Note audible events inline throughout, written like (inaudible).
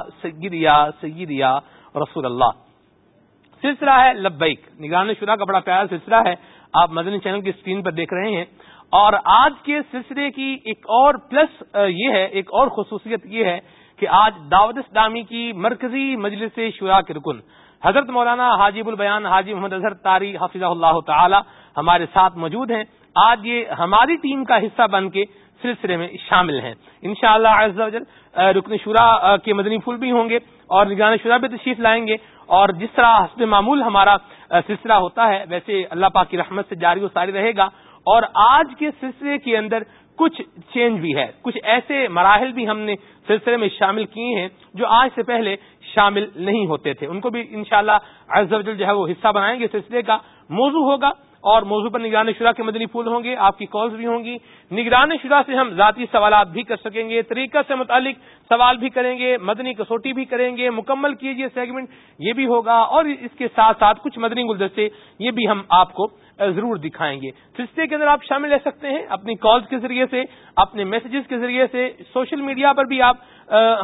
سیدیا سیدیا، رسول اللہ۔ سلسلہ ہے لبیک۔ نگران شورا کا بڑا پیارا سلسلہ ہے۔ آپ مدنی چینل کی اسکرین پر دیکھ رہے ہیں۔ اور آج کے سلسلے کی ایک اور پلس یہ ہے، ایک اور خصوصیت یہ ہے کہ آج دعوت اسلامی کی مرکزی مجلس شورا کے رکن۔ حضرت مولانا حاجب البیان، حاجی محمد اظہر تاری حفظ اللہ تعالی ہمارے ساتھ موجود ہیں۔ آج یہ ہماری ٹیم کا حصہ بن کے سلسلے میں شامل ہیں۔ انشاءاللہ شاء اللہ رکن شورا کے مدنی پھول بھی ہوں گے اور نگران شورا بھی تشریف لائیں گے۔ اور جس طرح حسب معمول ہمارا سلسلہ ہوتا ہے، ویسے اللہ پاک کی رحمت سے جاری و ساری رہے گا۔ اور آج کے سلسلے کے اندر کچھ چینج بھی ہے۔ کچھ ایسے مراحل بھی ہم نے سلسلے میں شامل کیے ہیں جو آج سے پہلے شامل نہیں ہوتے تھے۔ ان کو بھی انشاءاللہ شاء اللہ جو ہے وہ حصہ بنائیں گے سلسلے کا۔ موضوع ہوگا اور موضوع پر نگران شدہ کے مدنی پھول ہوں گے، آپ کی کالز بھی ہوں گی۔ نگران شدہ سے ہم ذاتی سوالات بھی کر سکیں گے، طریقہ سے متعلق سوال بھی کریں گے، مدنی کسوٹی بھی کریں گے، مکمل کیجیے سیگمنٹ یہ بھی ہوگا اور اس کے ساتھ ساتھ کچھ مدنی گلدستے یہ بھی ہم آپ کو ضرور دکھائیں گے۔ سلسلے کے اندر آپ شامل رہ سکتے ہیں۔ اپنی کالز کے ذریعے سے، اپنے میسجز کے ذریعے سے سوشل میڈیا پر بھی آپ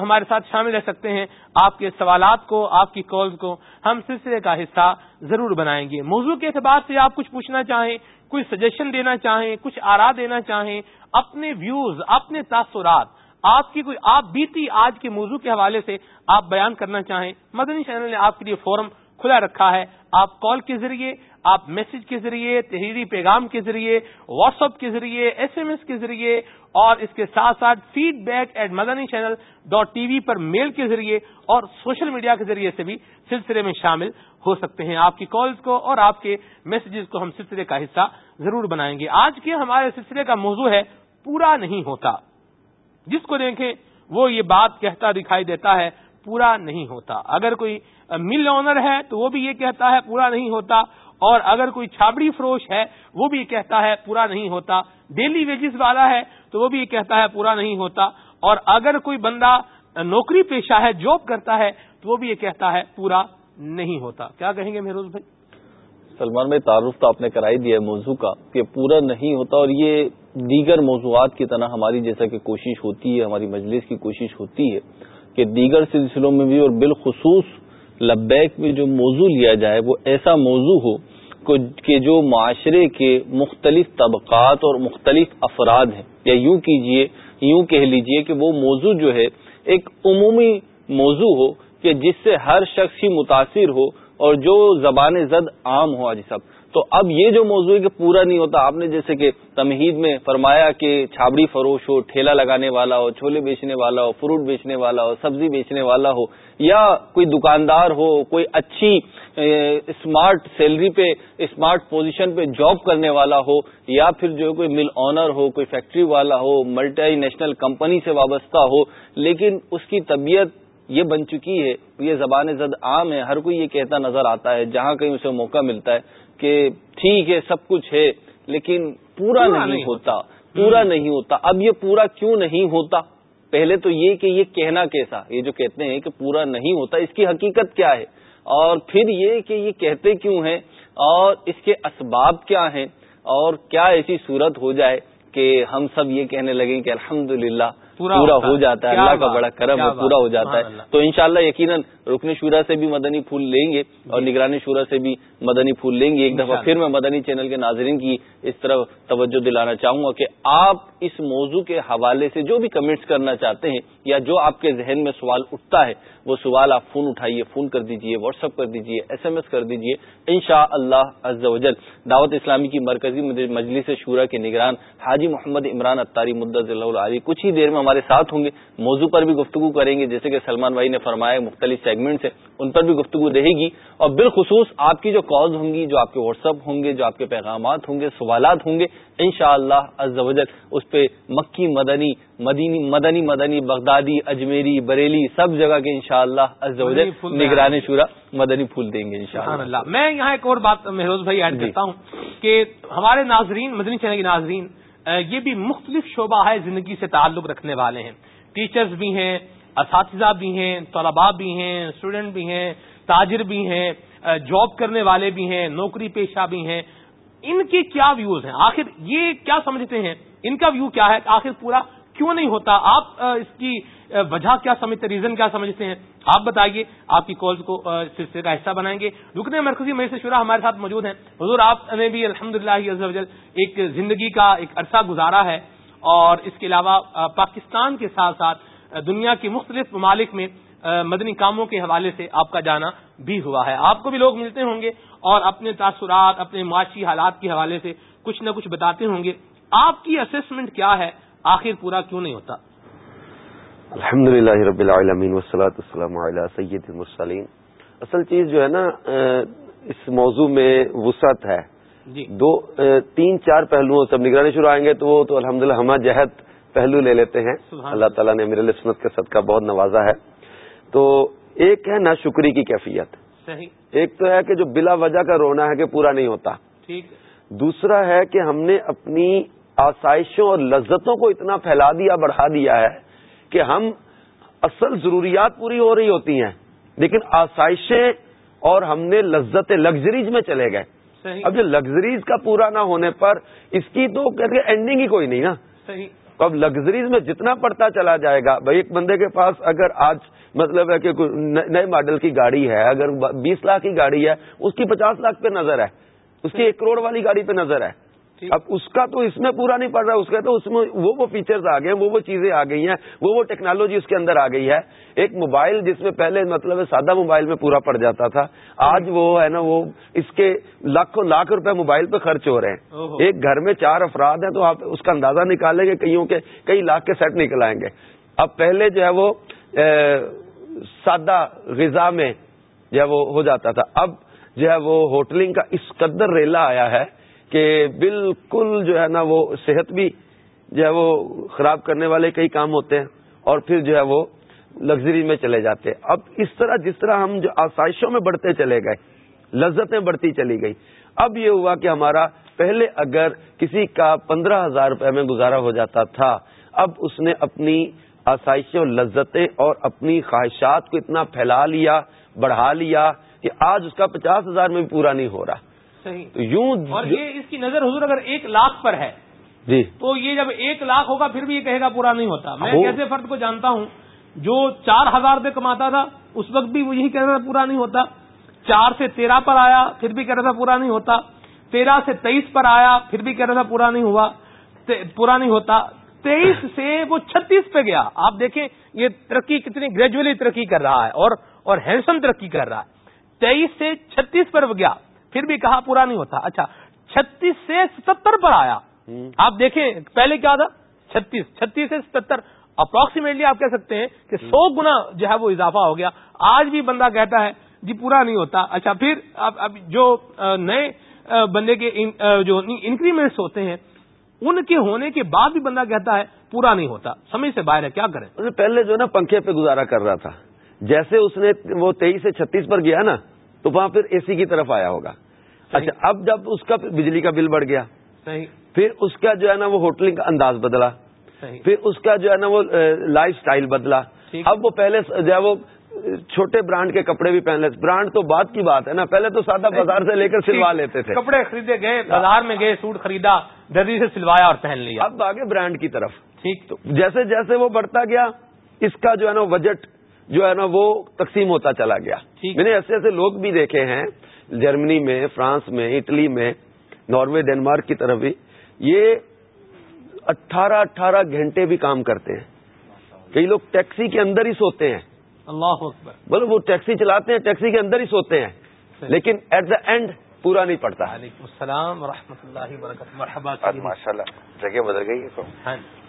ہمارے ساتھ شامل رہ سکتے ہیں۔ آپ کے سوالات کو، آپ کی کالز کو ہم سلسلے کا حصہ ضرور بنائیں گے۔ موضوع کے اعتبار سے آپ کچھ پوچھنا چاہیں، کوئی سجیشن دینا چاہیں، کچھ آرا دینا چاہیں، اپنے ویوز اپنے تاثرات، آپ کی کوئی، آپ بیتی آج کے موضوع کے حوالے سے آپ بیان کرنا چاہیں۔ مدنی چینل نے آپ کے لیے فورم کھلا رکھا ہے۔ آپ کال کے ذریعے، آپ میسج کے ذریعے، تحریری پیغام کے ذریعے، واٹس ایپ کے ذریعے، ایس ایم ایس کے ذریعے اور اس کے ساتھ ساتھ feedback at Madani channel dot TV وی پر میل کے ذریعے اور سوشل میڈیا کے ذریعے سے بھی سلسلے میں شامل ہو سکتے ہیں۔ آپ کی کالز کو اور آپ کے میسجز کو ہم سلسلے کا حصہ ضرور بنائیں گے۔ آج کے ہمارے سلسلے کا موضوع ہے، پورا نہیں ہوتا۔ جس کو دیکھیں، وہ یہ بات کہتا دکھائی دیتا ہے پورا نہیں ہوتا۔ اگر کوئی مل آنر ہے تو وہ بھی یہ کہتا ہے پورا نہیں ہوتا، اور اگر کوئی چھابڑی فروش ہے وہ بھی یہ کہتا ہے پورا نہیں ہوتا۔ ڈیلی ویجز والا ہے تو وہ بھی یہ کہتا ہے پورا نہیں ہوتا۔ اور اگر کوئی بندہ نوکری پیشہ ہے جاب کرتا ہے تو وہ بھی یہ کہتا ہے پورا نہیں ہوتا۔ کیا کہیں گے مہروز بھائی؟ سلمان بھائی، تعارف تو آپ نے کرائی دیا ہے موضوع کا کہ پورا نہیں ہوتا، اور یہ دیگر موضوعات کی طرح ہماری جیسا کہ کوشش ہوتی ہے، ہماری مجلس کی کوشش ہوتی ہے۔ کہ دیگر سلسلوں میں بھی اور بالخصوص لبیک میں جو موضوع لیا جائے، وہ ایسا موضوع ہو کہ جو معاشرے کے مختلف طبقات اور مختلف افراد ہیں۔ یا یوں کیجیے، یوں کہہ لیجیے کہ وہ موضوع جو ہے، ایک عمومی موضوع ہو کہ جس سے ہر شخص ہی متاثر ہو اور جو زبان زد عام ہو، آج سب تو اب یہ جو موضوع ہے کہ پورا نہیں ہوتا، آپ نے جیسے کہ تمہید میں فرمایا کہ چھابڑی فروش ہو، ٹھیلا لگانے والا ہو، چھولے بیچنے والا ہو، فروٹ بیچنے والا ہو، سبزی بیچنے والا ہو، یا کوئی دکاندار ہو، کوئی اچھی اسمارٹ سیلری پہ اسمارٹ پوزیشن پہ جاب کرنے والا ہو، یا پھر جو کوئی مل آنر ہو، کوئی فیکٹری والا ہو ملٹی نیشنل کمپنی سے وابستہ ہو، لیکن اس کی طبیعت یہ بن چکی ہے، یہ زبان زد عام ہے، ہر کوئی یہ کہتا نظر آتا ہے، جہاں کہیں اسے موقع ملتا ہے۔ کہ ٹھیک ہے سب کچھ ہے لیکن پورا نہیں ہوتا۔ پورا نہیں ہوتا۔ اب یہ پورا کیوں نہیں ہوتا؟ پہلے تو یہ کہ یہ کہنا کیسا؟ یہ جو کہتے ہیں کہ پورا نہیں ہوتا اس کی حقیقت کیا ہے؟ اور پھر یہ کہ یہ کہتے کیوں ہیں؟ اور اس کے اسباب کیا ہیں؟ اور کیا ایسی صورت ہو جائے کہ ہم سب یہ کہنے لگیں کہ الحمدللہ پورا ہو جاتا ہے اللہ کا بڑا کرم پورا ہو جاتا ہے۔ تو انشاءاللہ یقیناً رکن شورا سے بھی مدنی پھول لیں گے اور جی۔ نگرانی شورا سے بھی مدنی پھول لیں گے۔ ایک دفعہ پھر میں مدنی چینل کے ناظرین کی اس طرح توجہ دلانا چاہوں گا کہ آپ اس موضوع کے حوالے سے جو بھی کمنٹس کرنا چاہتے ہیں یا جو آپ کے ذہن میں سوال اٹھتا ہے وہ سوال آپ فون اٹھائیے فون کر دیجیے واٹس ایپ کر دیجیے ایس ایم ایس کر دیجیے۔ ان شاء اللہ دعوت اسلامی کی مرکزی مجلس شورا کے نگران حاجی محمد عمران اتاری مدض اللہ علی کچھ ہی دیر میں ہمارے ساتھ ہوں گے۔ موضوع پر بھی گفتگو کریں گے۔ جیسے کہ سلمان بھائی نے فرمایا مختلف سیگمنٹس ہیں ان پر بھی گفتگو رہے گی۔ اور بالخصوص آپ کی جو کالز ہوں گی جو آپ کے واٹس ایپ ہوں گے جو آپ کے پیغامات ہوں گے سوالات ہوں گے ان شاء اللہ اس پہ مکی مدنی مدنی مدنی مدنی بغدادی اجمیری بریلی سب جگہ کے ان شاء اللہ نگرانی شورا مدنی پھول دیں گے اللہ۔ میں یہاں ایک اور بات مہروز بھائی ایڈ جی۔ کرتا ہوں کہ ہمارے ناظرین مدنی چینل کے ناظرین یہ بھی مختلف شعبہ ہے زندگی سے تعلق رکھنے والے ہیں۔ ٹیچرز بھی ہیں، اساتذہ بھی ہیں، طلباء بھی ہیں اسٹوڈنٹ بھی ہیں، تاجر بھی ہیں جاب کرنے والے بھی ہیں، نوکری پیشہ بھی ہیں۔ ان کے کیا ویوز ہیں؟ آخر یہ کیا سمجھتے ہیں؟ ان کا ویو کیا ہے؟ آخر پورا کیوں نہیں ہوتا؟ آپ اس کی وجہ کیا سمجھتے ریزن کیا سمجھتے ہیں؟ آپ بتائیے، آپ کی کالز کو سلسلے کا حصہ بنائیں گے۔ رکنے مرکزی میں سے شرح ہمارے ساتھ موجود ہیں۔ حضور، آپ نے بھی الحمد للہ ایک زندگی کا ایک عرصہ گزارا ہے۔ اور اس کے علاوہ پاکستان کے ساتھ ساتھ دنیا کی مختلف ممالک میں مدنی کاموں کے حوالے سے آپ کا جانا بھی ہوا ہے۔ آپ کو بھی لوگ ملتے ہوں گے اور اپنے تاثرات، اپنے معاشی حالات کے حوالے سے کچھ نہ کچھ بتاتے ہوں گے۔ آپ کی اسسمنٹ کیا ہے؟ آخر پورا کیوں نہیں ہوتا؟ الحمد للہ رب العالمین وسلاۃ السلام علیہ سید المرسلین۔ اصل چیز جو ہے نا اس موضوع میں وسعت ہے۔ جی۔ دو تین چار پہلوؤں سب نگرانی شروع آئیں گے تو وہ تو الحمد للہ ہمارا جہد پہلو لے لیتے ہیں۔ اللہ تعالیٰ نے میرے سنت کے صدقہ بہت نوازا ہے۔ تو ایک ہے نا شکری کی کیفیت۔ صحیح۔ ایک تو ہے کہ جو بلا وجہ کا رونا ہے کہ پورا نہیں ہوتا۔ ٹھیک۔ دوسرا ہے کہ ہم نے اپنی آسائشوں اور لذتوں کو اتنا پھیلا دیا بڑھا دیا ہے۔ کہ ہم اصل ضروریات پوری ہو رہی ہوتی ہیں لیکن آسائشیں اور ہم نے لذت لگژریز میں چلے گئے۔ اب جو لگژریز کا پورا نہ ہونے پر اس کی تو کہتے اینڈنگ ہی کوئی نہیں نا۔ صحیح۔ اب لگژریز میں جتنا پڑتا چلا جائے گا بھائی ایک بندے کے پاس اگر آج مطلب ہے کہ نئے ماڈل کی گاڑی ہے اگر بیس لاکھ کی گاڑی ہے اس کی پچاس لاکھ پہ نظر ہے۔ اس کی ایک کروڑ والی گاڑی پہ نظر ہے۔ اب اس کا تو اس میں پورا نہیں پڑ رہا اس کا تو اس میں وہ وہ فیچرز آ گئے ہیں وہ وہ چیزیں آ گئی ہیں وہ وہ ٹیکنالوجی اس کے اندر آ گئی ہے۔ ایک موبائل جس میں پہلے مطلب سادہ موبائل میں پورا پڑ جاتا تھا آج وہ ہے نا وہ اس کے لاکھوں لاکھ روپے موبائل پہ خرچ ہو رہے ہیں۔ ایک گھر میں چار افراد ہیں تو آپ اس کا اندازہ نکالیں گے کئیوں کے کئی لاکھ کے سیٹ نکل آئیں گے۔ اب پہلے جو ہے وہ سادہ غذا میں جو ہے وہ ہو جاتا تھا۔ اب جو ہے وہ ہوٹلنگ کا اس قدر ریلا آیا ہے کہ بالکل جو ہے نا وہ صحت بھی جو ہے وہ خراب کرنے والے کئی کام ہوتے ہیں اور پھر جو ہے وہ لگژری میں چلے جاتے ہیں۔ اب اس طرح جس طرح ہم جو آسائشوں میں بڑھتے چلے گئے، لذتیں بڑھتی چلی گئی۔ اب یہ ہوا کہ ہمارا پہلے اگر کسی کا پندرہ ہزار روپے میں گزارا ہو جاتا تھا، اب اس نے اپنی آسائشیں اور لذتیں اور اپنی خواہشات کو اتنا پھیلا لیا، بڑھا لیا کہ آج اس کا پچاس ہزار میں بھی پورا نہیں ہو رہا۔ صحیح. یوں اور یہ اس کی نظر حضور اگر ایک لاکھ پر ہے جی. تو یہ جب ایک لاکھ ہوگا پھر بھی یہ کہے گا پورا نہیں ہوتا. میں کیسے فرد کو جانتا ہوں جو چار ہزار روپے کماتا تھا اس وقت بھی وہ یہی کہہ رہا تھا پورا نہیں ہوتا. چار سے تیرہ پر آیا پھر بھی کہہ رہا تھا پورا نہیں ہوتا. تیرہ سے تیئیس پر آیا پھر بھی کہہ رہا تھا پورا نہیں ہوا. پورا نہیں ہوتا. تیئیس سے وہ چھتیس پہ گیا. آپ دیکھیں یہ ترقی کتنی گریجولی ترقی کر رہا ہے اور اور ہینڈسم ترقی کر رہا ہے. تیئیس سے چھتیس پر گیا. پھر بھی کہا پورا نہیں ہوتا۔ اچھا چھتیس سے ستر پر آیا۔ آپ دیکھیں پہلے کیا تھا؟ چھتیس۔ چھتیس سے ستر اپروکسیمیٹلی آپ کہہ سکتے ہیں کہ سو گنا جو ہے وہ اضافہ ہو گیا۔ آج بھی بندہ کہتا ہے جی پورا نہیں ہوتا۔ اچھا پھر اب جو نئے بندے کے جو انکریمنٹس ہوتے ہیں ان کے ہونے کے بعد بھی بندہ کہتا ہے پورا نہیں ہوتا۔ سمجھ سے باہر ہے کیا کریں؟ پہلے جو ہے نا پنکھے پہ گزارا کر رہا تھا۔ جیسے اس نے وہ تیئیس سے چھتیس پر گیا نا تو وہاں پھر اے سی کی طرف آیا ہوگا۔ اچھا اب جب اس کا بجلی کا بل بڑھ گیا پھر اس کا جو ہے نا وہ ہوٹلنگ کا انداز بدلا۔ پھر اس کا جو ہے نا وہ لائف سٹائل بدلا۔ اب وہ پہلے جو ہے وہ چھوٹے برانڈ کے کپڑے بھی پہن لیتے۔ برانڈ تو بات کی بات ہے نا پہلے تو سادہ بازار سے لے کر سلوا لیتے تھے۔ کپڑے خریدے گئے بازار میں گئے سوٹ خریدا درری سے سلوایا اور پہن لیا۔ اب آگے برانڈ کی طرف۔ ٹھیک۔ تو جیسے جیسے وہ بڑھتا گیا اس کا جو ہے نا بجٹ جو ہے نا وہ تقسیم ہوتا چلا گیا۔ میں نے ایسے ایسے لوگ بھی دیکھے ہیں جرمنی میں فرانس میں اٹلی میں ناروے ڈینمارک کی طرف بھی۔ یہ اٹھارہ اٹھارہ گھنٹے بھی کام کرتے ہیں۔ کئی لوگ ٹیکسی کے اندر ہی سوتے ہیں۔ اللہ بولو وہ ٹیکسی چلاتے ہیں ٹیکسی کے اندر ہی سوتے ہیں۔ لیکن ایٹ دا اینڈ پورا نہیں پڑتا۔ السلام ورحمۃ اللہ وبرکاتہ۔ ماشاء اللہ جگہ بدل گئی ہے۔ ہاں جی۔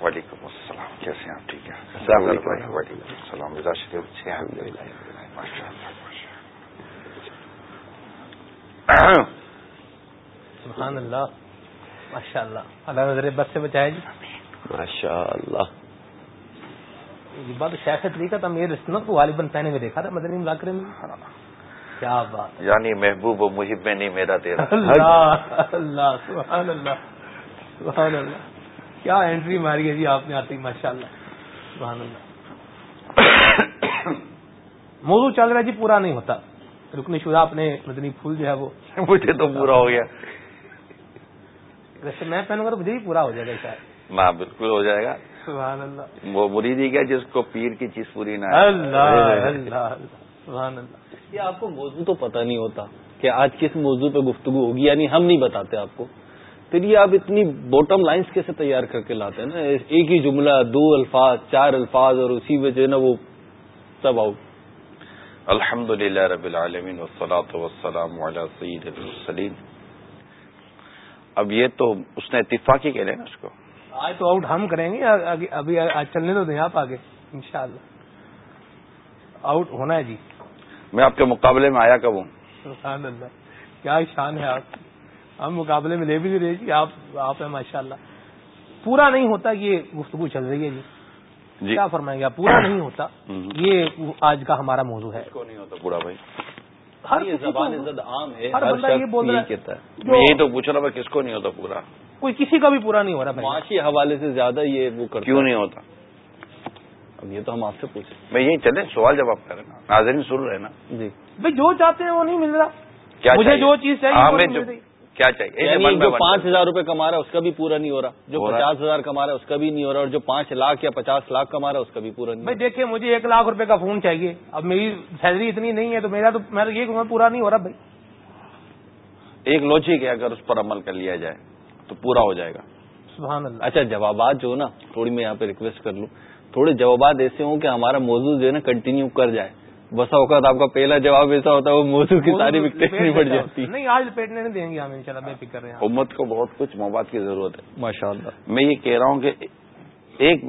وعلیکم السلام کیسے ہیں آپ؟ ٹھیک ہے السلام علیکم. وعلیکم السلام رضا شریف اچھے ماشاء اللہ سبحان اللہ ماشاء اللہ اللہ نظر بس سے بچائے جی؟ ماشاء اللہ یہ بات شیخ طریقہ تھا میرے رسمت کو غالباً پہنے میں دیکھا تھا مدنی مذاکرے میں۔ کیا بات۔ یعنی محبوب و محب میں نہیں میرا تیرا۔ اللہ اللہ سبحان اللہ سبحان اللہ۔ کیا انٹری ماری ہے جی آپ نے آتی ماشاء اللہ سبحان اللہ۔ موضوع چل رہا ہے جی پورا نہیں ہوتا۔ رکن شدہ اپنے مدنی پھول جو ہے وہ مجھے تو پورا ہو گیا۔ ویسے میں پہنوں گا تو مجھے بھی پورا ہو جائے گا شاید ہاں بالکل ہو جائے گا۔ سبحان اللہ۔ وہ مریدی گیا جس کو پیر کی چیز پوری نہ (laughs) اللہ اللہ سبحان اللہ۔ یہ آپ کو موضوع تو پتہ نہیں ہوتا کہ آج کس موضوع پہ گفتگو ہوگی یعنی ہم نہیں بتاتے آپ کو۔ پھر یہ آپ اتنی بوٹم لائنز کیسے تیار کر کے لاتے ہیں نا؟ ایک ہی جملہ دو الفاظ چار الفاظ اور اسی میں جو ہے نا وہ سب آؤ الحمد للہ رب العالمین وسلاۃ وسلام سعید السلیم اب یہ تو اس نے اتفاقی کہہ رہے نا اس کو؟ آج تو آؤٹ ہم کریں گے ابھی آج چلنے تو دیں آپ آگے انشاءاللہ۔ آؤٹ ہونا ہے جی۔ میں آپ کے مقابلے میں آیا کب ہوں؟ سبحان اللہ کیا شان ہے آپ۔ ہم مقابلے میں لے بھی نہیں رہے جی آپ آپ ہیں ماشاء اللہ پورا نہیں ہوتا یہ گفتگو چل رہی ہے جی۔ جی۔ کیا فرمائیں گے پورا نہیں ہوتا۔ یہ آج کا ہمارا موضوع ہے۔ نہیں ہوتا پورا بھائی؟ ہر زبان عام ہے ہر بندہ یہ بول رہا ہے۔ میں یہی تو پوچھ رہا کس کو نہیں ہوتا پورا؟ کوئی کسی کا بھی پورا نہیں ہو رہا معاشی حوالے سے زیادہ یہ وہ کیوں نہیں ہوتا؟ اب یہ تو ہم آپ سے پوچھیں۔ میں یہی چلے سوال جواب کریں۔ نا ناظرین سن رہے نا؟ جی۔ بھائی جو چاہتے ہیں وہ نہیں مل رہا۔ مجھے جو چیز چاہیے کیا چاہیے؟ یعنی جو پانچ ہزار روپے کما رہا ہے اس کا بھی پورا نہیں ہو رہا۔ جو پچاس ہزار کما رہا ہے اس کا بھی نہیں ہو رہا اور جو پانچ لاکھ یا پچاس لاکھ کما رہا ہے اس کا بھی پورا نہیں بھائی دیکھیں مجھے ایک لاکھ روپے کا فون چاہیے۔ اب میری سیلری اتنی نہیں ہے تو میرا تو میں یہ پورا نہیں ہو رہا بھائی۔ ایک لوجک ہے اگر اس پر عمل کر لیا جائے تو پورا ہو جائے گا۔ سبحان اللہ۔ اچھا جوابات جو نا تھوڑی میں یہاں پہ ریکویسٹ کر لوں۔ تھوڑے جوابات ایسے ہوں کہ ہمارا موضوع جو ہے نا کنٹینیو کر جائے۔ بسا اوقات آپ کا پہلا جواب ایسا ہوتا ہے وہ موضوع کی ساری نہیں بڑھ جاتی۔ نہیں آج پیٹنے نہیں دیں گے ہم انشاءاللہ بے فکر ہیں امت کو بہت کچھ مواد کی ضرورت ہے۔ ماشاء اللہ میں یہ کہہ رہا ہوں کہ ایک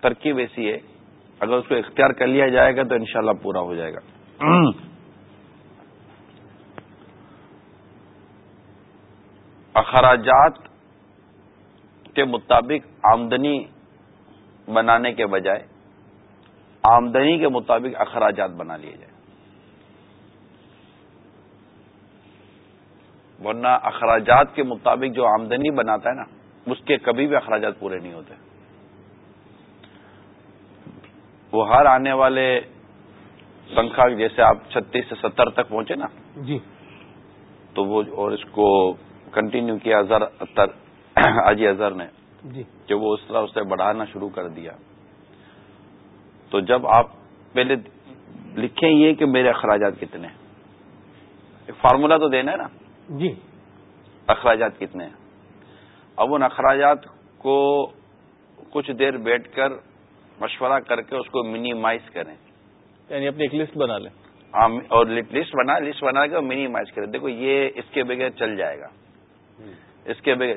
ترکیب ایسی ہے اگر اس کو اختیار کر لیا جائے گا تو انشاءاللہ پورا ہو جائے گا۔ اخراجات کے مطابق آمدنی بنانے کے بجائے آمدنی کے مطابق اخراجات بنا لیے جائیں۔ ورنہ اخراجات کے مطابق جو آمدنی بناتا ہے نا اس کے کبھی بھی اخراجات پورے نہیں ہوتے۔ وہ ہر آنے والے تنخواہ جیسے آپ چھتیس سے ستر تک پہنچے نا جی۔ تو وہ اور اس کو کنٹینیو کیا۔ اظہر (clears throat) اجی اظہر نے جی۔ کہ وہ اس طرح اسے بڑھانا شروع کر دیا۔ تو جب آپ پہلے لکھیں یہ کہ میرے اخراجات کتنے ایک فارمولا تو دینا ہے نا؟ جی۔ اخراجات کتنے ہیں؟ اب ان اخراجات کو کچھ دیر بیٹھ کر مشورہ کر کے اس کو منیمائز کریں۔ یعنی اپنی ایک لسٹ بنا لیں۔ اور لسٹ بنا لسٹ بنا کے منیمائز کریں۔ دیکھو یہ اس کے بغیر چل جائے گا۔ اس کے بغیر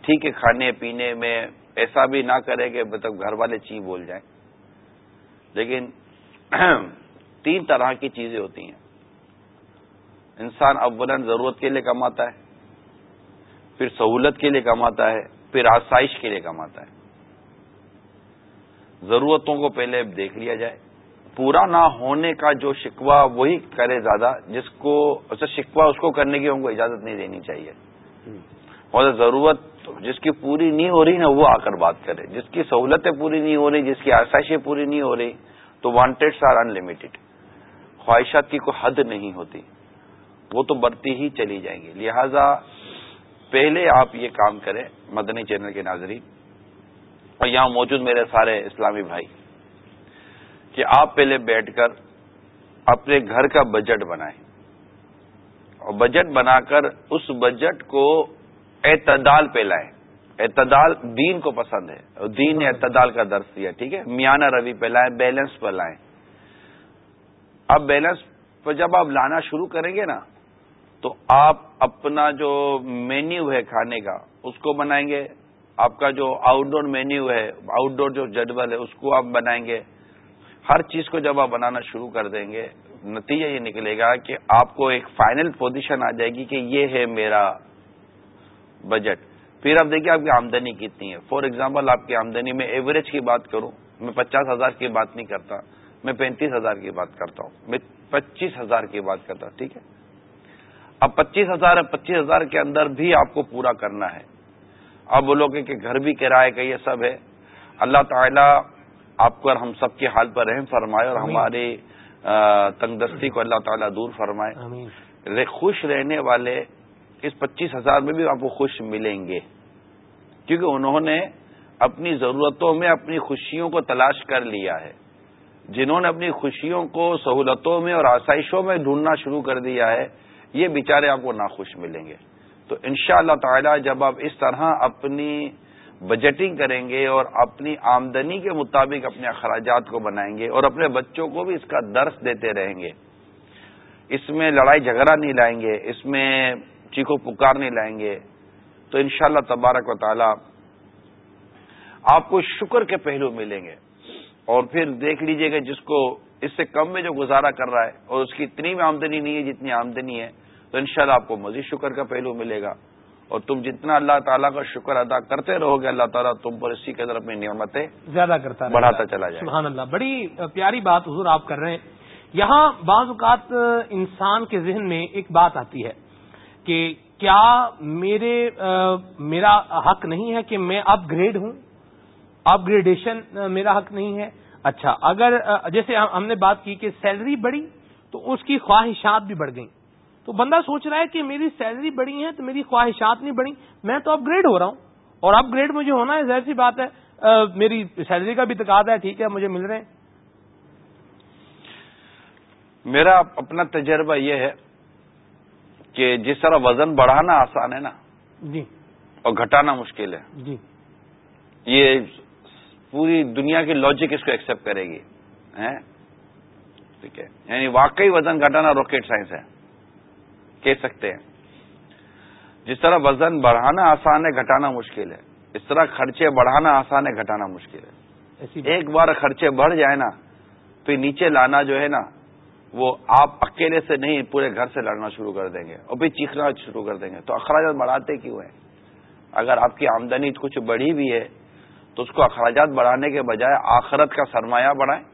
ٹھیک ہے کھانے پینے میں ایسا بھی نہ کرے کہ مطلب گھر والے چی بول جائیں۔ لیکن (clears throat) تین طرح کی چیزیں ہوتی ہیں۔ انسان اولن ضرورت کے لیے کماتا ہے پھر سہولت کے لیے کماتا ہے پھر آسائش کے لیے کماتا ہے۔ ضرورتوں کو پہلے دیکھ لیا جائے۔ پورا نہ ہونے کا جو شکوہ وہی کرے زیادہ جس کو اچھا شکوہ اس کو کرنے کی ان کو اجازت نہیں دینی چاہیے۔ اور ضرورت جس کی پوری نہیں ہو رہی نا وہ آ کر بات کرے۔ جس کی سہولتیں پوری نہیں ہو رہی، جس کی آسائشیں پوری نہیں ہو رہی، تو وانٹیڈ آر ان لمیٹڈ خواہشات کی کوئی حد نہیں ہوتی۔ وہ تو بڑھتی ہی چلی جائیں گی۔ لہذا پہلے آپ یہ کام کریں، مدنی چینل کے ناظرین، اور یہاں موجود میرے سارے اسلامی بھائی، کہ آپ پہلے بیٹھ کر اپنے گھر کا بجٹ بنائیں۔ اور بجٹ بنا کر اس بجٹ کو اعتدال پہ لائیں۔ اعتدال دین کو پسند ہے۔ دین نے اعتدال کا درس دیا، ٹھیک ہے؟ میانہ روی پہ لائیں، بیلنس پہ لائیں۔ اب بیلنس پہ جب آپ لانا شروع کریں گے نا، تو آپ اپنا جو مینیو ہے کھانے کا، اس کو بنائیں گے۔ آپ کا جو آؤٹ ڈور مینیو ہے، آؤٹ ڈور جو جدول ہے، اس کو آپ بنائیں گے۔ ہر چیز کو جب آپ بنانا شروع کر دیں گے، نتیجہ یہ نکلے گا کہ آپ کو ایک فائنل پوزیشن آ جائے گی کہ یہ ہے میرا بجٹ پھر آپ دیکھیے آپ کی آمدنی کتنی ہے. فار ایگزامپل آپ کی آمدنی میں ایوریج کی بات کروں میں پچاس ہزار کی بات نہیں کرتا میں پینتیس ہزار کی بات کرتا ہوں میں پچیس ہزار کی بات کرتا ہوں ٹھیک ہے؟ اب پچیس ہزار پچیس ہزار کے اندر بھی آپ کو پورا کرنا ہے۔ اب بولو گے کہ گھر بھی کرائے کا یہ سب ہے۔ اللہ تعالیٰ آپ کو اور ہم سب کے حال پر رحم فرمائے اور ہماری تنگدستی کو اللہ تعالیٰ دور فرمائے۔ خوش رہنے والے اس پچیس ہزار میں بھی آپ کو خوش ملیں گے۔ کیونکہ انہوں نے اپنی ضرورتوں میں اپنی خوشیوں کو تلاش کر لیا ہے۔ جنہوں نے اپنی خوشیوں کو سہولتوں میں اور آسائشوں میں ڈھونڈنا شروع کر دیا ہے، یہ بیچارے آپ کو ناخوش ملیں گے۔ تو ان شاء اللہ تعالی جب آپ اس طرح اپنی بجٹنگ کریں گے اور اپنی آمدنی کے مطابق اپنے اخراجات کو بنائیں گے اور اپنے بچوں کو بھی اس کا درس دیتے رہیں گے۔ اس میں لڑائی جھگڑا نہیں لائیں گے، اس میں چیخو پکار نہیں لائیں گے تو انشاءاللہ تبارک و تعالی آپ کو شکر کے پہلو ملیں گے۔ اور پھر دیکھ لیجیے کہ جس کو اس سے کم میں جو گزارا کر رہا ہے اور اس کی اتنی بھی آمدنی نہیں ہے جتنی آمدنی ہے تو انشاءاللہ شاء آپ کو مزید شکر کا پہلو ملے گا۔ اور تم جتنا اللہ تعالیٰ کا شکر ادا کرتے رہو گے اللہ تعالیٰ تم پر اسی کے اندر اپنی نعمتیں زیادہ کرتا بڑھاتا چلا جائے سبحان اللہ۔ بڑی پیاری بات حضور آپ کر رہے ہیں۔ یہاں بعض اوقات انسان کے ذہن میں ایک بات آتی ہے۔ کہ کیا میرے میرا حق نہیں ہے کہ میں اپ گریڈ ہوں؟ اپ گریڈیشن میرا حق نہیں ہے؟ اچھا اگر جیسے ہم نے بات کی کہ سیلری بڑھی تو اس کی خواہشات بھی بڑھ گئیں۔ تو بندہ سوچ رہا ہے کہ میری سیلری بڑی ہے تو میری خواہشات نہیں بڑی میں تو اپ گریڈ ہو رہا ہوں۔ اور اپ گریڈ مجھے ہونا ہے، ظاہر سی بات ہے میری سیلری کا بھی تقاضا ہے، ٹھیک ہے، مجھے مل رہے ہیں۔ میرا اپنا تجربہ یہ ہے کہ جس طرح وزن بڑھانا آسان ہے نا جی۔ اور گھٹانا مشکل ہے۔ جی۔ یہ پوری دنیا کی لاجک اس کو ایکسپٹ کرے گی۔ ٹھیک ہے۔ یعنی واقعی وزن گھٹانا راکٹ سائنس ہے۔ کہہ سکتے ہیں۔ جس طرح وزن بڑھانا آسان ہے گھٹانا مشکل ہے۔ اس طرح خرچے بڑھانا آسان ہے گھٹانا مشکل ہے۔ ایک بار خرچے بڑھ جائے نا پھر نیچے لانا جو ہے نا وہ آپ اکیلے سے نہیں، پورے گھر سے لڑنا شروع کر دیں گے اور پھر چیخنا شروع کر دیں گے۔ تو اخراجات بڑھاتے کیوں ہیں؟ اگر آپ کی آمدنی کچھ بڑھی بھی ہے، تو اس کو اخراجات بڑھانے کے بجائے آخرت کا سرمایہ بڑھائیں۔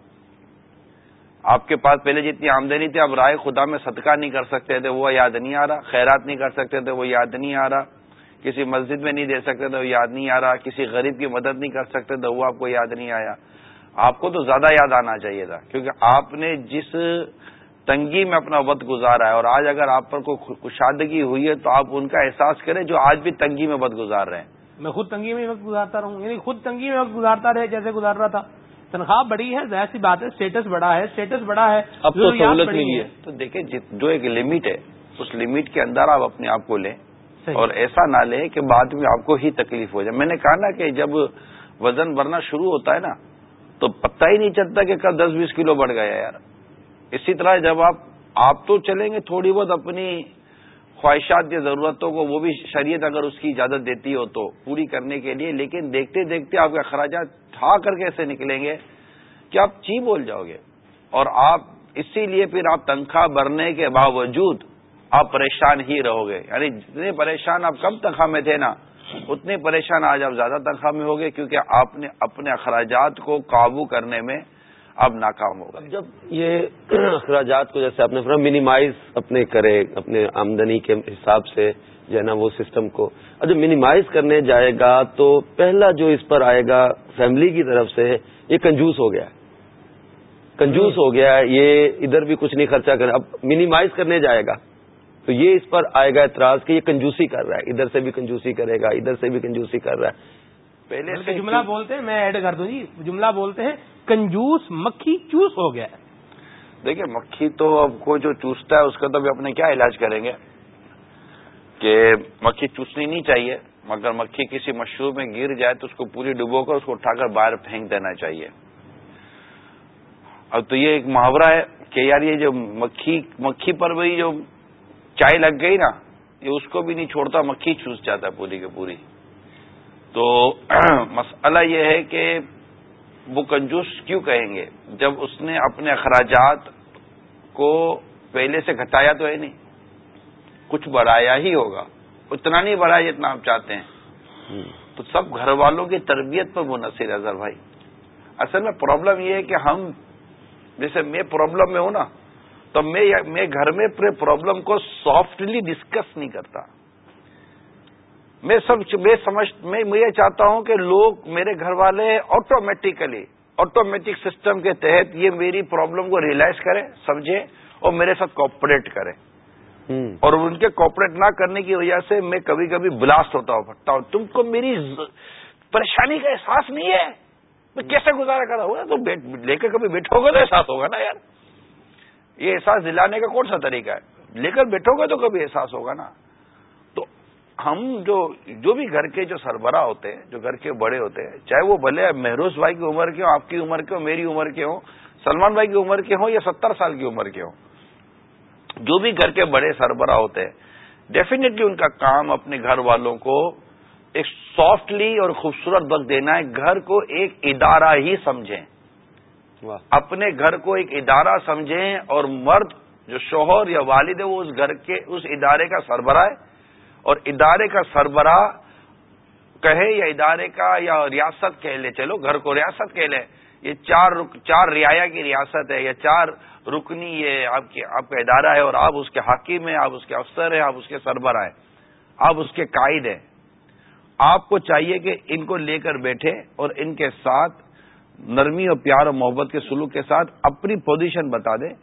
آپ کے پاس پہلے جتنی آمدنی تھی اب رائے خدا میں صدقہ نہیں کر سکتے تھے، وہ یاد نہیں آ رہا۔ خیرات نہیں کر سکتے تھے، وہ یاد نہیں آ رہا۔ کسی مسجد میں نہیں دے سکتے تھے، وہ یاد نہیں آ رہا۔ کسی غریب کی مدد نہیں کر سکتے تھے، وہ آپ کو یاد نہیں آیا۔ آپ کو تو زیادہ یاد آنا چاہیے تھا کیونکہ آپ نے جس تنگی میں اپنا وقت گزارا ہے اور آج اگر آپ پر کوئی کشادگی ہوئی ہے تو آپ ان کا احساس کریں جو آج بھی تنگی میں وقت گزار رہے ہیں۔ میں خود تنگی میں وقت گزارتا رہوں یعنی خود تنگی میں وقت گزارتا رہے جیسے گزار رہا تھا۔ تنخواہ بڑی ہے ظاہر سی بات ہے اسٹیٹس بڑا ہے اسٹیٹس بڑا ہے اب تو سہولت نہیں ہے۔ تو دیکھیں جو ایک لمٹ ہے اس لمٹ کے اندر آپ اپنے آپ کو لیں۔ اور ایسا نہ لیں کہ بعد میں آپ کو ہی تکلیف ہو جائے۔ میں نے کہا نا کہ جب وزن بڑھنا شروع ہوتا ہے نا تو پتہ ہی نہیں چلتا کہ کب دس بیس کلو بڑھ گیا یار۔ اسی طرح جب آپ آپ تو چلیں گے تھوڑی بہت اپنی خواہشات یا ضرورتوں کو، وہ بھی شریعت اگر اس کی اجازت دیتی ہو تو پوری کرنے کے لیے، لیکن دیکھتے دیکھتے آپ کے اخراجات ٹھا کر کیسے نکلیں گے کہ آپ چی بول جاؤ گے۔ اور آپ اسی لیے پھر آپ تنخواہ بھرنے کے باوجود آپ پریشان ہی رہو گے۔ یعنی جتنے پریشان آپ کم تنخواہ میں تھے نا اتنے پریشان آج آپ زیادہ تنخواہ میں ہوگے کیونکہ آپ نے اپنے اخراجات کو قابو کرنے میں اب ناکام ہوگا جب یہ (clears throat) اخراجات کو جیسے آپ نے منیمائز اپنے کرے، اپنے آمدنی کے حساب سے جو ہے نا وہ سسٹم کو۔ اور جب منیمائز کرنے جائے گا تو پہلا جو اس پر آئے گا فیملی کی طرف سے، یہ کنجوس ہو گیا۔ کنجوس ہو گیا، یہ ادھر بھی کچھ نہیں خرچہ کر، اب منیمائز کرنے جائے گا۔ تو یہ اس پر آئے گا اعتراض کہ یہ کنجوسی کر رہا ہے۔ ادھر سے بھی کنجوسی کرے گا ادھر سے بھی کنجوسی کر رہا ہے۔ پہلے سے جملہ بولتے ہیں میں ایڈ کر دوں جی۔ جملہ بولتے ہیں کنجوس مکھی چوس ہو گیا۔ دیکھیے مکھی تو اب کوئی جو چوستا ہے اس کا تو بھی اپنے کیا علاج کریں گے؟ کہ مکھی چوسنی نہیں چاہیے مگر مکھی کسی مشروب میں گر جائے تو اس کو پوری ڈبو کر اس کو اٹھا کر باہر پھینک دینا چاہیے۔ اب تو یہ ایک محاورہ ہے کہ یار یہ جو مکھی مکھی پر بھی جو چائے لگ گئی نا یہ اس کو بھی نہیں چھوڑتا مکھی چوس جاتا ہے پوری کے پوری۔ تو (clears throat) مسئلہ یہ ہے کہ وہ کنجوس کیوں کہیں گے؟ جب اس نے اپنے اخراجات کو پہلے سے گھٹایا تو ہے نہیں۔ کچھ بڑھایا ہی ہوگا۔ اتنا نہیں بڑھایا جتنا آپ چاہتے ہیں۔ تو سب گھر والوں کی تربیت پر منحصر ہے اظہر بھائی۔ اصل میں پرابلم یہ ہے کہ ہم جیسے میں پرابلم میں ہوں نا تو میں گھر میں پرابلم کو سافٹلی ڈسکس نہیں کرتا۔ میں سب میں سمجھ میں یہ چاہتا ہوں کہ لوگ میرے گھر والے آٹومیٹیکلی آٹومیٹک سسٹم کے تحت یہ میری پرابلم کو ریئلائز کریں سمجھیں اور میرے ساتھ کوپریٹ کریں۔ اور ان کے کوپریٹ نہ کرنے کی وجہ سے میں کبھی کبھی بلاسٹ ہوتا ہوں پھٹتا ہوں۔ تم کو میری پریشانی کا احساس نہیں ہے؟ میں کیسے گزارا کرا ہوا تو لے کر کبھی بیٹھو گے تو احساس ہوگا نا یار۔ یہ احساس دلانے کا کون سا طریقہ ہے؟ لے کر بیٹھو گے تو کبھی احساس ہوگا نا۔ تو ہم جو جو بھی گھر کے جو سربراہ ہوتے ہیں، جو گھر کے بڑے ہوتے ہیں، چاہے وہ بھلے مہروز بھائی کی عمر کے ہوں، آپ کی عمر کے ہوں، میری عمر کے ہوں، سلمان بھائی کی عمر کے ہوں یا ستر سال کی عمر کے ہوں، جو بھی گھر کے بڑے سربراہ ہوتے ہیں ڈیفینیٹلی ان کا کام اپنے گھر والوں کو ایک سافٹلی اور خوبصورت وقت دینا ہے، گھر کو ایک ادارہ ہی سمجھیں۔ اپنے گھر کو ایک ادارہ سمجھیں اور مرد جو شوہر یا والد ہے وہ اس گھر کے اس ادارے کا سربراہ ہے۔ اور ادارے کا سربراہ کہے یا ادارے کا یا ریاست کہہ لے، چلو گھر کو ریاست کہہ لے۔ یہ چار چار رعایا کی ریاست ہے یا چار رکنی یہ آپ کی، آپ کا ادارہ ہے اور آپ اس کے حاکم ہیں، آپ اس کے افسر ہیں، آپ اس کے سربراہ ہیں، آپ اس کے قائد ہیں۔ آپ کو چاہیے کہ ان کو لے کر بیٹھے اور ان کے ساتھ نرمی اور پیار اور محبت کے سلوک کے ساتھ اپنی پوزیشن بتا دیں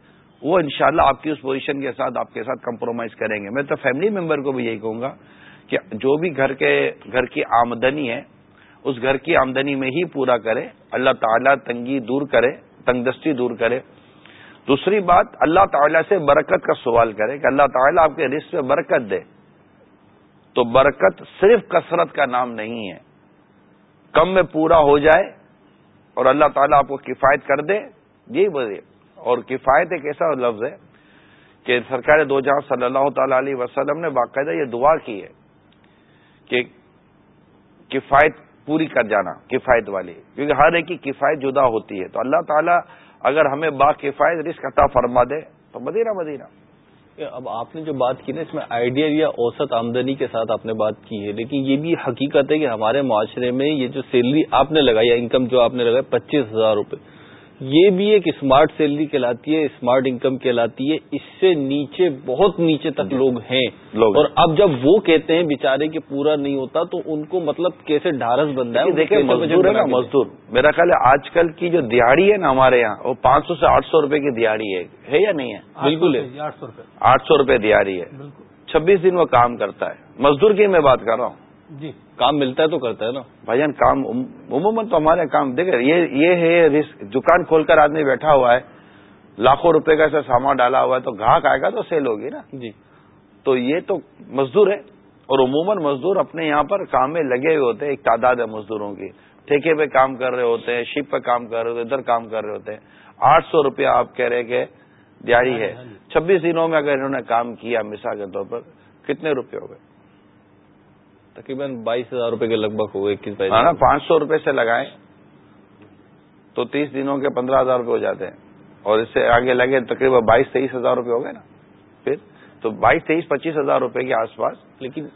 وہ انشاءاللہ شاء آپ کی اس پوزیشن کے ساتھ، آپ کے ساتھ کمپرومائز کریں گے۔ میں تو فیملی ممبر کو بھی یہی کہوں گا کہ جو بھی گھر کے، گھر کی آمدنی ہے، اس گھر کی آمدنی میں ہی پورا کرے۔ اللہ تعالیٰ تنگی دور کرے، تنگ دستی دور کرے۔ دوسری بات، اللہ تعالیٰ سے برکت کا سوال کرے کہ اللہ تعالیٰ آپ کے رشت میں برکت دے۔ تو برکت صرف کثرت کا نام نہیں ہے۔ کم میں پورا ہو جائے اور اللہ تعالیٰ آپ کو کفایت کر دے، یہی بولے اور کفایت ایک ایسا لفظ ہے کہ سرکار دو جہاں صلی اللہ تعالی علیہ وسلم نے باقاعدہ یہ دعا کی ہے کہ کفایت پوری کر جانا، کفایت والی۔ کیونکہ ہر ایک کی کفایت جدا ہوتی ہے۔ تو اللہ تعالیٰ اگر ہمیں با کفایت رسک عطا فرما دے تو مدینہ مدینہ۔ اب آپ نے جو بات کی نا، اس میں آئیڈیا یا اوسط آمدنی کے ساتھ آپ نے بات کی ہے۔ لیکن یہ بھی حقیقت ہے کہ ہمارے معاشرے میں یہ جو سیلری آپ نے لگائی یا انکم جو آپ نے لگائی، پچیس ہزار روپے۔ یہ بھی ایک اسمارٹ سیلری کہلاتی ہے اسمارٹ انکم کہلاتی ہے۔ اس سے نیچے بہت نیچے تک لوگ ہیں۔ لوگ اور اب جب وہ کہتے ہیں بےچارے کہ پورا نہیں ہوتا تو ان کو مطلب کیسے ڈھارس بنتا ہے؟ دیکھیں مزدور ہے نا مزدور۔ میرا خیال ہے آج کل کی جو دیہڑی ہے نا ہمارے یہاں وہ پانچ سو سے آٹھ سو روپے کی دیہڑی ہے۔ یا نہیں ہے؟ بالکل ہے۔ آٹھ سو روپے۔ آٹھ سو روپے دیہڑی ہے۔ چھبیس دن وہ کام کرتا ہے۔ مزدور کی میں بات کر رہا ہوں۔ جی۔ کام ملتا ہے تو کرتا ہے نا۔ بھائی جان کام عموماً تو ہمارے کام دیکھے یہ ہے دکان کھول کر آدمی بیٹھا ہوا ہے لاکھوں روپے کا ایسا سامان ڈالا ہوا ہے تو گاہک آئے گا تو سیل ہوگی نا۔ جی۔ تو یہ تو مزدور ہے اور عموماً مزدور اپنے یہاں پر کام میں لگے ہوئے ہوتے ہیں ایک تعداد ہے مزدوروں کی۔ ٹھیکے پہ کام کر رہے ہوتے ہیں شپ پہ کام کر رہے ہوتے ادھر کام کر رہے ہوتے ہیں۔ آٹھ سو روپیہ آپ کہہ رہے کہ دیاری ہے۔ ہاں جی۔ چھبیس دنوں میں اگر انہوں نے کام کیا مثال کے طور پر کتنے روپے ہو گئے؟ تقریباً بائیس ہزار روپے کے لگ بھگ ہو گئے اکیس بائیس ہاں پانچ سو روپے سے لگائیں تو تیس دنوں کے پندرہ ہزار روپے ہو جاتے ہیں۔ اور اس سے آگے لگے تقریباً بائیس تیئیس ہزار روپے ہو گئے نا۔ پھر تو بائیس تیئیس پچیس ہزار روپے کے آس پاس لیکن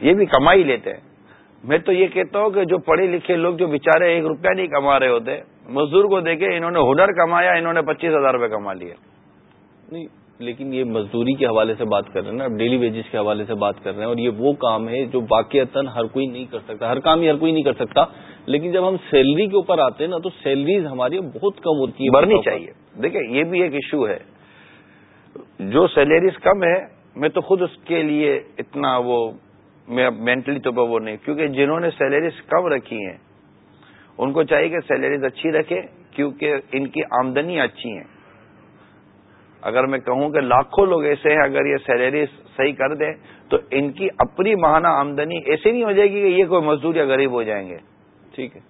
یہ بھی کمائی لیتے ہیں۔ میں تو یہ کہتا ہوں کہ جو پڑھے لکھے لوگ جو بےچارے ایک روپیہ نہیں کما رہے ہوتے مزدور کو دیکھے انہوں نے ہنر کمایا انہوں نے پچیس ہزار روپے کما لیے۔ نہیں لیکن یہ مزدوری کے حوالے سے بات کر رہے ہیں نا ڈیلی ویجز کے حوالے سے بات کر رہے ہیں اور یہ وہ کام ہے جو باقیت ہر کوئی نہیں کر سکتا۔ ہر کام ہی ہر کوئی نہیں کر سکتا، لیکن جب ہم سیلری کے اوپر آتے ہیں نا تو سیلریز ہماری بہت کم ہوتی ہے بڑھنی چاہیے۔ دیکھیں، یہ بھی ایک ایشو ہے۔ جو سیلریز کم ہے، میں تو خود اس کے لیے اتنا وہ مینٹلی تو وہ نہیں، کیونکہ جنہوں نے سیلریز کم رکھی ہیں، ان کو چاہیے کہ سیلریز اچھی رکھے کیونکہ ان کی آمدنی اچھی ہیں۔ اگر میں کہوں کہ لاکھوں لوگ ایسے ہیں اگر یہ سیلری صحیح کر دیں تو ان کی اپنی ماہانہ آمدنی ایسی نہیں ہو جائے گی کہ یہ کوئی مزدور یا غریب ہو جائیں گے۔ ٹھیک ہے۔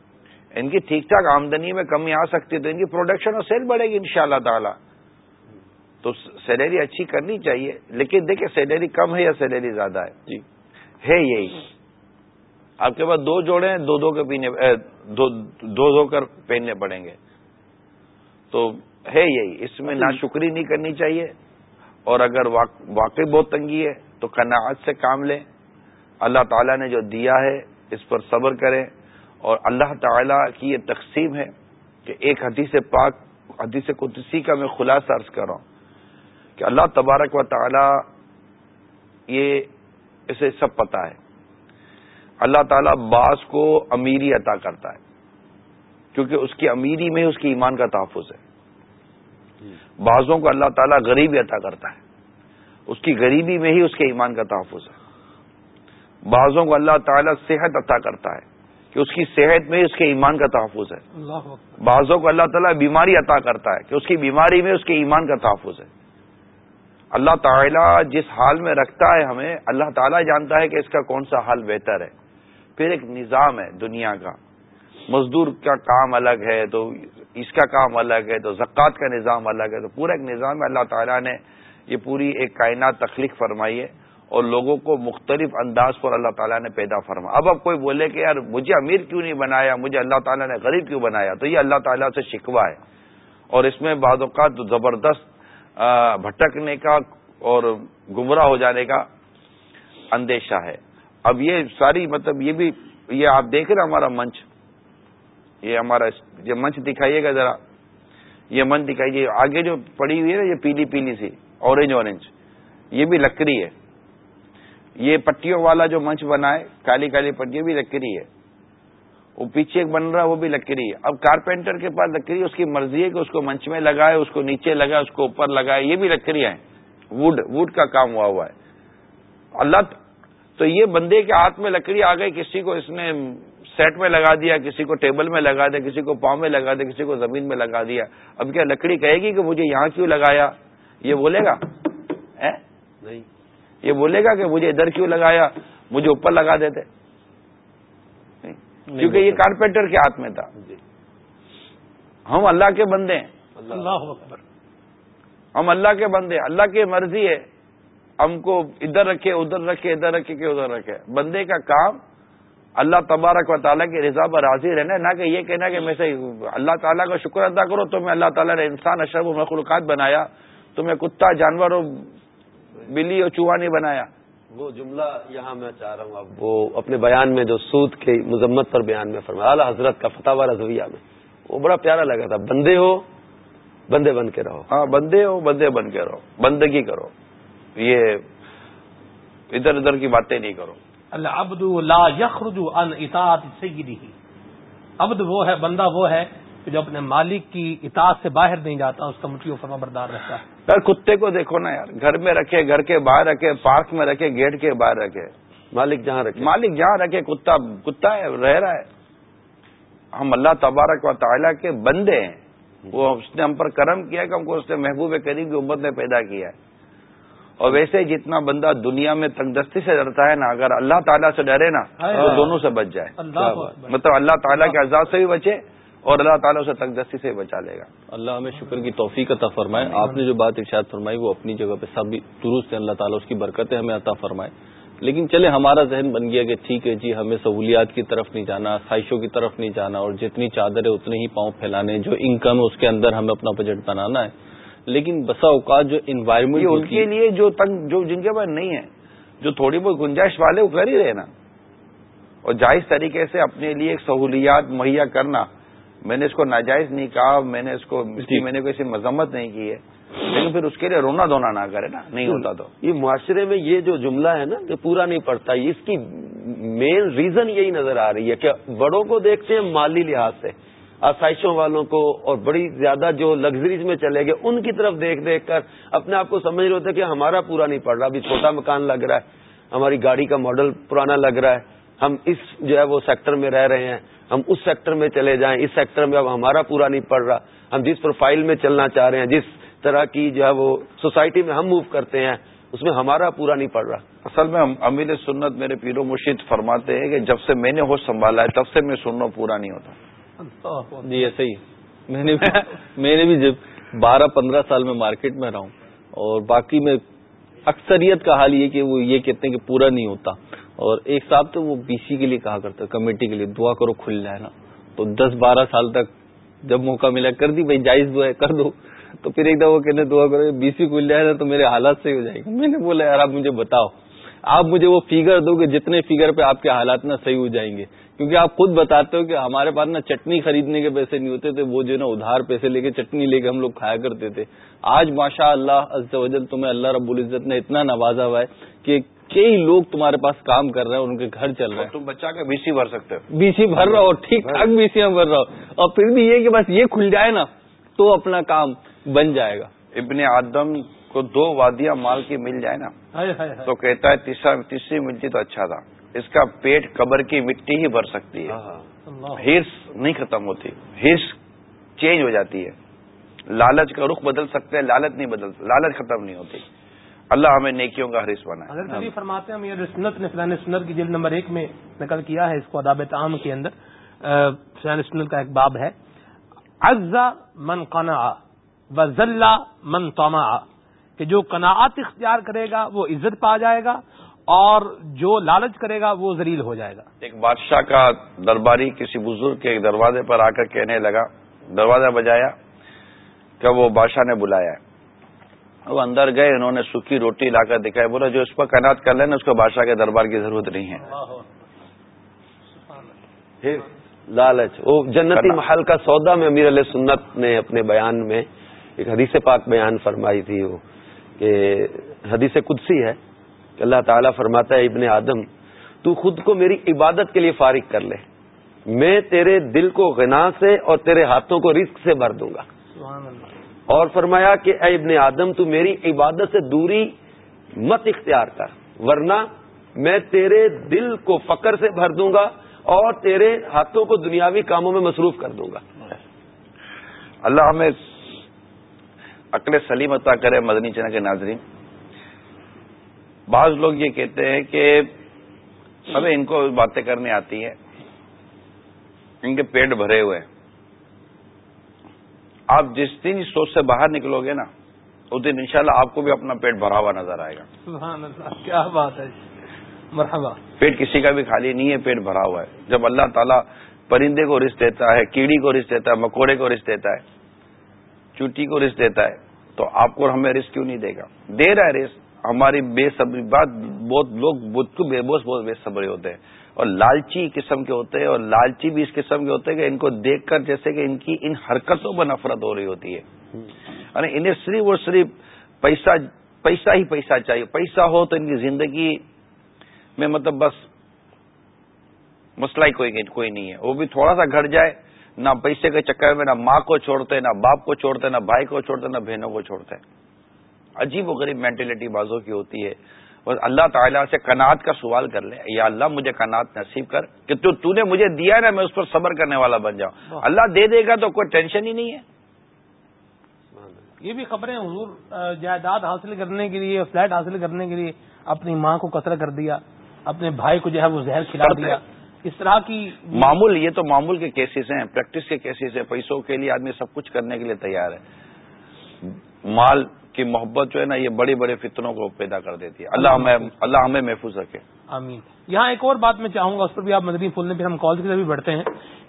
ان کی ٹھیک ٹھاک آمدنی میں کمی آ سکتی ہے تو ان کی پروڈکشن اور سیل بڑھے گی ان شاء اللہ تعالی۔ تو سیلری اچھی کرنی چاہیے لیکن دیکھیں سیلری کم ہے یا سیلری زیادہ ہے؟ جی۔ ہے یہی۔ آپ کے پاس دو جوڑے ہیں دو دو کے پینے دو دو کر پہننے پڑیں گے۔ تو ہے یہی اس میں ناشکری نہیں کرنی چاہیے۔ اور اگر واقعی بہت تنگی ہے تو کناعت سے کام لیں۔ اللہ تعالیٰ نے جو دیا ہے اس پر صبر کریں۔ اور اللہ تعالیٰ کی یہ تقسیم ہے کہ ایک حدیث پاک حدیث قدسی کا میں خلاصہ عرض کر رہا ہوں کہ اللہ تبارک و تعالی یہ اسے سب پتا ہے۔ اللہ تعالیٰ بعض کو امیری عطا کرتا ہے کیونکہ اس کی امیری میں اس کی ایمان کا تحفظ ہے۔ بعضوں کو اللہ تعالیٰ غریب عطا کرتا ہے۔ اس کی غریبی میں ہی اس کے ایمان کا تحفظ ہے۔ بعضوں کو اللہ تعالیٰ صحت عطا کرتا ہے کہ اس کی صحت میں اس کے ایمان کا تحفظ ہے۔ بعضوں کو اللہ تعالیٰ بیماری عطا کرتا ہے کہ اس کی بیماری میں اس کے ایمان کا تحفظ ہے۔ اللہ تعالیٰ جس حال میں رکھتا ہے ہمیں اللہ تعالیٰ جانتا ہے کہ اس کا کون سا حال بہتر ہے۔ پھر ایک نظام ہے دنیا کا۔ مزدور کا کام الگ ہے تو اس کا کام الگ ہے، تو زکوٰۃ کا نظام الگ ہے، تو پورا ایک نظام ہے۔ اللہ تعالیٰ نے یہ پوری ایک کائنات تخلیق فرمائی ہے اور لوگوں کو مختلف انداز پر اللہ تعالیٰ نے پیدا فرما۔ اب اب کوئی بولے کہ یار مجھے امیر کیوں نہیں بنایا؟ مجھے اللہ تعالیٰ نے غریب کیوں بنایا؟ تو یہ اللہ تعالیٰ سے شکوا ہے۔ اور اس میں بعض اوقات زبردست بھٹکنے کا اور گمراہ ہو جانے کا اندیشہ ہے۔ اب یہ ساری مطلب یہ بھی، یہ آپ دیکھ رہے ہمارا منچ۔ یہ ہمارا یہ منچ دکھائیے گا ذرا۔ یہ منچ دکھائیے۔ آگے جو پڑی ہوئی ہے نا، یہ پیلی پیلی سی اورنج اورنج یہ بھی لکڑی ہے۔ یہ پٹیوں والا جو منچ بنا ہے، کالی کالی پٹی بھی لکڑی ہے۔ وہ پیچھے ایک بن رہا ہے وہ بھی لکڑی ہے۔ اب کارپینٹر کے پاس لکڑی اس کی مرضی ہے کہ اس کو منچ میں لگائے، اس کو نیچے لگائے، اس کو اوپر لگائے۔ یہ بھی لکڑیاں ہیں۔ ووڈ ووڈ کا کام ہوا ہوا ہے۔ اللہ تو یہ بندے کے ہاتھ میں لکڑی آ گئی، کسی کو اس نے سیٹ میں لگا دیا کسی کو ٹیبل میں لگا دیا کسی کو پاؤں میں لگا دیا کسی کو زمین میں لگا دیا۔ اب کیا لکڑی کہے گی کہ مجھے یہاں کیوں لگایا؟ یہ بولے گا۔ نہیں۔ یہ بولے گا کہ مجھے ادھر کیوں لگایا؟ مجھے اوپر لگا دیتے۔ کیونکہ یہ کارپینٹر کے ہاتھ میں تھا۔ جی۔ ہم اللہ کے بندے ہیں۔ اللہ ہم اللہ کے بندے اللہ کی مرضی ہے۔ ہم کو ادھر رکھے ادھر رکھے ادھر رکھے کہ ادھر رکھے۔ بندے کا کام اللہ تبارک و تعالیٰ کی رضا پر راضی رہنا نہ کہ یہ کہنا کہ میں سے اللہ تعالیٰ کا شکر ادا کرو تو میں اللہ تعالیٰ نے انسان اشرف و مخلوقات بنایا تو میں کتا جانور اور بلی اور چوہا نہیں بنایا۔ وہ جملہ یہاں میں چاہ رہا ہوں اب وہ اپنے بیان میں جو سود کی مذمت پر بیان میں فرمایا۔ اعلیٰ حضرت کا فتح رضویہ میں۔ وہ بڑا پیارا لگا تھا بندے ہو بندے بن کے رہو۔ ہاں بندے ہو بندے بن کے رہو بندگی کرو۔ یہ ادھر ادھر کی باتیں نہیں کرو۔ اللہ ابد لا یخرج ان اطاعت سیدی۔ عبد وہ ہے بندہ وہ ہے جو اپنے مالک کی اطاعت سے باہر نہیں جاتا اس کا مٹھی فرما بردار رہتا ہے۔ یار کتے کو دیکھو نا یار گھر میں رکھے گھر کے باہر رکھے پارک میں رکھے گیٹ کے باہر رکھے۔ مالک جہاں رکھے۔ مالک جہاں رکھے کتا کتا ہے رہ رہا ہے۔ ہم اللہ تبارک و تعالیٰ کے بندے ہیں۔ وہ اس نے ہم پر کرم کیا کہ ہم کو اس نے محبوب کریم کی امت نے پیدا کیا ہے۔ اور ویسے جتنا بندہ دنیا میں تنگدستی سے ڈرتا ہے نا اگر اللہ تعالیٰ سے ڈرے نا تو دونوں سے بچ جائے۔ مطلب اللہ تعالیٰ کے عذاب سے بھی بچے اور اللہ تعالیٰ اسے تنگدستی سے بچا لے گا۔ اللہ ہمیں شکر کی توفیق عطا فرمائے۔ آپ نے جو بات ارشاد فرمائی وہ اپنی جگہ پہ سب درست ہے اللہ تعالیٰ اس کی برکتیں ہمیں عطا فرمائے۔ لیکن چلے ہمارا ذہن بن گیا کہ ٹھیک ہے جی ہمیں سہولیات کی طرف نہیں جانا خواہشوں کی طرف نہیں جانا اور جتنی چادر ہے اتنے ہی پاؤں پھیلانے جو انکم ہے اس کے اندر ہمیں اپنا بجٹ بنانا ہے۔ لیکن بسا اوقات جو انوائرمنٹ ان کے لیے جو تنگ جو جن کے پاس نہیں ہے جو تھوڑی بہت گنجائش والے وہ کر ہی رہے نا اور جائز طریقے سے اپنے لیے ایک سہولیات مہیا کرنا۔ میں نے اس کو ناجائز نہیں کہا میں نے اس کو جی۔ میں نے کوئی مذمت نہیں کی ہے۔ لیکن پھر اس کے لیے رونا دھونا نہ کرے نا نہیں ہوتا تو۔ یہ معاشرے میں یہ جو جملہ ہے نا کہ پورا نہیں پڑتا اس کی مین ریزن یہی نظر آ رہی ہے کہ بڑوں کو دیکھتے ہیں مالی لحاظ سے۔ آسائشوں والوں کو اور بڑی زیادہ جو لگژریز میں چلے گئے، ان کی طرف دیکھ دیکھ کر اپنے آپ کو سمجھ رہے ہوتے کہ ہمارا پورا نہیں پڑ رہا۔ ابھی چھوٹا مکان لگ رہا ہے، ہماری گاڑی کا ماڈل پرانا لگ رہا ہے۔ ہم اس جو ہے وہ سیکٹر میں رہ رہے ہیں۔ ہم اس سیکٹر میں چلے جائیں، اس سیکٹر میں اب ہمارا پورا نہیں پڑ رہا۔ ہم جس پروفائل میں چلنا چاہ رہے ہیں، جس طرح کی جو ہے وہ سوسائٹی میں ہم موو کرتے ہیں، اس میں ہمارا پورا نہیں پڑ رہا۔ اصل میں امیر سنت میرے پیرو مرشید فرماتے ہیں کہ جب سے میں نے ہوش سنبھالا ہے، تب سے میں سننا پورا نہیں ہوتا۔ جی ایسے ہی۔ میں نے میں نے بھی جب بارہ پندرہ سال میں مارکیٹ میں رہا ہوں اور باقی میں اکثریت کا حال یہ کہ وہ یہ کہتے ہیں کہ پورا نہیں ہوتا۔ اور ایک صاحب تو وہ بی سی کے لیے کہا کرتا کمیٹی کے لیے، دعا کرو کھل جائے نا۔ تو دس بارہ سال تک جب موقع ملا، کر دی بھائی، جائز دعا ہے، کر دو۔ تو پھر ایک دفعہ وہ کہنے، دعا کرو بی سی کھل جائے نا، تو میرے حالات صحیح ہو جائے گا۔ میں نے بولا، یار، آپ مجھے بتاؤ۔ آپ مجھے وہ فیگر دو کہ جتنے فیگر پہ آپ کے حالات نا صحیح ہو جائیں گے۔ کیونکہ آپ خود بتاتے ہو کہ ہمارے پاس نا چٹنی خریدنے کے پیسے نہیں ہوتے تھے وہ جو نا ادھار پیسے لے کے چٹنی لے کے ہم لوگ کھایا کرتے تھے۔ آج ماشاء اللہ عز و جل تمہیں اللہ رب العزت نے اتنا نوازا ہوا ہے کہ کئی لوگ تمہارے پاس کام کر رہے ہیں ان کے گھر چل رہے ہیں۔ تم بچہ کے بی سی بھر سکتے ہو۔ بی سی بھر رہا ہو ٹھیک ٹھاک بی سی بھر رہا ہو۔ اور پھر بھی یہ کہ بس یہ کھل جائے نا تو اپنا کام بن جائے گا۔ ابن آدم کو دو وادیاں مال کی مل جائے نا تو کہتا ہے تیسری ملتی تو اچھا تھا۔ اس کا پیٹ قبر کی مٹی ہی بھر سکتی ہے۔ ہرس نہیں ختم ہوتی۔ ہرس چینج ہو جاتی ہے۔ لالچ کا رخ بدل سکتے ہیں لالچ نہیں بدل لالچ ختم نہیں ہوتی۔ اللہ ہمیں نیکیوں کا حرص بنا اگر فرماتے ہیں امیر سنت نے فلان سنت کی جلد نمبر ایک میں نقل کیا ہے اس کو اداب تعام کے اندر فلان سنت کا ایک باب ہے۔ اجزا من قنا و ذلہ من توما کہ جو قناعت اختیار کرے گا وہ عزت پا جائے گا۔ اور جو لالچ کرے گا وہ ذلیل ہو جائے گا۔ ایک بادشاہ کا درباری کسی بزرگ کے دروازے پر آ کر کہنے لگا دروازہ بجایا کہ وہ بادشاہ نے بلایا وہ اندر گئے انہوں نے سوکھی روٹی لا کر دکھایا بولا جو اس پر کنات کر لینا اس کو بادشاہ کے دربار کی ضرورت نہیں ہے۔ لالچ۔ وہ جنتی محل کا سودا میں امیر علیہ سنت نے اپنے بیان میں ایک حدیث پاک بیان فرمائی تھی وہ کہ حدیث قدسی ہے۔ کہ اللہ تعالیٰ فرماتا ہے ابن آدم تو خود کو میری عبادت کے لیے فارغ کر لے۔ میں تیرے دل کو غنا سے اور تیرے ہاتھوں کو رزق سے بھر دوں گا۔ اور فرمایا کہ اے ابن آدم تو میری عبادت سے دوری مت اختیار کر ورنہ میں تیرے دل کو فقر سے بھر دوں گا اور تیرے ہاتھوں کو دنیاوی کاموں میں مصروف کر دوں گا۔ اللہ ہمیں عقل سلیم عطا کرے مدنی چنا کے ناظرین۔ بعض لوگ یہ کہتے ہیں کہ ہمیں ان کو باتیں کرنے آتی ہیں۔ ان کے پیٹ بھرے ہوئے آپ جس دن اس سوچ سے باہر نکلو گے نا اس دن انشاءاللہ آپ کو بھی اپنا پیٹ بھرا ہوا نظر آئے گا۔ سبحان اللہ کیا بات ہے۔ مرحبا۔ پیٹ کسی کا بھی خالی نہیں ہے پیٹ بھرا ہوا ہے۔ جب اللہ تعالیٰ پرندے کو رس دیتا ہے کیڑی کو رس دیتا ہے مکوڑے کو رس دیتا ہے چوٹی کو رس دیتا ہے تو آپ کو ہمیں رسک کیوں نہیں دے گا؟ دے رہا ہے رسک ہماری بے صبری بات بہت لوگ بت کو بے بوس بہت بے صبری ہوتے ہیں اور لالچی قسم کے ہوتے ہیں اور لالچی بھی اس قسم کے ہوتے ہیں کہ ان کو دیکھ کر جیسے کہ ان کی ان حرکتوں پر نفرت ہو رہی ہوتی ہے۔ یعنی انہیں صرف اور صرف پیسہ پیسہ ہی پیسہ چاہیے۔ پیسہ ہو تو ان کی زندگی میں مطلب بس مسئلہ ہی کوئی کوئی نہیں ہے۔ وہ بھی تھوڑا سا گھٹ جائے، نہ پیسے کے چکر میں، نہ ماں کو چھوڑتے، نہ باپ کو چھوڑتے، نہ بھائی کو چھوڑتے، نہ بہنوں کو چھوڑتے۔ عجیب و غریب مینٹلٹی بازوں کی ہوتی ہے۔ اور اللہ تعالیٰ سے کنات کا سوال کر لیں یا اللہ مجھے کنات نصیب کر کہ تو تو نے مجھے دیا نا میں اس پر صبر کرنے والا بن جاؤں۔ اللہ دے دے گا تو کوئی ٹینشن ہی نہیں ہے۔ یہ بھی خبریں حضور جائیداد حاصل کرنے کے لیے فلیٹ حاصل کرنے کے لیے اپنی ماں کو قطر کر دیا اپنے بھائی کو جو ہے وہ زہر کھلا دیا۔ اس طرح کی معمول یہ تو معمول کے کیسز ہیں پریکٹس کے کیسز ہیں۔ پیسوں کے لیے آدمی سب کچھ کرنے کے لیے تیار ہے۔ مال کی محبت جو ہے نا یہ بڑے بڑے فطروں کو پیدا کر دیتی ہے۔ اللہ ہمیں اللہ ہمیں محفوظ رکھے۔ آمین۔ یہاں ایک اور بات میں چاہوں گا اس پر بھی آپ مدنی پھولنے پھر ہم کال کی بھی بڑھتے ہیں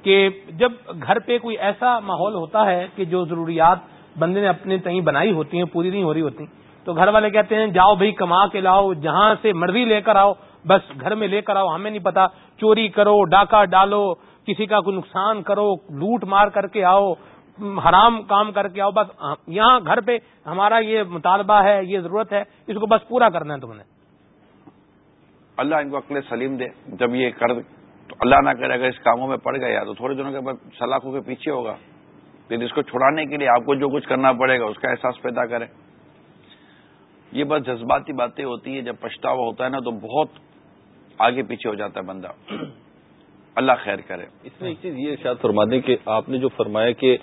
کہ جب گھر پہ کوئی ایسا ماحول ہوتا ہے کہ جو ضروریات بندے نے اپنے تئیں بنائی ہوتی ہیں پوری نہیں ہو رہی ہوتی تو گھر والے کہتے ہیں جاؤ بھائی کما کے لاؤ جہاں سے مرضی لے کر آؤ بس گھر میں لے کر آؤ ہمیں نہیں پتا چوری کرو ڈاکہ ڈالو کسی کا کوئی نقصان کرو لوٹ مار کر کے آؤ حرام کام کر کے آؤ بس یہاں گھر پہ ہمارا یہ مطالبہ ہے یہ ضرورت ہے اس کو بس پورا کرنا ہے تم نے۔ اللہ ان کو عقل سلیم دے جب یہ کر تو اللہ نہ کرے اگر اس کاموں میں پڑ گیا تو تھوڑے دنوں کے بعد سلاخوں کے پیچھے ہوگا۔ پھر اس کو چھڑانے کے لیے آپ کو جو کچھ کرنا پڑے گا اس کا احساس پیدا کرے۔ یہ بس جذباتی باتیں ہوتی ہیں جب پچھتاوا ہوتا ہے نا تو بہت آگے پیچھے ہو جاتا ہے بندہ۔ اللہ خیر کرے۔ اس میں ایک چیز یہ ارشاد فرما دیں کہ آپ نے جو فرمایا کہ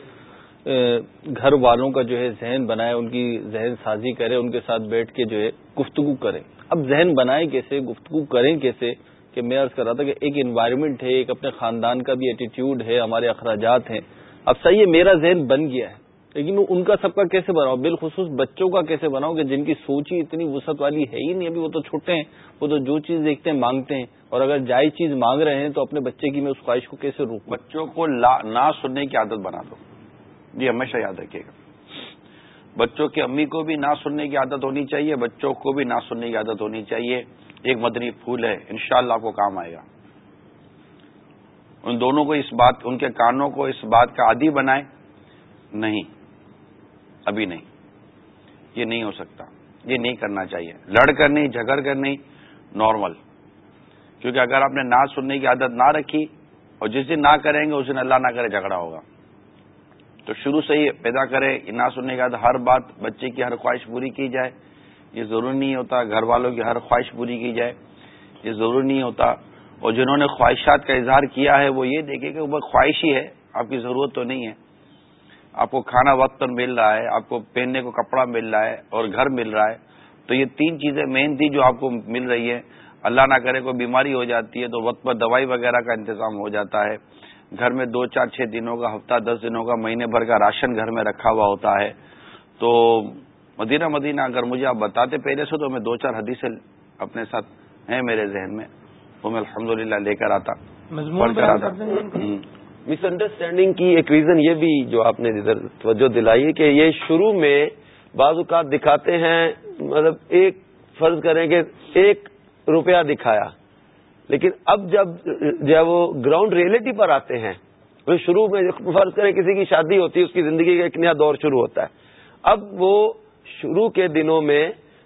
گھر والوں کا جو ہے ذہن بنائے، ان کی ذہن سازی کرے، ان کے ساتھ بیٹھ کے جو ہے گفتگو کریں اب ذہن بنائیں کیسے، گفتگو کریں کیسے؟ کہ میں عرض کر رہا تھا کہ ایک انوائرمنٹ ہے، ایک اپنے خاندان کا بھی ایٹیٹیوڈ ہے، ہمارے اخراجات ہیں۔ اب صحیح ہے، میرا ذہن بن گیا ہے۔ لیکن ان کا سب کا کیسے بناؤ بالخصوص بچوں کا کیسے بناؤ کہ جن کی سوچ ہی اتنی وسعت والی ہے ہی نہیں ابھی، وہ تو چھوٹے ہیں، وہ تو جو چیز دیکھتے ہیں مانگتے ہیں۔ اور اگر جائز چیز مانگ رہے ہیں تو اپنے بچے کی میں اس خواہش کو کیسے روک بچوں کو نہ سننے کی عادت بنا دو۔ یہ ہمیشہ یاد رکھیے گا۔ بچوں کی امی کو بھی نہ سننے کی عادت ہونی چاہیے، بچوں کو بھی نہ سننے کی عادت ہونی چاہیے۔ ایک مدنی پھول ہے، انشاءاللہ آپ کو کام آئے گا۔ ان دونوں کو اس بات، ان کے کانوں کو اس بات کا عادی بنائے نہیں، ابھی نہیں۔ یہ نہیں ہو سکتا۔ یہ نہیں کرنا چاہیے۔ لڑ کر نہیں، جھگڑ کر نہیں نارمل کیونکہ اگر آپ نے نہ سننے کی عادت نہ رکھی اور جس دن نہ کریں گے، اس دن اللہ نہ کرے جھگڑا ہوگا۔ تو شروع سے ہی پیدا کرے نہ سننے کا ہر بات بچے کی ہر خواہش پوری کی جائے۔ یہ ضروری نہیں ہوتا گھر والوں کی ہر خواہش پوری کی جائے۔ یہ ضروری نہیں ہوتا۔ اور جنہوں نے خواہشات کا اظہار کیا ہے، وہ یہ دیکھے کہ وہ خواہش ہی ہے، آپ کی ضرورت تو نہیں ہے۔ آپ کو کھانا وقت پر مل رہا ہے، آپ کو پہننے کو کپڑا مل رہا ہے اور گھر مل رہا ہے۔ تو یہ تین چیزیں مین تھی جو آپ کو مل رہی ہے اللہ نہ کرے کوئی بیماری ہو جاتی ہے تو وقت پر دوائی وغیرہ کا انتظام ہو جاتا ہے۔ گھر میں دو چار چھ دنوں کا ہفتہ دس دنوں کا مہینے بھر کا راشن گھر میں رکھا ہوا ہوتا ہے۔ تو مدینہ مدینہ اگر مجھے آپ بتاتے پہلے سے تو میں دو چار حدیثیں اپنے ساتھ ہیں میرے ذہن میں وہ میں الحمد لے کر آتا۔ مس انڈرسٹینڈنگ کی ایک ریزن یہ بھی جو آپ نے توجہ دلائی ہے کہ یہ شروع میں بعض اوقات دکھاتے ہیں مطلب ایک فرض کریں کہ ایک روپیہ دکھایا۔ لیکن اب جب جو ہے وہ گراؤنڈ ریئلٹی پر آتے ہیں، وہ شروع میں فرض کریں کسی کی شادی ہوتی ہے، اس کی زندگی کا ایک نیا دور شروع ہوتا ہے۔ اب وہ شروع کے دنوں میں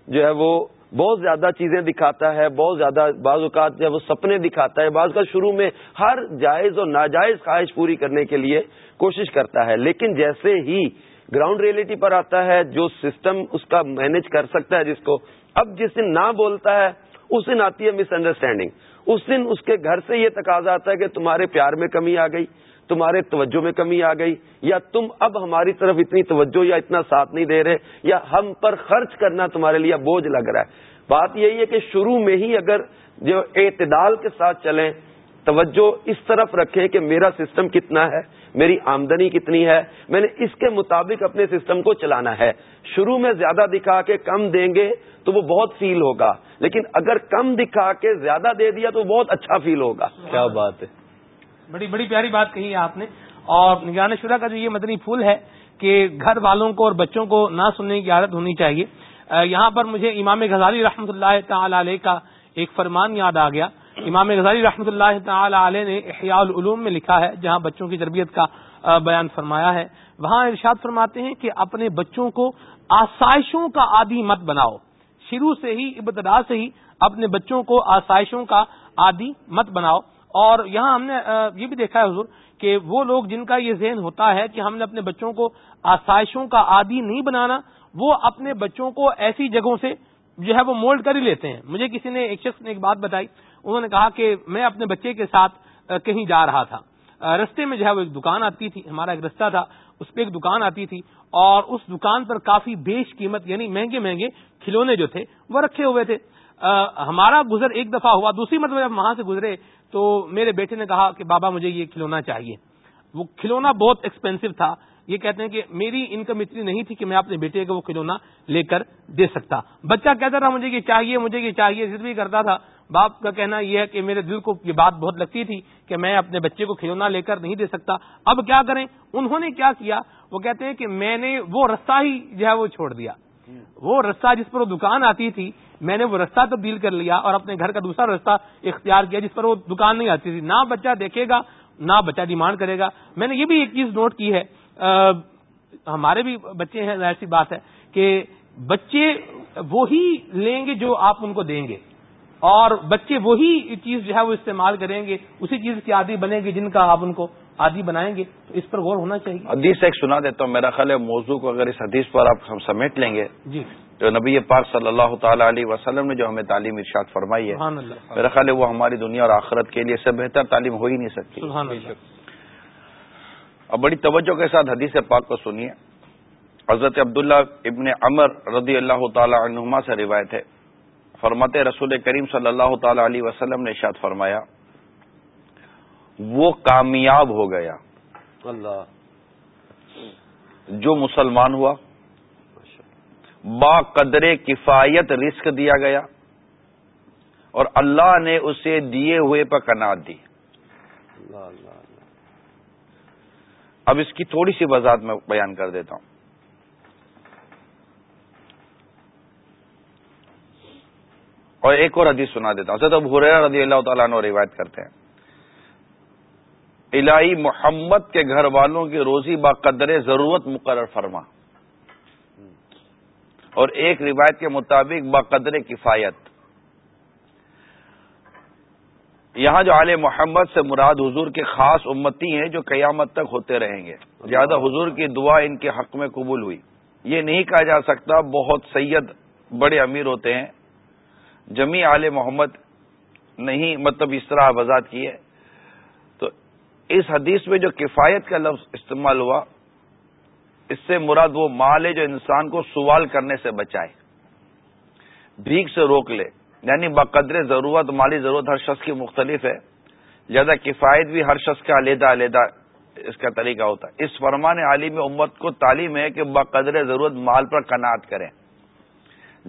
جو ہے وہ بہت زیادہ چیزیں دکھاتا ہے، بہت زیادہ بعض اوقات جب وہ سپنے دکھاتا ہے۔ بعض کا شروع میں ہر جائز اور ناجائز خواہش پوری کرنے کے لیے کوشش کرتا ہے، لیکن جیسے ہی گراؤنڈ ریئلٹی پر آتا ہے، جو سسٹم اس کا مینج کر سکتا ہے، جس کو اب جس دن نہ بولتا ہے، اس دن آتی ہے مس انڈرسٹینڈنگ اس دن اس کے گھر سے یہ تقاضا آتا ہے کہ تمہارے پیار میں کمی آ گئی، تمہارے توجہ میں کمی آ گئی، یا تم اب ہماری طرف اتنی توجہ یا اتنا ساتھ نہیں دے رہے، یا ہم پر خرچ کرنا تمہارے لیے بوجھ لگ رہا ہے۔ بات یہی ہے کہ شروع میں ہی اگر جو اعتدال کے ساتھ چلیں، توجہ اس طرف رکھیں کہ میرا سسٹم کتنا ہے۔ میری آمدنی کتنی ہے؟ میں نے اس کے مطابق اپنے سسٹم کو چلانا ہے۔ شروع میں زیادہ دکھا کے کم دیں گے تو وہ بہت فیل ہوگا۔ لیکن اگر کم دکھا کے زیادہ دے دیا تو بہت اچھا فیل ہوگا۔ کیا بات ہے۔ بڑی بڑی پیاری بات کہی ہے آپ نے۔ اور نگران شرح کا جو یہ مدنی پھول ہے کہ گھر والوں کو اور بچوں کو نہ سننے کی عادت ہونی چاہیے۔ یہاں پر مجھے امام غزالی رحمۃ اللہ تعالی علیہ کا ایک فرمان یاد آ گیا۔ امام غزالی رحمۃ اللہ تعالی علیہ نے احیاء العلوم میں لکھا ہے، جہاں بچوں کی تربیت کا بیان فرمایا ہے۔ وہاں ارشاد فرماتے ہیں کہ اپنے بچوں کو آسائشوں کا عادی مت بناؤ۔ شروع سے ہی، ابتدا سے ہی اپنے بچوں کو آسائشوں کا عادی مت بناؤ۔ اور یہاں ہم نے یہ بھی دیکھا ہے حضور کہ وہ لوگ جن کا یہ ذہن ہوتا ہے کہ ہم نے اپنے بچوں کو آسائشوں کا عادی نہیں بنانا، وہ اپنے بچوں کو ایسی جگہوں سے جو ہے وہ مولڈ کر ہی لیتے ہیں۔ مجھے کسی نے، ایک شخص نے ایک بات بتائی انہوں نے کہا کہ میں اپنے بچے کے ساتھ کہیں جا رہا تھا۔ رستے میں جو ہے وہ ایک دکان آتی تھی، ہمارا ایک رستہ تھا، اس پہ ایک دکان آتی تھی اور اس دکان پر کافی بیش قیمت یعنی مہنگے مہنگے کھلونے جو تھے، وہ رکھے ہوئے تھے۔ ہمارا گزر ایک دفعہ ہوا، دوسری مرتبہ جب وہاں سے گزرے تو میرے بیٹے نے کہا کہ بابا مجھے یہ کھلونا چاہیے۔ وہ کھلونا بہت ایکسپینسو تھا۔ یہ کہتے ہیں کہ میری انکم اتنی نہیں تھی کہ میں اپنے بیٹے کو وہ کھلونا لے کر دے سکتا۔ بچہ کہتا تھا، مجھے یہ چاہیے، مجھے یہ چاہیے، ضد بھی کرتا تھا۔ باپ کا کہنا یہ ہے کہ میرے دل کو یہ بات بہت لگتی تھی کہ میں اپنے بچے کو کھلونا لے کر نہیں دے سکتا۔ اب کیا کریں؟ انہوں نے کیا کیا؟ وہ کہتے ہیں کہ میں نے وہ رستہ ہی جو ہے وہ چھوڑ دیا۔ وہ رستہ جس پر وہ دکان آتی تھی، میں نے وہ رستہ تبدیل کر لیا اور اپنے گھر کا دوسرا رستہ اختیار کیا جس پر وہ دکان نہیں آتی تھی۔ نہ بچہ دیکھے گا، نہ بچہ ڈیمانڈ کرے گا۔ میں نے یہ بھی ایک چیز نوٹ کی ہے۔ ہمارے بھی بچے ہیں ایسی بات ہے کہ بچے وہی لیں گے جو آپ ان کو دیں گے۔ اور بچے وہی چیز جو ہے وہ استعمال کریں گے اسی چیز کی عادی بنے گی جن کا آپ ان کو عادی بنائیں گے تو اس پر غور ہونا چاہیے۔ حدیث ایک سنا دیتا ہوں میرا خیال ہے موضوع کو اگر اس حدیث پر آپ ہم سمیٹ لیں گے جی۔ جو نبی پاک صلی اللہ تعالی علیہ وسلم نے جو ہمیں تعلیم ارشاد فرمائی ہے میرا خیال ہے وہ ہماری دنیا اور آخرت کے لیے سے بہتر تعلیم ہو ہی نہیں سکتی۔ اب بڑی توجہ کے ساتھ حدیث پاک کو سنیے۔ حضرت عبداللہ ابن عمر رضی اللہ تعالی عنہما سے روایت ہے۔ فرمت رسول کریم صلی اللہ تعالی علیہ وسلم نے ارشاد فرمایا وہ کامیاب ہو گیا۔ اللہ۔ جو مسلمان ہوا با قدر کفایت رزق دیا گیا اور اللہ نے اسے دیے ہوئے پر کنات دی۔ اب اس کی تھوڑی سی وضاحت میں بیان کر دیتا ہوں۔ اور ایک اور حدیث سنا دیتا ہوں۔ اب حریرہ رضی اللہ تعالیٰ عنہ روایت کرتے ہیں۔ الہی محمد کے گھر والوں کی روزی باقدر ضرورت مقرر فرما۔ اور ایک روایت کے مطابق باقدر کفایت۔ یہاں جو عال محمد سے مراد حضور کے خاص امتی ہیں جو قیامت تک ہوتے رہیں گے۔ زیادہ حضور کی دعا ان کے حق میں قبول ہوئی۔ یہ نہیں کہا جا سکتا، بہت سید بڑے امیر ہوتے ہیں۔ جمی عال محمد نہیں مطلب اس طرح وضاحت کی ہے۔ تو اس حدیث میں جو کفایت کا لفظ استعمال ہوا، اس سے مراد وہ مال ہے جو انسان کو سوال کرنے سے بچائے بھیک سے روک لے۔ یعنی بقدر ضرورت، مالی ضرورت ہر شخص کی مختلف ہے۔ لہذا کفایت بھی ہر شخص کا علیحدہ علیحدہ اس کا طریقہ ہوتا ہے۔ اس فرمان عالم امت کو تعلیم ہے کہ بقدر ضرورت مال پر کناٹ کریں۔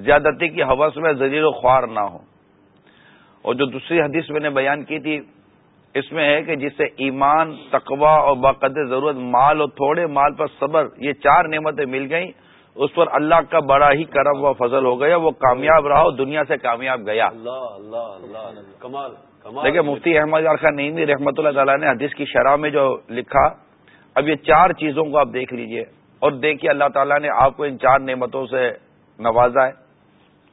زیادتی کی حوث میں زلیل و خوار نہ ہو اور جو دوسری حدیث میں نے بیان کی تھی اس میں ہے کہ جسے ایمان تقوا اور باقدر ضرورت مال اور تھوڑے مال پر صبر یہ چار نعمتیں مل گئیں۔ اس پر اللہ کا بڑا ہی کرم و فضل ہو گیا وہ کامیاب رہا دنیا سے کامیاب گیا۔ دیکھیے مفتی احمد خان نیندی رحمۃ اللہ تعالیٰ نے حدیث کی شرح میں جو لکھا اب یہ چار چیزوں کو آپ دیکھ لیجیے اور دیکھیے اللہ تعالیٰ نے آپ کو ان چار نعمتوں سے نوازا ہے۔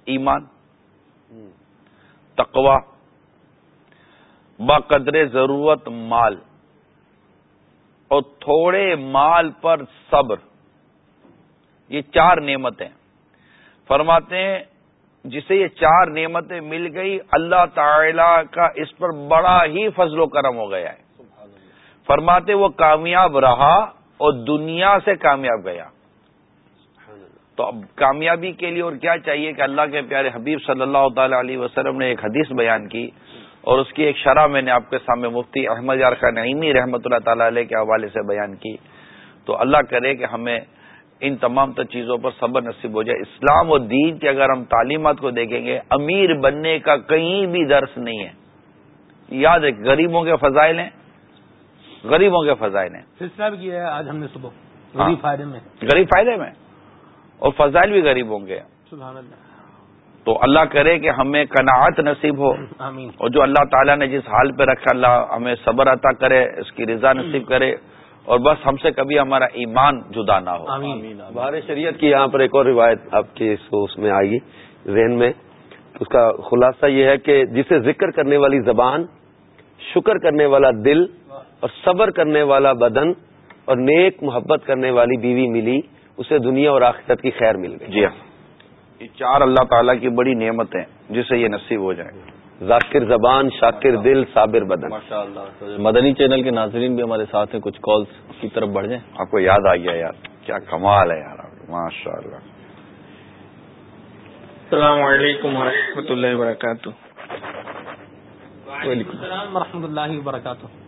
ایمان تقوا بقدر ضرورت مال اور تھوڑے مال پر صبر۔ یہ چار نعمتیں فرماتے ہیں جسے یہ چار نعمتیں مل گئی اللہ تعالی کا اس پر بڑا ہی فضل و کرم ہو گیا ہے۔ فرماتے وہ کامیاب رہا اور دنیا سے کامیاب گیا۔ تو اب کامیابی کے لیے اور کیا چاہیے کہ اللہ کے پیارے حبیب صلی اللہ تعالی علیہ وسلم نے ایک حدیث بیان کی اور اس کی ایک شرح میں نے آپ کے سامنے مفتی احمد یار خان نعیمی رحمۃ اللہ تعالی علیہ کے حوالے سے بیان کی۔ تو اللہ کرے کہ ہمیں ان تمام تر چیزوں پر صبر نصیب ہو جائے۔ اسلام و دین کی اگر ہم تعلیمات کو دیکھیں گے امیر بننے کا کہیں بھی درس نہیں ہے۔ یاد ہے غریبوں کے فضائل ہیں غریبوں کے فضائل ہیں۔ سلسلہ بھی کیا ہے آج ہم نے صبح غریب ہاں۔ فائدے میں۔ غریب فائدے میں۔ اور فضائل بھی غریبوں کے تو اللہ کرے کہ ہمیں کناعت نصیب ہو۔ آمین۔ اور جو اللہ تعالیٰ نے جس حال پہ رکھا اللہ ہمیں صبر عطا کرے اس کی رضا نصیب کرے۔ اور بس ہم سے کبھی ہمارا ایمان جدا نہ ہو۔ بہار شریعت کی یہاں پر ایک اور روایت آپ کی اس میں آئے گی ذہن میں۔ اس کا خلاصہ یہ ہے کہ جسے ذکر کرنے والی زبان شکر کرنے والا دل اور صبر کرنے والا بدن اور نیک محبت کرنے والی بیوی ملی۔ اسے دنیا اور آخرت کی خیر مل گئی۔ جی ہاں۔ یہ چار اللہ تعالیٰ کی بڑی نعمت ہیں جسے یہ نصیب ہو جائے ذاکر زبان شاکر دل صابر بدن۔ مدنی چینل کے ناظرین بھی ہمارے ساتھ ہیں کچھ کالز کی طرف بڑھ جائیں۔ آپ کو یاد آ گیا یار کیا کمال ہے یار ماشاء اللہ السلام علیکم و رحمۃ اللہ وبرکاتہ۔ وعلیکم السلام و اللہ وبرکاتہ۔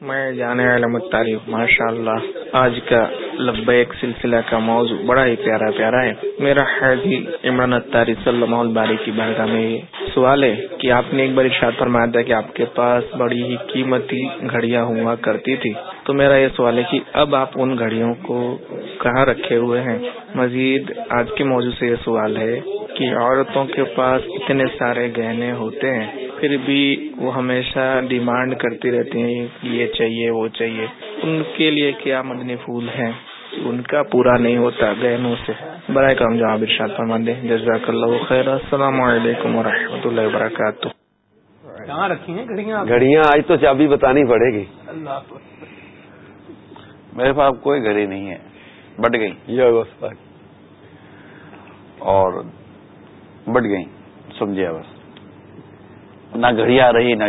میں جانے والا متعارف ماشاء اللہ آج کا لبیک سلسلہ کا موضوع بڑا ہی پیارا پیارا ہے۔ میرا حیضی عمران اتاری صلی اللہ باری کی بارگاہ میں سوال ہے کہ آپ نے ایک بار ارشاد فرمایا تھا کہ آپ کے پاس بڑی ہی قیمتی گھڑیاں ہوا کرتی تھی۔ تو میرا یہ سوال ہے کہ اب آپ ان گھڑیوں کو کہاں رکھے ہوئے ہیں؟ مزید آج کے موضوع سے یہ سوال ہے کہ عورتوں کے پاس اتنے سارے گہنے ہوتے ہیں۔ پھر بھی وہ ہمیشہ ڈیمانڈ کرتی رہتی ہیں یہ چاہیے وہ چاہیے۔ ان کے لیے کیا مدنی پھول ہیں؟ ان کا پورا نہیں ہوتا گہنوں سے۔ برائے کام جہاں ارشاد فرما دیں جزاک اللہ خیر۔ السلام علیکم و رحمۃ اللہ وبرکاتہ۔ کہاں رکھی ہیں گھڑیاں؟ گھڑیاں آج تو چابی بتانی پڑے گی۔ میرے پاس کوئی گھڑی نہیں ہے۔ بٹ گئی اور بٹ گئی سمجھے بس نہ گھڑیاں رہی نہ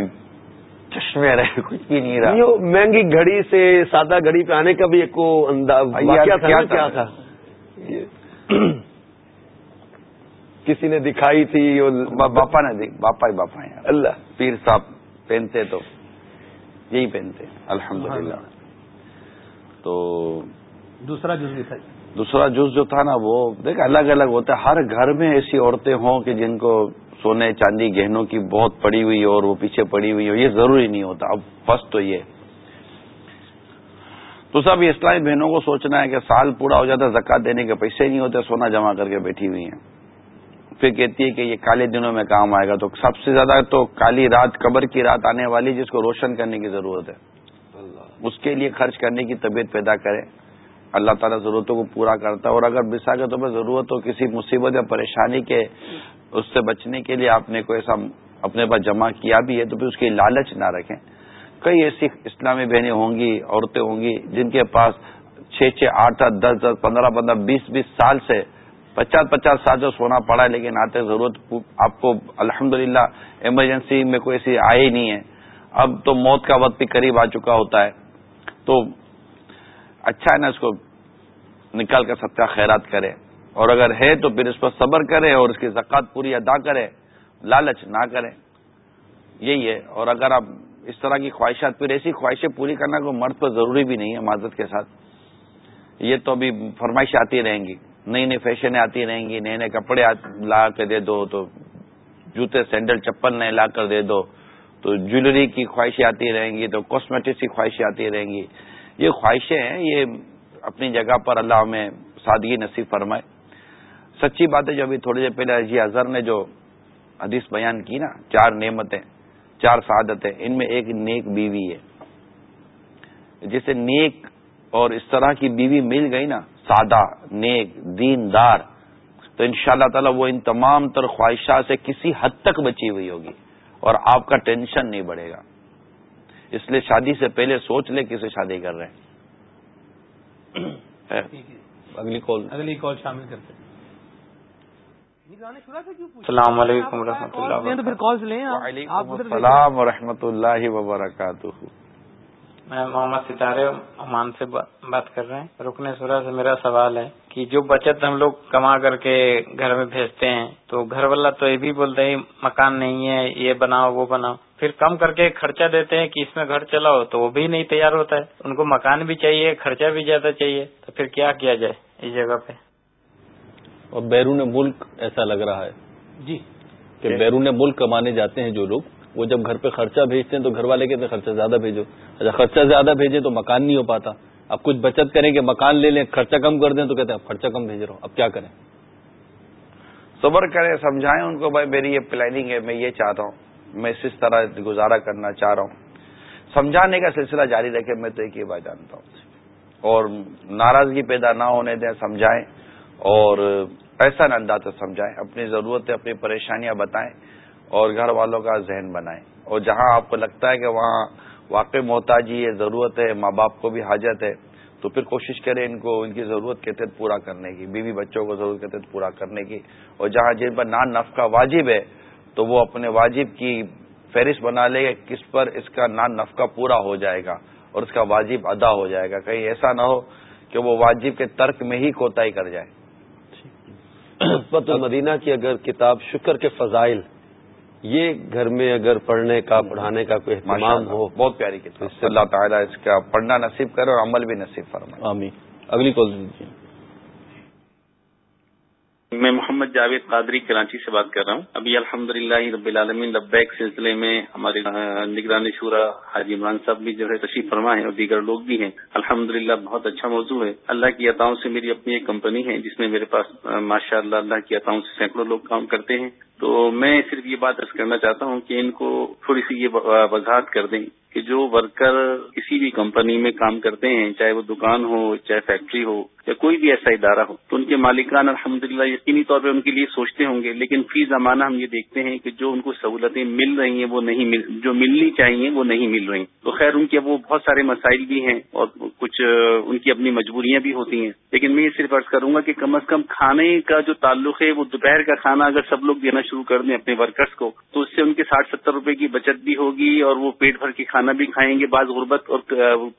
چشمے رہے کچھ بھی نہیں رہا۔ مہنگی گھڑی سے سادہ گھڑی پہ آنے کا بھی ایک انداز کیا تھا؟ کسی نے دکھائی تھی باپا نے باپا ہی باپا ہیں اللہ۔ پیر صاحب پہنتے تو یہی پہنتے الحمد للہ تو دوسرا جز بھی تھا۔ دوسرا جز جو تھا نا وہ دیکھ الگ الگ ہوتا ہے۔ ہر گھر میں ایسی عورتیں ہوں کہ جن کو سونے چاندی گہنوں کی بہت پڑی ہوئی اور وہ پیچھے پڑی ہوئی ہو یہ ضروری نہیں ہوتا۔ اب فرسٹ تو یہ۔ تو سب اسلامی بہنوں کو سوچنا ہے کہ سال پورا ہو جاتا زکات دینے کے پیسے نہیں ہوتے سونا جمع کر کے بیٹھی ہوئی ہیں۔ پھر کہتی ہے کہ یہ کالے دنوں میں کام آئے گا۔ تو سب سے زیادہ تو کالی رات قبر کی رات آنے والی جس کو روشن کرنے کی ضرورت ہے۔ اس کے لیے خرچ کرنے کی طبیعت پیدا کرے۔ اللہ تعالیٰ ضرورتوں کو پورا کرتا ہے۔ اور اگر بسا کے پر ضرورت ہو کسی مصیبت یا پریشانی کے اس سے بچنے کے لیے آپ نے کوئی ایسا اپنے پاس جمع کیا بھی ہے تو پھر اس کی لالچ نہ رکھیں۔ کئی ایسی اسلامی بہنیں ہوں گی، عورتیں ہوں گی، جن کے پاس چھ چھ آٹھ آٹھ دس دس پندرہ پندرہ بیس بیس سال سے پچاس پچاس سال جو سونا پڑا ہے، لیکن آتے ضرورت آپ کو الحمدللہ ایمرجنسی میں کوئی ایسی آئے ہی نہیں ہے۔ اب تو موت کا وقت بھی قریب آ چکا ہوتا ہے۔ تو اچھا ہے نا اس کو نکال کر سب کا خیرات کرے۔ اور اگر ہے تو پھر اس پر صبر کرے اور اس کی زکات پوری ادا کرے لالچ نہ کرے یہی ہے۔ اور اگر آپ اس طرح کی خواہشات، پھر ایسی خواہشیں پوری کرنا کوئی مرد پر ضروری بھی نہیں ہے معذرت کے ساتھ۔ یہ تو ابھی فرمائش آتی رہیں گی۔ نئی نئی فیشنیں آتی رہیں گی، نئے نئے کپڑے لا کے دے دو تو جوتے، سینڈل، چپل نئے لا کر دے دو تو جویلری کی خواہشیں آتی رہیں گی، تو کاسمیٹکس کی خواہشیں آتی رہیں گی۔ یہ خواہشیں ہیں، یہ اپنی جگہ پر اللہ ہمیں سادگی نصیب فرمائے۔ سچی بات ہے جو ابھی تھوڑی دیر پہلے جی اظہر نے جو حدیث بیان کی نا چار نعمتیں چار سعادتیں ان میں ایک نیک بیوی ہے۔ جسے نیک اور اس طرح کی بیوی مل گئی نا سادہ نیک دین دار تو ان شاء اللہ تعالی وہ ان تمام تر خواہشات سے کسی حد تک بچی ہوئی ہوگی اور آپ کا ٹینشن نہیں بڑھے گا۔ اس لیے شادی سے پہلے سوچ لیں کسے شادی کر رہے ہیں۔ اگلی کال۔ اگلی کال شامل کرتے السلام علیکم و رحمۃ اللہ پھر کال لیں السلام و رحمۃ اللہ وبرکاتہ۔ میں محمد ستارے امان سے بات کر رہے ہیں۔ رکن سورا سے میرا سوال ہے کہ جو بچت ہم لوگ کما کر کے گھر میں بھیجتے ہیں تو گھر والا تو یہ بھی بولتے ہیں مکان نہیں ہے یہ بناؤ وہ بناؤ۔ پھر کم کر کے خرچہ دیتے ہیں کہ اس میں گھر چلاؤ تو وہ بھی نہیں تیار ہوتا ہے۔ ان کو مکان بھی چاہیے خرچہ بھی زیادہ چاہیے تو پھر کیا کیا جائے اس جگہ پہ؟ اور بیرون ملک ایسا لگ رہا ہے جی۔ کہ بیرون ملک کمانے جاتے ہیں جو لوگ وہ جب گھر پہ خرچہ بھیجتے ہیں تو گھر والے کہتے ہیں خرچہ زیادہ بھیجو۔ اچھا خرچہ زیادہ بھیجے تو مکان نہیں ہو پاتا۔ اب کچھ بچت کریں کہ مکان لے لیں خرچہ کم کر دیں تو کہتے ہیں اب خرچہ کم بھیج رہا ہوں اب کیا کریں؟ صبر کریں سمجھائیں ان کو بھائی میری یہ پلاننگ ہے میں یہ چاہتا ہوں میں اس طرح گزارا کرنا چاہ رہا ہوں۔ سمجھانے کا سلسلہ جاری رکھے میں تو ایک ہی بات جانتا ہوں۔ اور ناراضگی پیدا نہ ہونے دیں سمجھائیں۔ اور ایسا نہ انداز سمجھائیں، اپنی ضرورتیں، اپنی پریشانیاں بتائیں اور گھر والوں کا ذہن بنائیں۔ اور جہاں آپ کو لگتا ہے کہ وہاں واقع محتاجی ہے، ضرورت ہے، ماں باپ کو بھی حاجت ہے، تو پھر کوشش کریں ان کو، ان کی ضرورت کے تحت پورا کرنے کی، بیوی بچوں کو ضرورت کے تحت پورا کرنے کی۔ اور جہاں جن پر نان نفقہ واجب ہے، تو وہ اپنے واجب کی فہرست بنا لے گا کس پر اس کا نان نفقہ پورا ہو جائے گا اور اس کا واجب ادا ہو جائے گا۔ کہیں ایسا نہ ہو کہ وہ واجب کے ترک میں ہی کوتاہی کر جائے۔ مدینہ کی اگر کتاب شکر کے فضائل یہ گھر میں اگر پڑھنے کا پڑھانے کا کوئی اہتمام ہو بہت پیاری کتاب۔ اللہ تعالیٰ اس کا پڑھنا نصیب کرے اور عمل بھی نصیب فرمائے۔ آمین۔ اگلی کال دیجیے میں محمد جاوید قادری کراچی سے بات کر رہا ہوں۔ ابھی الحمد للہ رب العالمین لبیک سلسلے میں ہمارے نگرانی شورا حاجی عمران صاحب بھی جو ہے تشریف فرما ہے اور دیگر لوگ بھی ہیں۔ الحمد بہت اچھا موضوع ہے۔ اللہ کی عطاؤں سے میری اپنی ایک کمپنی ہے جس میں میرے پاس ماشاء اللہ اللہ کی عطاؤں سے سینکڑوں لوگ کام کرتے ہیں۔ تو میں صرف یہ بات ارض کرنا چاہتا ہوں کہ ان کو تھوڑی سی یہ وضاحت کر دیں کہ جو ورکر کسی بھی کمپنی میں کام کرتے ہیں، چاہے وہ دکان ہو، چاہے فیکٹری ہو یا کوئی بھی ایسا ادارہ ہو، تو ان کے مالکان الحمد للہ یقینی طور پہ ان کے لیے سوچتے ہوں گے، لیکن فی زمانہ ہم یہ دیکھتے ہیں کہ جو ان کو سہولتیں مل رہی ہیں وہ نہیں مل جو ملنی چاہیے وہ نہیں مل رہی۔ تو خیر، ان کے وہ بہت سارے مسائل بھی ہیں اور کچھ ان کی اپنی مجبوریاں بھی ہوتی ہیں۔ لیکن میں یہ صرف عرض کروں گا کہ کم از کم کھانے کا جو تعلق ہے، وہ دوپہر کا کھانا اگر سب لوگ دینا شروع کر دیں اپنے ورکرس کو، تو اس سے ان کے ساٹھ ستر روپے کی بچت بھی ہوگی اور وہ پیٹ بھر کے کھانا بھی کھائیں گے بعض غربت اور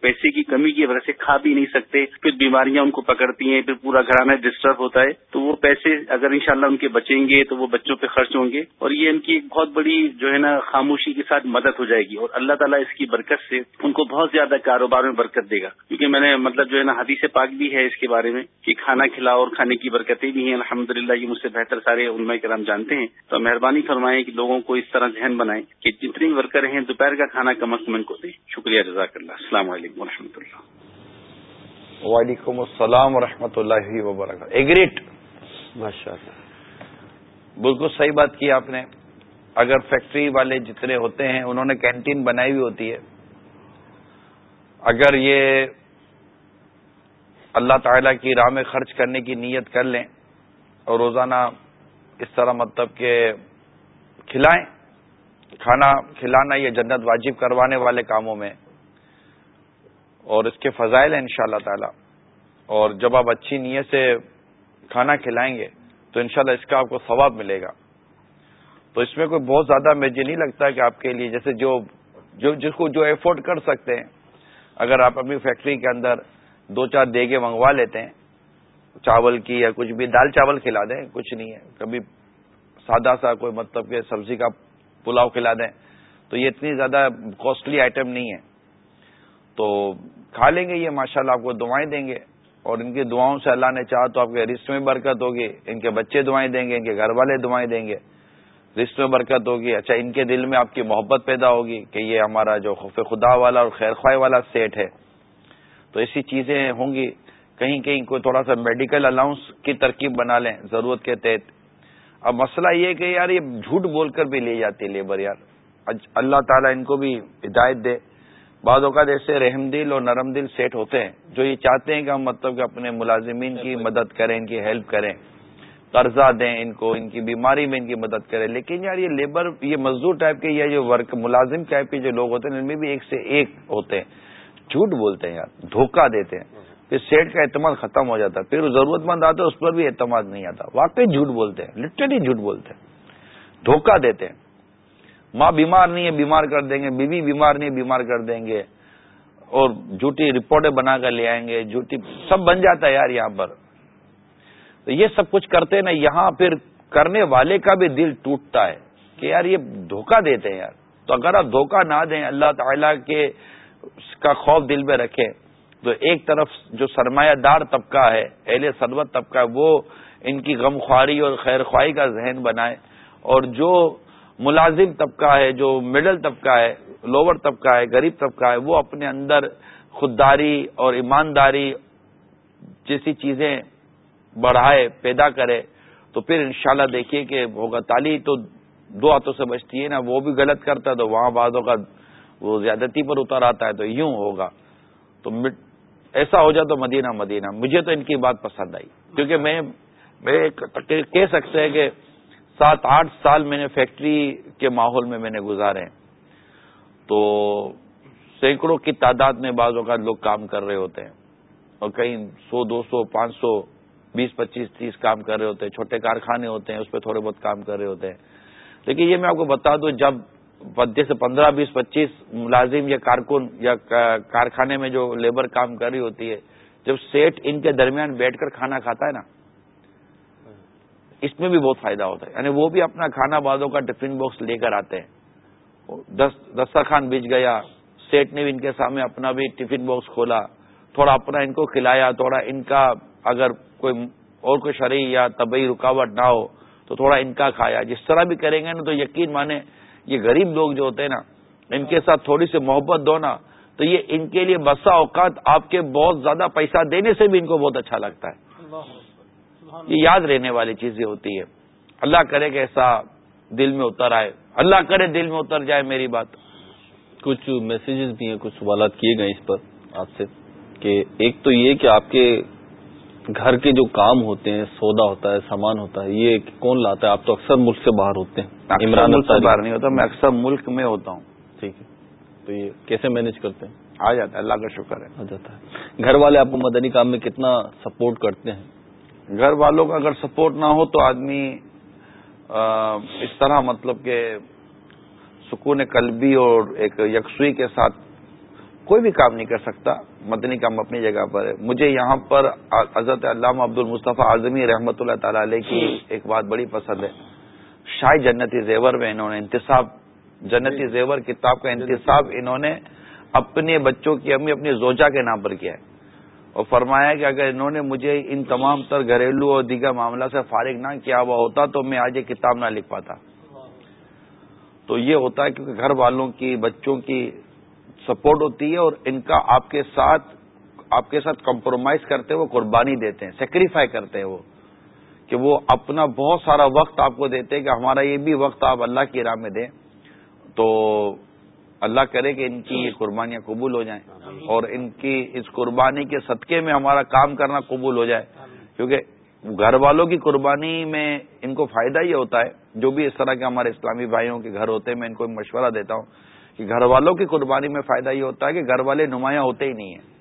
پیسے کی کمی کی وجہ سے کھا بھی نہیں سکتے۔ پھر بیماریاں ان کو پکڑتی ہیں، پھر پورا گھرانا ڈسٹرب ہوتا ہے۔ تو وہ پیسے اگر انشاءاللہ ان کے بچیں گے تو وہ بچوں پہ خرچ ہوں گے اور یہ ان کی ایک بہت بڑی جو ہے نا خاموشی کے ساتھ مدد ہو جائے گی اور اللہ تعالیٰ اس کی برکت سے ان کو بہت زیادہ کاروبار میں برکت دے گا۔ کیونکہ میں نے مطلب جو ہے نا حدیث پاک بھی ہے اس کے بارے میں کہ کھانا کھلاؤ اور کھانے کی برکتیں بھی ہیں۔ الحمد للہ یہ مجھ سے بہتر سارے علماء کرام جانتے ہیں۔ تو مہربانی فرمائیں کہ لوگوں کو اس طرح ذہن بنائیں کہ جتنے ورکر ہیں دوپہر کا کھانا کم از کم ان کو دیں۔ شکریہ جزاک اللہ السلام علیکم و اللہ۔ وعلیکم السلام و اللہ وبرکاتہ۔ ایگریٹ ماشاء اللہ بالکل صحیح بات کی آپ نے۔ اگر فیکٹری والے جتنے ہوتے ہیں انہوں نے کینٹین بنائی ہوئی ہوتی ہے۔ اگر یہ اللہ تعالی کی راہ میں خرچ کرنے کی نیت کر لیں اور روزانہ اس طرح مطلب کہ کھلائیں، کھانا کھلانا یہ جنت واجب کروانے والے کاموں میں۔ اور اس کے فضائل ہیں ان شاء اللہ تعالی۔ اور جب آپ اچھی نیت سے کھانا کھلائیں گے، تو انشاءاللہ اس کا آپ کو ثواب ملے گا۔ تو اس میں کوئی بہت زیادہ مجھے نہیں لگتا کہ آپ کے لیے جیسے جو جو، جس کو جو افورڈ کر سکتے ہیں۔ اگر آپ اپنی فیکٹری کے اندر دو چار دیگے منگوا لیتے ہیں چاول کی یا کچھ بھی، دال چاول کھلا دیں، کچھ نہیں ہے۔ کبھی سادہ سا کوئی مطلب کہ سبزی کا پلاؤ کھلا دیں، تو یہ اتنی زیادہ کاسٹلی آئٹم نہیں ہے۔ تو کھا لیں گے یہ، ماشاءاللہ اللہ آپ کو دعائیں دیں گے۔ اور ان کی دعاؤں سے اللہ نے چاہا تو آپ کے رشت میں برکت ہوگی۔ ان کے بچے دعائیں دیں گے، ان کے گھر والے دعائیں دیں گے۔ رشت میں برکت ہوگی۔ اچھا ان کے دل میں آپ کی محبت پیدا ہوگی کہ یہ ہمارا جو خوف خدا والا اور خیر خواہ والا سیٹ ہے۔ تو ایسی چیزیں ہوں گی۔ کہیں کہیں کوئی تھوڑا سا میڈیکل الاؤنس کی ترکیب بنا لیں ضرورت کے تحت۔ اب مسئلہ یہ کہ یار یہ جھوٹ بول کر بھی لے جاتی ہے لیبر یار۔ اللہ تعالیٰ ان کو بھی ہدایت دے۔ بعض اوقات ایسے رحم دل اور نرم دل سیٹ ہوتے ہیں جو یہ چاہتے ہیں کہ ہم مطلب کہ اپنے ملازمین کی مدد کریں ان کی ہیلپ کریں۔ قرضہ دیں ان کو ان کی بیماری میں ان کی مدد کریں۔ لیکن یار یہ لیبر یہ مزدور ٹائپ کے یا جو ورک ملازم ٹائپ کے جو لوگ ہوتے ہیں ان میں بھی ایک سے ایک ہوتے ہیں۔ جھوٹ بولتے ہیں یار دھوکہ دیتے ہیں۔ پھر سیٹ کا اعتماد ختم ہو جاتا ہے پھر ضرورت مند آتے، اس پر بھی اعتماد نہیں آتا۔ واقعی جھوٹ بولتے ہیں لٹرلی جھوٹ بولتے ہیں۔ دھوکہ دیتے ہیں۔ ماں بیمار نہیں ہے، بیمار کر دیں گے، بیوی بیمار نہیں ہے، بیمار کر دیں گے۔ اور جھوٹی رپورٹیں بنا کر لے آئیں گے، جھوٹی سب بن جاتا ہے یار یہاں پر۔ تو یہ سب کچھ کرتے نا، یہاں پھر کرنے والے کا بھی دل ٹوٹتا ہے کہ یار یہ دھوکہ دیتے ہیں یار۔ تو اگر آپ دھوکہ نہ دیں، اللہ تعالی کے کا خوف دل میں رکھیں۔ تو ایک طرف جو سرمایہ دار طبقہ ہے، اہل سروت طبقہ ہے وہ ان کی غم خواری اور خیر خواہی کا ذہن بنائے۔ اور جو ملازم طبقہ ہے، جو مڈل طبقہ ہے لوور طبقہ ہے، غریب طبقہ ہے، وہ اپنے اندر خودداری اور ایمانداری جیسی چیزیں بڑھائے، پیدا کرے۔ تو پھر انشاءاللہ دیکھیے کہ ہوگا تالی تو دو ہاتھوں سے بچتی ہے نا، وہ بھی غلط کرتا ہے تو وہاں بعدوں کا وہ زیادتی پر اتر آتا ہے تو یوں ہوگا۔ تو ایسا ہو جائے تو مدینہ مدینہ۔ مجھے تو ان کی بات پسند آئی۔ کیونکہ میں کہہ سکتے ہیں کہ سات، آٹھ سال میں نے فیکٹری کے ماحول میں میں نے گزارے تو سینکڑوں کی تعداد میں بعض اوقات لوگ کام کر رہے ہوتے ہیں۔ اور کہیں سو، دو سو، پانچ سو، بیس، پچیس، تیس کام کر رہے ہوتے ہیں۔ چھوٹے کارخانے ہوتے ہیں، اس پہ تھوڑے بہت کام کر رہے ہوتے ہیں۔ لیکن یہ میں آپ کو بتا دوں، جب جیسے پندرہ، بیس، پچیس ملازم یا کارکن یا کارخانے میں جو لیبر کام کر رہی ہوتی ہے، جب سیٹ ان کے درمیان بیٹھ کر کھانا کھاتا ہے نا، اس میں بھی بہت فائدہ ہوتا ہے۔ یعنی وہ بھی اپنا کھانا بازوں کا ٹفن باکس لے کر آتے ہیں۔ دسترخوان بیچ گیا، سیٹ نے بھی ان کے سامنے اپنا بھی ٹفن باکس کھولا، تھوڑا اپنا ان کو کھلایا، تھوڑا ان کا اگر کوئی اور کوئی شرح یا طبی رکاوٹ نہ ہو تو تھوڑا ان کا کھایا۔ جس طرح بھی کریں گے نا تو یقین مانے یہ غریب لوگ جو ہوتے ہیں نا ان کے ساتھ تھوڑی سی محبت دو نا تو یہ ان کے لیے بسا اوقات آپ کے بہت زیادہ پیسہ دینے سے بھی ان کو بہت اچھا لگتا ہے۔ یہ یاد رہنے والی چیزیں ہوتی ہے اللہ کرے کہ ایسا دل میں اتر آئے۔ اللہ کرے دل میں اتر جائے میری بات۔ کچھ میسیجز بھی ہیں کچھ سوالات کیے گئے اس پر آپ سے کہ ایک تو یہ کہ آپ کے گھر کے جو کام ہوتے ہیں سودا ہوتا ہے سامان ہوتا ہے یہ کون لاتا ہے؟ آپ تو اکثر ملک سے باہر ہوتے ہیں عمران سے باہر نہیں ہوتا میں اکثر ملک میں ہوتا ہوں۔ ٹھیک ہے۔ تو یہ کیسے مینج کرتے ہیں؟ آ جاتا ہے اللہ کا شکر ہے۔ آ جاتا ہے۔ گھر والے آپ کو مدنی کام میں کتنا سپورٹ کرتے ہیں؟ گھر والوں کا اگر سپورٹ نہ ہو تو آدمی اس طرح مطلب کہ سکون قلبی اور ایک یکسوئی کے ساتھ کوئی بھی کام نہیں کر سکتا۔ مدنی کام اپنی جگہ پر ہے۔ مجھے یہاں پر حضرت علامہ عبد المصطفیٰ اعظمی رحمۃ اللہ تعالی علیہ کی ایک بات بڑی پسند ہے۔ شاہ جنتی زیور میں انہوں نے انتصاب، جنتی زیور کتاب کا انتصاب انہوں نے اپنے بچوں کی امی اپنی زوجا کے نام پر کیا ہے۔ اور فرمایا کہ اگر انہوں نے مجھے ان تمام تر گھریلو اور دیگر معاملہ سے فارغ نہ کیا ہوا ہوتا تو میں آج یہ کتاب نہ لکھ پاتا۔ تو یہ ہوتا ہے کیونکہ گھر والوں کی، بچوں کی سپورٹ ہوتی ہے اور ان کا آپ کے ساتھ آپ کے ساتھ کمپرومائز کرتے وہ قربانی دیتے ہیں سیکریفائی کرتے ہیں وہ کہ وہ اپنا بہت سارا وقت آپ کو دیتے ہیں کہ ہمارا یہ بھی وقت آپ اللہ کی راہ میں دیں۔ تو اللہ کرے کہ ان کی یہ قربانیاں قبول ہو جائیں اور ان کی اس قربانی کے صدقے میں ہمارا کام کرنا قبول ہو جائے۔ کیونکہ گھر والوں کی قربانی میں ان کو فائدہ یہ ہوتا ہے۔ جو بھی اس طرح کے ہمارے اسلامی بھائیوں کے گھر ہوتے ہیں میں ان کو مشورہ دیتا ہوں۔ کہ گھر والوں کی قربانی میں فائدہ یہ ہوتا ہے کہ گھر والے نمایاں ہوتے ہی نہیں ہیں۔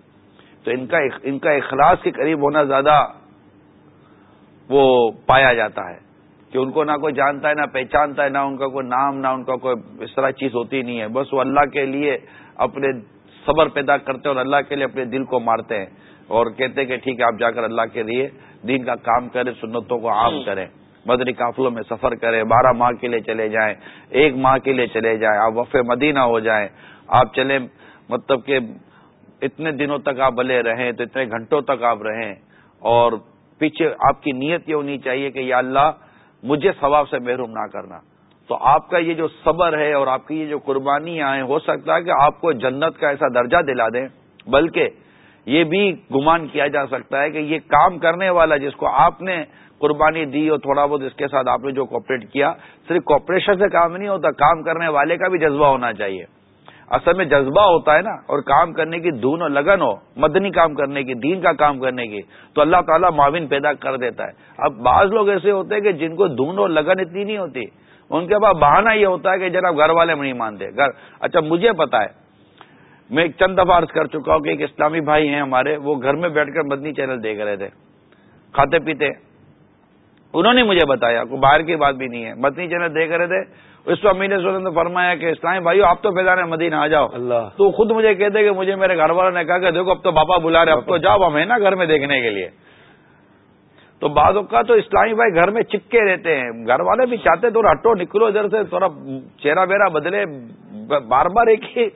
تو ان کا ان کا اخلاص کے قریب ہونا زیادہ وہ پایا جاتا ہے کہ ان کو نہ کوئی جانتا ہے نہ پہچانتا ہے نہ ان کا کوئی نام نہ ان کا کوئی اس طرح چیز ہوتی نہیں ہے۔ بس وہ اللہ کے لیے اپنے صبر پیدا کرتے ہیں اور اللہ کے لیے اپنے دل کو مارتے ہیں اور کہتے ہیں کہ ٹھیک ہے آپ جا کر اللہ کے لیے دین کا کام کریں سنتوں کو عام کریں۔ مدنی قافلوں میں سفر کریں بارہ ماہ کے لیے چلے جائیں، ایک ماہ کے لیے چلے جائیں، آپ وف مدینہ ہو جائیں، آپ چلیں مطلب کہ اتنے دنوں تک آپ بلے رہیں تو اتنے گھنٹوں تک آپ رہیں اور پیچھے آپ کی نیت یہ ہونی چاہیے کہ یا اللہ مجھے ثواب سے محروم نہ کرنا۔ تو آپ کا یہ جو صبر ہے اور آپ کی یہ جو قربانیاں ہیں، ہو سکتا ہے کہ آپ کو جنت کا ایسا درجہ دلا دیں، بلکہ یہ بھی گمان کیا جا سکتا ہے کہ یہ کام کرنے والا جس کو آپ نے قربانی دی اور تھوڑا بہت اس کے ساتھ آپ نے جو کوپریٹ کیا، صرف کوپریشن سے کام نہیں ہوتا، کام کرنے والے کا بھی جذبہ ہونا چاہیے۔ اصل میں جذبہ ہوتا ہے نا، اور کام کرنے کی دھون اور لگن ہو، مدنی کام کرنے کی، دین کا کام کرنے کی، تو اللہ تعالیٰ معاون پیدا کر دیتا ہے۔ اب بعض لوگ ایسے ہوتے ہیں کہ جن کو دھون اور لگن اتنی نہیں ہوتی، ان کے پاس بہانہ یہ ہوتا ہے کہ جناب گھر والے نہیں مانتے۔ گھر اچھا مجھے پتا ہے، میں ایک چند دفعہ عرض کر چکا ہوں کہ ایک اسلامی بھائی ہیں ہمارے، وہ گھر میں بیٹھ کر مدنی چینل دیکھ رہے تھے، کھاتے پیتے۔ انہوں نے مجھے بتایا کوئی باہر کی بات بھی نہیں ہے۔ مدنی چینل دیکھ رہے تھے اس کو امین نے فرمایا کہ اسلامی بھائی آپ تو فیضان مدینہ آ جاؤ۔ اللہ۔ تو خود مجھے کہتے کہ مجھے میرے گھر والوں نے کہا کہ دیکھو اب تو باپا بلا رہے اب تو جاؤ ہم ہے نا گھر میں دیکھنے کے لیے۔ تو بعض کا تو اسلامی بھائی گھر میں چپکے رہتے ہیں۔ گھر والے بھی چاہتے تھوڑا ہٹو نکلو ادھر سے تھوڑا چہرہ بیرا بدلے۔ بار بار ایک ہی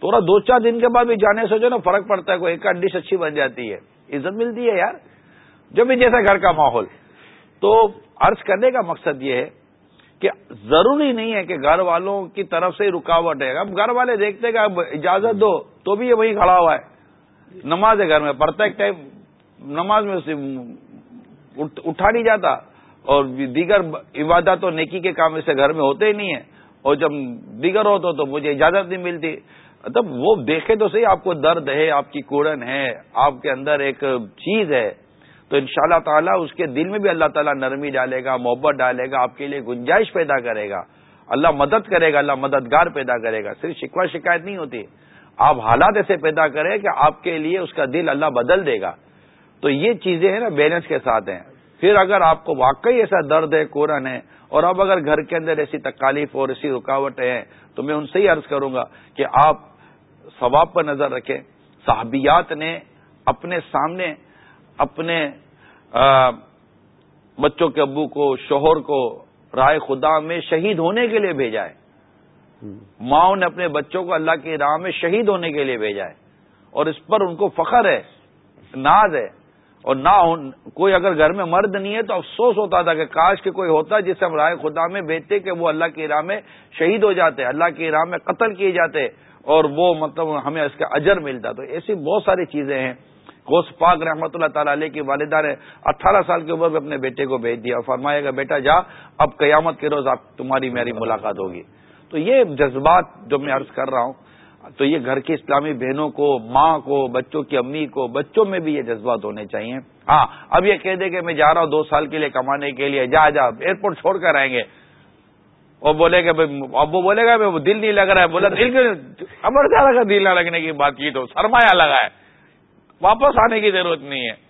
تھوڑا دو چار دن کے بعد بھی جانے سے جو نا فرق پڑتا ہے۔ کوئی ایک ڈش اچھی بن جاتی ہے۔ عزت ملتی ہے یار۔ جو بھی جیسا گھر کا ماحول۔ تو عرض کرنے کا مقصد یہ ہے کہ ضروری نہیں ہے کہ گھر والوں کی طرف سے رکاوٹ ہے۔ اب گھر والے دیکھتے کہ اب اجازت دو تو بھی یہ وہیں کھڑا ہوا ہے۔ نماز ہے گھر میں پڑھتا ایک ٹائم نماز میں اسے اٹھا نہیں جاتا اور دیگر عبادت اور نیکی کے کام اسے گھر میں ہوتے ہی نہیں ہیں۔ اور جب دیگر ہو تو مجھے اجازت نہیں ملتی۔ مطلب وہ دیکھے تو صحیح، آپ کو درد ہے، آپ کی کوڑن ہے، آپ کے اندر ایک چیز ہے۔ تو ان شاء اللہ تعالیٰ اس کے دل میں بھی اللہ تعالیٰ نرمی ڈالے گا، محبت ڈالے گا، آپ کے لیے گنجائش پیدا کرے گا۔ اللہ مدد کرے گا، اللہ مددگار پیدا کرے گا۔ صرف شکوا شکایت نہیں ہوتی۔ آپ حالات ایسے پیدا کریں کہ آپ کے لیے اس کا دل اللہ بدل دے گا۔ تو یہ چیزیں ہیں نا بیلنس کے ساتھ ہیں۔ پھر اگر آپ کو واقعی ایسا درد ہے، کورن ہے، اور اب اگر گھر کے اندر ایسی تکالیف اور ایسی رکاوٹیں ہیں تو میں ان سے ہی عرض کروں گا کہ آپ ثواب پر نظر رکھیں۔ صحابیات نے اپنے سامنے اپنے بچوں کے ابو کو شوہر کو رائے خدا میں شہید ہونے کے لیے بھیجا ہے۔ ماؤں نے اپنے بچوں کو اللہ کی راہ میں شہید ہونے کے لیے بھیجا ہے۔ اور اس پر ان کو فخر ہے ناز ہے۔ اور نہ کوئی اگر گھر میں مرد نہیں ہے تو افسوس ہوتا تھا کہ کاش کے کوئی ہوتا جسے ہم رائے خدا میں بیچتے کہ وہ اللہ کی راہ میں شہید ہو جاتے اللہ کی راہ میں قتل کیے جاتے اور وہ مطلب ہمیں اس کا اجر ملتا۔ تو ایسی بہت ساری چیزیں ہیں۔ غوث پاک رحمۃ اللہ تعالی علیہ کی والدہ نے اٹھارہ سال کے عمر میں اپنے بیٹے کو بھیج دیا اور فرمایا گا بیٹا جا، اب قیامت کے روز آپ تمہاری میری ملاقات ہوگی۔ تو یہ جذبات جو میں عرض کر رہا ہوں، تو یہ گھر کی اسلامی بہنوں کو، ماں کو، بچوں کی امی کو، بچوں میں بھی یہ جذبات ہونے چاہیے۔ ہاں اب یہ کہہ دے کہ میں جا رہا ہوں دو سال کے لیے کمانے کے لیے۔ جا جا ایئرپورٹ چھوڑ کر آئیں گے۔ اور بولے گا اب وہ بولے گا دل نہیں لگ رہا ہے۔ بولا دل امر زیادہ کا دل نہ لگنے کی بات کی تو سرمایہ لگا ہے۔ واپس آنے کی ضرورت نہیں ہے۔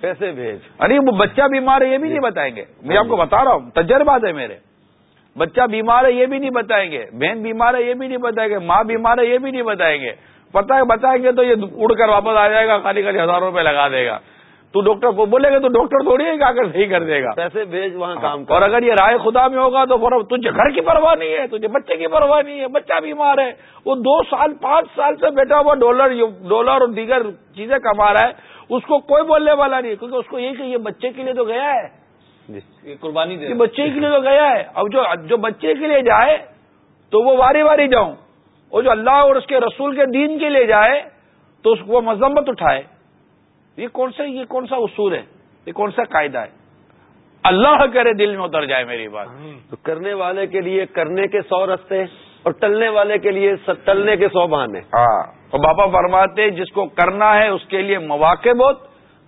کیسے بھیج؟ ارے وہ بچہ بیمار ہے یہ بھی نہیں بتائیں گے۔ میں آپ کو بتا رہا ہوں تجربات ہے میرے۔ بچہ بیمار ہے یہ بھی نہیں بتائیں گے۔ بہن بیمار ہے یہ بھی نہیں بتائیں گے۔ ماں بیمار ہے یہ بھی نہیں بتائیں گے۔ پتا ہے بتائیں گے تو یہ اڑ کر واپس آ جائے گا خالی خالی ہزاروں روپے لگا دے گا۔ تو ڈاکٹر کو بولے گا تو ڈاکٹر تھوڑی ہے کیا کر صحیح کر دے گا۔ پیسے بھیج وہاں کام اور اگر یہ رائے خدا میں ہوگا تو تجھے گھر کی پرواہ نہیں ہے تجھے بچے کی پرواہ نہیں ہے بچہ بیمار ہے۔ وہ دو سال پانچ سال سے بیٹھا ہوا ڈالر ڈالر اور دیگر چیزیں کما رہا ہے اس کو کوئی بولنے والا نہیں کیونکہ اس کو یہ کہ یہ بچے کے لیے تو گیا ہے۔ جی۔ قربانی بچے کے لیے تو گیا ہے۔ اب جو جو بچے کے لیے جائے تو وہ واری واری جاؤں۔ اور جو اللہ اور اس کے رسول کے دین کے لیے جائے تو اس کو مذمت اٹھائے۔ یہ کون سا یہ کون سا اصول ہے؟ یہ کون سا قاعدہ ہے؟ اللہ کرے دل میں اتر جائے میری بات۔ تو کرنے والے کے لیے کرنے کے سو رستے اور ٹلنے والے کے لیے ٹلنے کے سو بہانے۔ ہاں۔ اور بابا فرماتے جس کو کرنا ہے اس کے لیے مواقع بہت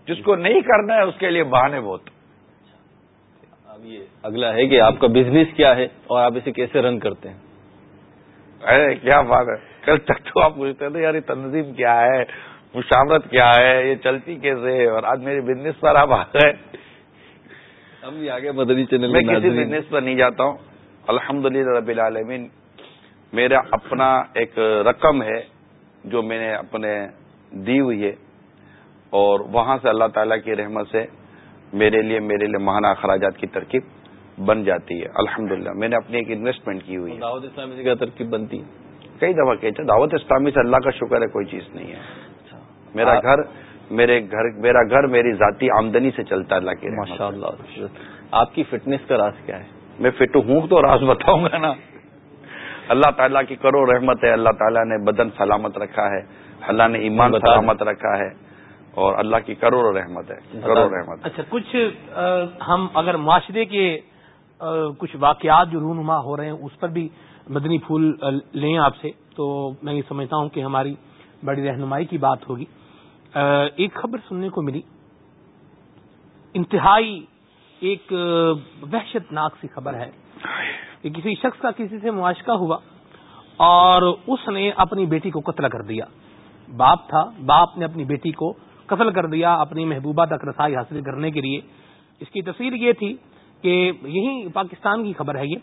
جس کو نہیں کرنا ہے اس کے لیے بہانے بہت۔ اب یہ اگلا ہے کہ آپ کا بزنس کیا ہے اور آپ اسے کیسے رن کرتے ہیں؟ ارے کیا بات ہے؟ کل تک تو آپ پوچھتے تھے یار یہ تنظیم کیا ہے؟ مشاورت کیا ہے یہ چلتی کیسے اور آج میری بزنس پر آپ آ گئے ہم بھی آگے مدنی چینل میں کسی بزنس پر نہیں جاتا ہوں۔ الحمد للہ رب العالمین میرا اپنا ایک رقم ہے جو میں نے اپنے دی ہوئی ہے۔ اور وہاں سے اللہ تعالیٰ کی رحمت سے میرے لیے میرے لیے ماہانہ اخراجات کی ترکیب بن جاتی ہے۔ الحمد میں نے اپنی ایک انویسٹمنٹ کی ہوئی ہے۔ دعوت اسلامی سے کیا ترکیب بنتی ہے؟ کئی دفعہ کہتے دعوت اسلامی سے اللہ کا شکر ہے کوئی چیز نہیں ہے۔ میرا گھر میرے گھر میرا گھر میری ذاتی آمدنی سے چلتا ہے اللہ کی ماشاء اللہ آپ کی فٹنس کا راز کیا ہے؟ میں فٹ ہوں تو راز بتاؤں گا نا۔ اللہ تعالیٰ کی کرو رحمت ہے اللہ تعالیٰ نے بدن سلامت رکھا ہے اللہ نے ایمان سلامت رکھا ہے اور اللہ کی کروڑ رحمت ہے کروڑ رحمت۔ اچھا کچھ ہم اگر معاشرے کے کچھ واقعات جو رونما ہو رہے ہیں اس پر بھی مدنی پھول لیں آپ سے۔ تو میں یہ سمجھتا ہوں کہ ہماری بڑی رہنمائی کی بات ہوگی۔ ایک خبر سننے کو ملی۔ انتہائی ایک وحشت ناک سی خبر ہے کہ کسی شخص کا کسی سے معاشقہ ہوا اور اس نے اپنی بیٹی کو قتل کر دیا۔ باپ تھا، باپ نے اپنی بیٹی کو قتل کر دیا اپنی محبوبہ تک رسائی حاصل کرنے کے لیے۔ اس کی تصویر یہ تھی کہ یہی پاکستان کی خبر ہے یہ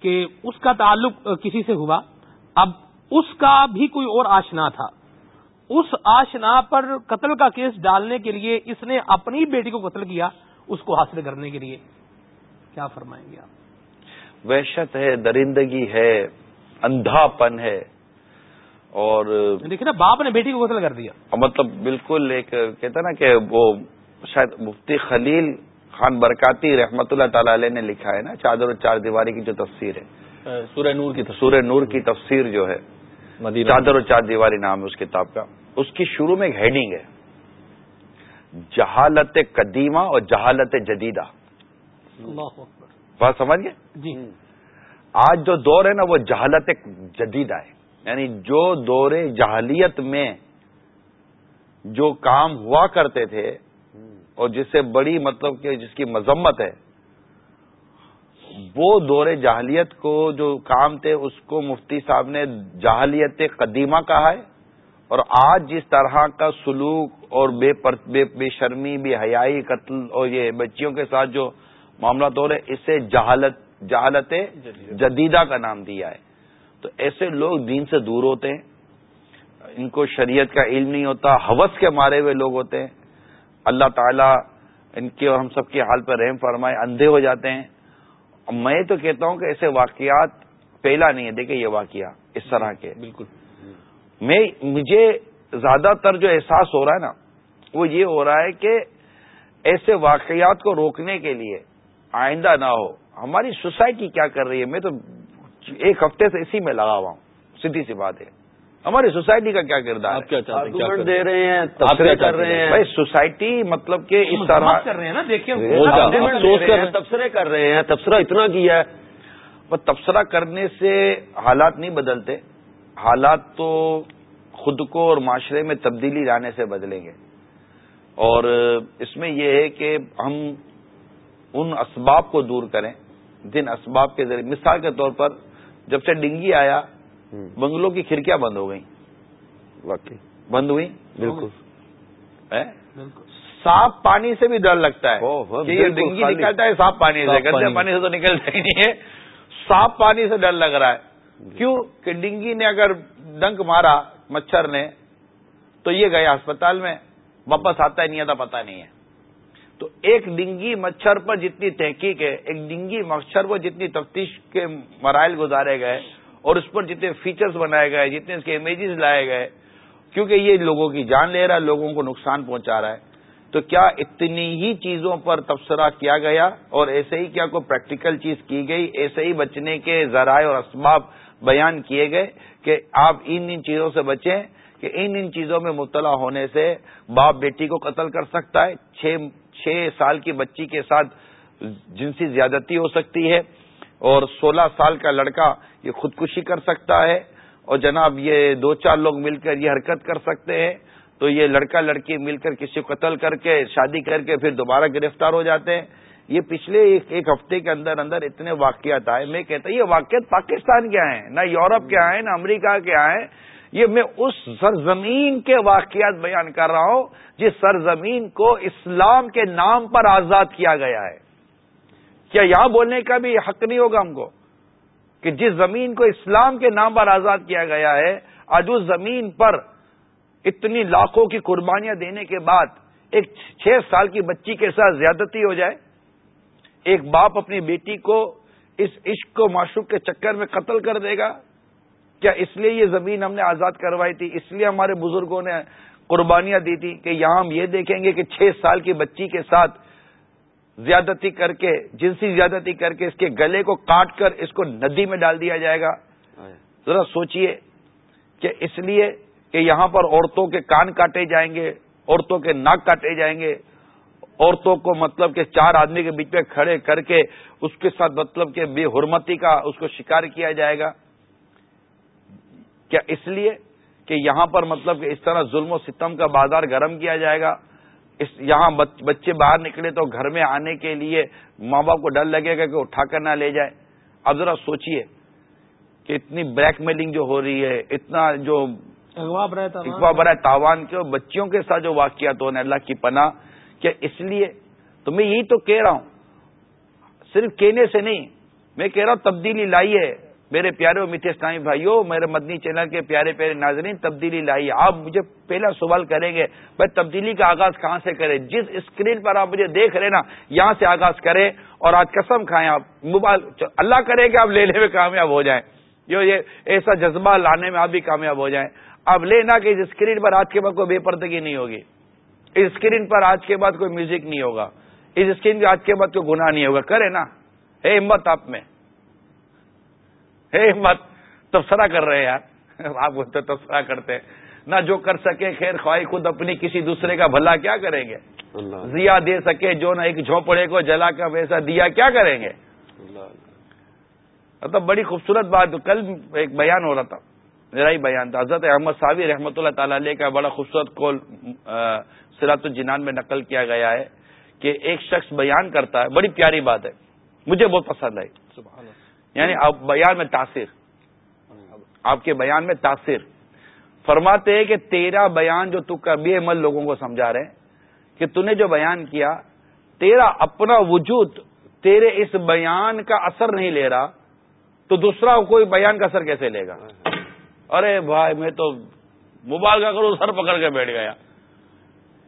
کہ اس کا تعلق کسی سے ہوا۔ اب اس کا بھی کوئی اور آشنا تھا۔ اس آشنا پر قتل کا کیس ڈالنے کے لیے اس نے اپنی بیٹی کو قتل کیا اس کو حاصل کرنے کے لیے۔ کیا فرمائیں گے آپ؟ وحشت ہے درندگی ہے اندھا پن ہے اور دیکھیے نا باپ نے بیٹی کو قتل کر دیا۔ مطلب بالکل ایک کہتا نا کہ وہ شاید مفتی خلیل خان برکاتی رحمت اللہ تعالی علیہ نے لکھا ہے نا چادر اور چار دیواری کی جو تفسیر ہے۔ سورہ نور کی سورہ نور کی تفسیر جو ہے۔ چادر اور چار دیواری نام ہے اس کتاب کا۔ اس کی شروع میں ایک ہیڈنگ ہے۔ جہالت قدیمہ اور جہالت جدیدہ۔ بات سمجھ گئے؟ جی۔ آج جو دور ہے نا وہ جہالت جدیدہ ہے۔ یعنی جو دور جہلیت میں جو کام ہوا کرتے تھے اور جس سے بڑی مطلب کہ جس کی مذمت ہے وہ دور جہلیت کو جو کام تھے اس کو مفتی صاحب نے جہلیت قدیمہ کہا ہے۔ اور آج جس طرح کا سلوک اور بے پر بے بے شرمی بے حیائی قتل اور یہ بچیوں کے ساتھ جو معاملات ہو رہے اسے جہالت جہالت جدیدہ کا نام دیا ہے۔ تو ایسے لوگ دین سے دور ہوتے ہیں۔ ان کو شریعت کا علم نہیں ہوتا حوث کے مارے ہوئے لوگ ہوتے ہیں۔ اللہ تعالیٰ ان کے اور ہم سب کے حال پر رحم فرمائے اندھے ہو جاتے ہیں۔ میں تو کہتا ہوں کہ ایسے واقعات پہلا نہیں ہے۔ دیکھیں یہ واقعہ اس طرح کے۔ بالکل۔ میں مجھے زیادہ تر جو احساس ہو رہا ہے نا وہ یہ ہو رہا ہے کہ ایسے واقعات کو روکنے کے لیے آئندہ نہ ہو۔ ہماری سوسائٹی کیا کر رہی ہے؟ میں تو ایک ہفتے سے اسی میں لگا ہوا ہوں۔ سیدھی سی بات ہے۔ ہماری سوسائٹی کا کیا کردار کیا دے رہے ہیں کر رہے ہیں؟ بھائی سوسائٹی مطلب کہ اس طرح کر رہے ہیں نا دیکھیے تبصرے کر رہے ہیں تبصرہ اتنا کیا ہے۔ تبصرہ کرنے سے حالات نہیں بدلتے۔ حالات تو خود کو اور معاشرے میں تبدیلی لانے سے بدلیں گے۔ اور اس میں یہ ہے کہ ہم ان اسباب کو دور کریں۔ جن اسباب کے ذریعے مثال کے طور پر جب سے ڈنگی آیا بنگلوں کی کھڑکیاں بند ہو گئی واقعی۔ بند ہوئی بالکل۔ صاف پانی سے بھی ڈر لگتا ہے کہ یہ ڈنگی نکلتا ہے صاف پانی سے۔ گندے پانی۔ سے تو نکلتا ہی نہیں ہے۔ صاف پانی سے ڈر لگ رہا ہے۔ کیوں؟ کہ ڈنگی نے اگر ڈنک مارا مچھر نے تو یہ گیا اسپتال میں۔ واپس آتا ہی نہیں آتا پتا نہیں ہے۔ تو ایک ڈنگی مچھر پر جتنی تحقیق ہے ایک ڈنگی مچھر پر جتنی تفتیش کے مرائل گزارے گئے اور اس پر جتنے فیچرز بنائے گئے، جتنے اس کے امیجز لائے گئے، کیونکہ یہ لوگوں کی جان لے رہا ہے، لوگوں کو نقصان پہنچا رہا ہے۔ تو کیا اتنی ہی چیزوں پر تبصرہ کیا گیا اور ایسے ہی کیا کوئی پریکٹیکل چیز کی گئی، ایسے ہی بچنے کے ذرائع اور اسباب بیان کیے گئے کہ آپ ان ان چیزوں سے بچیں کہ ان ان چیزوں میں مبتلا ہونے سے باپ بیٹی کو قتل کر سکتا ہے۔ چھ چھ سال کی بچی کے ساتھ جنسی زیادتی ہو سکتی ہے اور سولہ سال کا لڑکا یہ خودکشی کر سکتا ہے اور جناب یہ دو چار لوگ مل کر یہ حرکت کر سکتے ہیں تو یہ لڑکا لڑکی مل کر کسی کو قتل کر کے شادی کر کے پھر دوبارہ گرفتار ہو جاتے ہیں۔ یہ پچھلے ایک ایک ہفتے کے اندر اندر اتنے واقعات آئے۔ میں کہتا ہوں، یہ واقعات پاکستان کے آئے ہیں، نہ یورپ کے آئے نہ امریکہ کے آئے یہ میں اس سرزمین کے واقعات بیان کر رہا ہوں جس سرزمین کو اسلام کے نام پر آزاد کیا گیا ہے۔ کیا یہاں بولنے کا بھی حق نہیں ہوگا ہم کو؟ کہ جس زمین کو اسلام کے نام پر آزاد کیا گیا ہے، آج اس زمین پر اتنی لاکھوں کی قربانیاں دینے کے بعد ایک چھ سال کی بچی کے ساتھ زیادتی ہو جائے، ایک باپ اپنی بیٹی کو اس عشق کو معشوق کے چکر میں قتل کر دے گا، کیا اس لیے یہ زمین ہم نے آزاد کروائی تھی؟ اس لیے ہمارے بزرگوں نے قربانیاں دی تھی کہ یہاں ہم یہ دیکھیں گے کہ چھ سال کی بچی کے ساتھ زیادتی کر کے جنسی زیادتی کر کے اس کے گلے کو کاٹ کر اس کو ندی میں ڈال دیا جائے گا۔ ذرا سوچئے کہ اس لیے کہ یہاں پر عورتوں کے کان کاٹے جائیں گے عورتوں کے ناک کاٹے جائیں گے۔ عورتوں کو مطلب کہ چار آدمی کے بیچ میں کھڑے کر کے اس کے ساتھ مطلب کہ بے حرمتی کا اس کو شکار کیا جائے گا۔ کیا اس لیے کہ یہاں پر مطلب کہ اس طرح ظلم و ستم کا بازار گرم کیا جائے گا؟ اس یہاں بچے باہر نکلے تو گھر میں آنے کے لیے ماں باپ کو ڈر لگے گا کہ اٹھا کر نہ لے جائے۔ اب ذرا سوچئے کہ اتنی بلیک میلنگ جو ہو رہی ہے اتنا جو اقوا برائے تاوان۔ کے بچیوں کے ساتھ جو واقعات ہو رہے ہیں اللہ کی پناہ۔ کیا اس لیے؟ تو میں یہی تو کہہ رہا ہوں۔ صرف کہنے سے نہیں میں کہہ رہا ہوں تبدیلی لائی ہے۔ میرے پیارے اور میٹھے اسلامی بھائیوں میرے مدنی چینل کے پیارے پیارے ناظرین، تبدیلی لائی۔ آپ مجھے پہلا سوال کریں گے، بھائی تبدیلی کا آغاز کہاں سے کریں؟ جس اسکرین پر آپ مجھے دیکھ رہے نا، یہاں سے آغاز کریں اور آج قسم کھائیں آپ۔ موبائل اللہ کرے کہ آپ لینے میں کامیاب ہو جائیں۔ یہ ایسا جذبہ لانے میں آپ بھی کامیاب ہو جائیں۔ اب لینا کہ اس اسکرین پر آج کے بعد کوئی بے پردگی نہیں ہوگی۔ اس اسکرین پر آج کے بعد کوئی میوزک نہیں ہوگا۔ اس اسکرین پہ آج کے بعد کوئی گناہ نہیں ہوگا۔ کرے نا۔ ہے ہمت آپ میں۔ ہے ہمت تبصرہ کر رہے ہیں۔ آپ بولتے تبصرہ کرتے نہ جو کر سکے خیر خواہ خود اپنی کسی دوسرے کا بھلا کیا کریں گے؟ زیا دے سکے جو نہ ایک جھونپڑے کو جلا کر ویسا دیا کیا کریں گے؟ مطلب بڑی خوبصورت بات کل ایک بیان ہو رہا تھا۔ میرا ہی بیان تھا۔ حضرت احمد صابی رحمۃ اللہ تعالی علیہ کا بڑا خوبصورت کول سیرات الجنان میں نقل کیا گیا ہے کہ ایک شخص بیان کرتا ہے۔ بڑی پیاری بات ہے۔ مجھے بہت پسند آئی۔ یعنی آپ بیان میں تاثر. آپ کے بیان میں تاثر. فرماتے ہیں کہ تیرا بیان جو تو بے عمل لوگوں کو سمجھا رہے. ہیں کہ تو نے جو بیان کیا تیرا اپنا وجود تیرے اس بیان کا اثر نہیں لے رہا تو دوسرا کوئی بیان کا اثر کیسے لے گا؟ ارے بھائی میں تو موبائل کا کروں سر پکڑ کے بیٹھ گیا.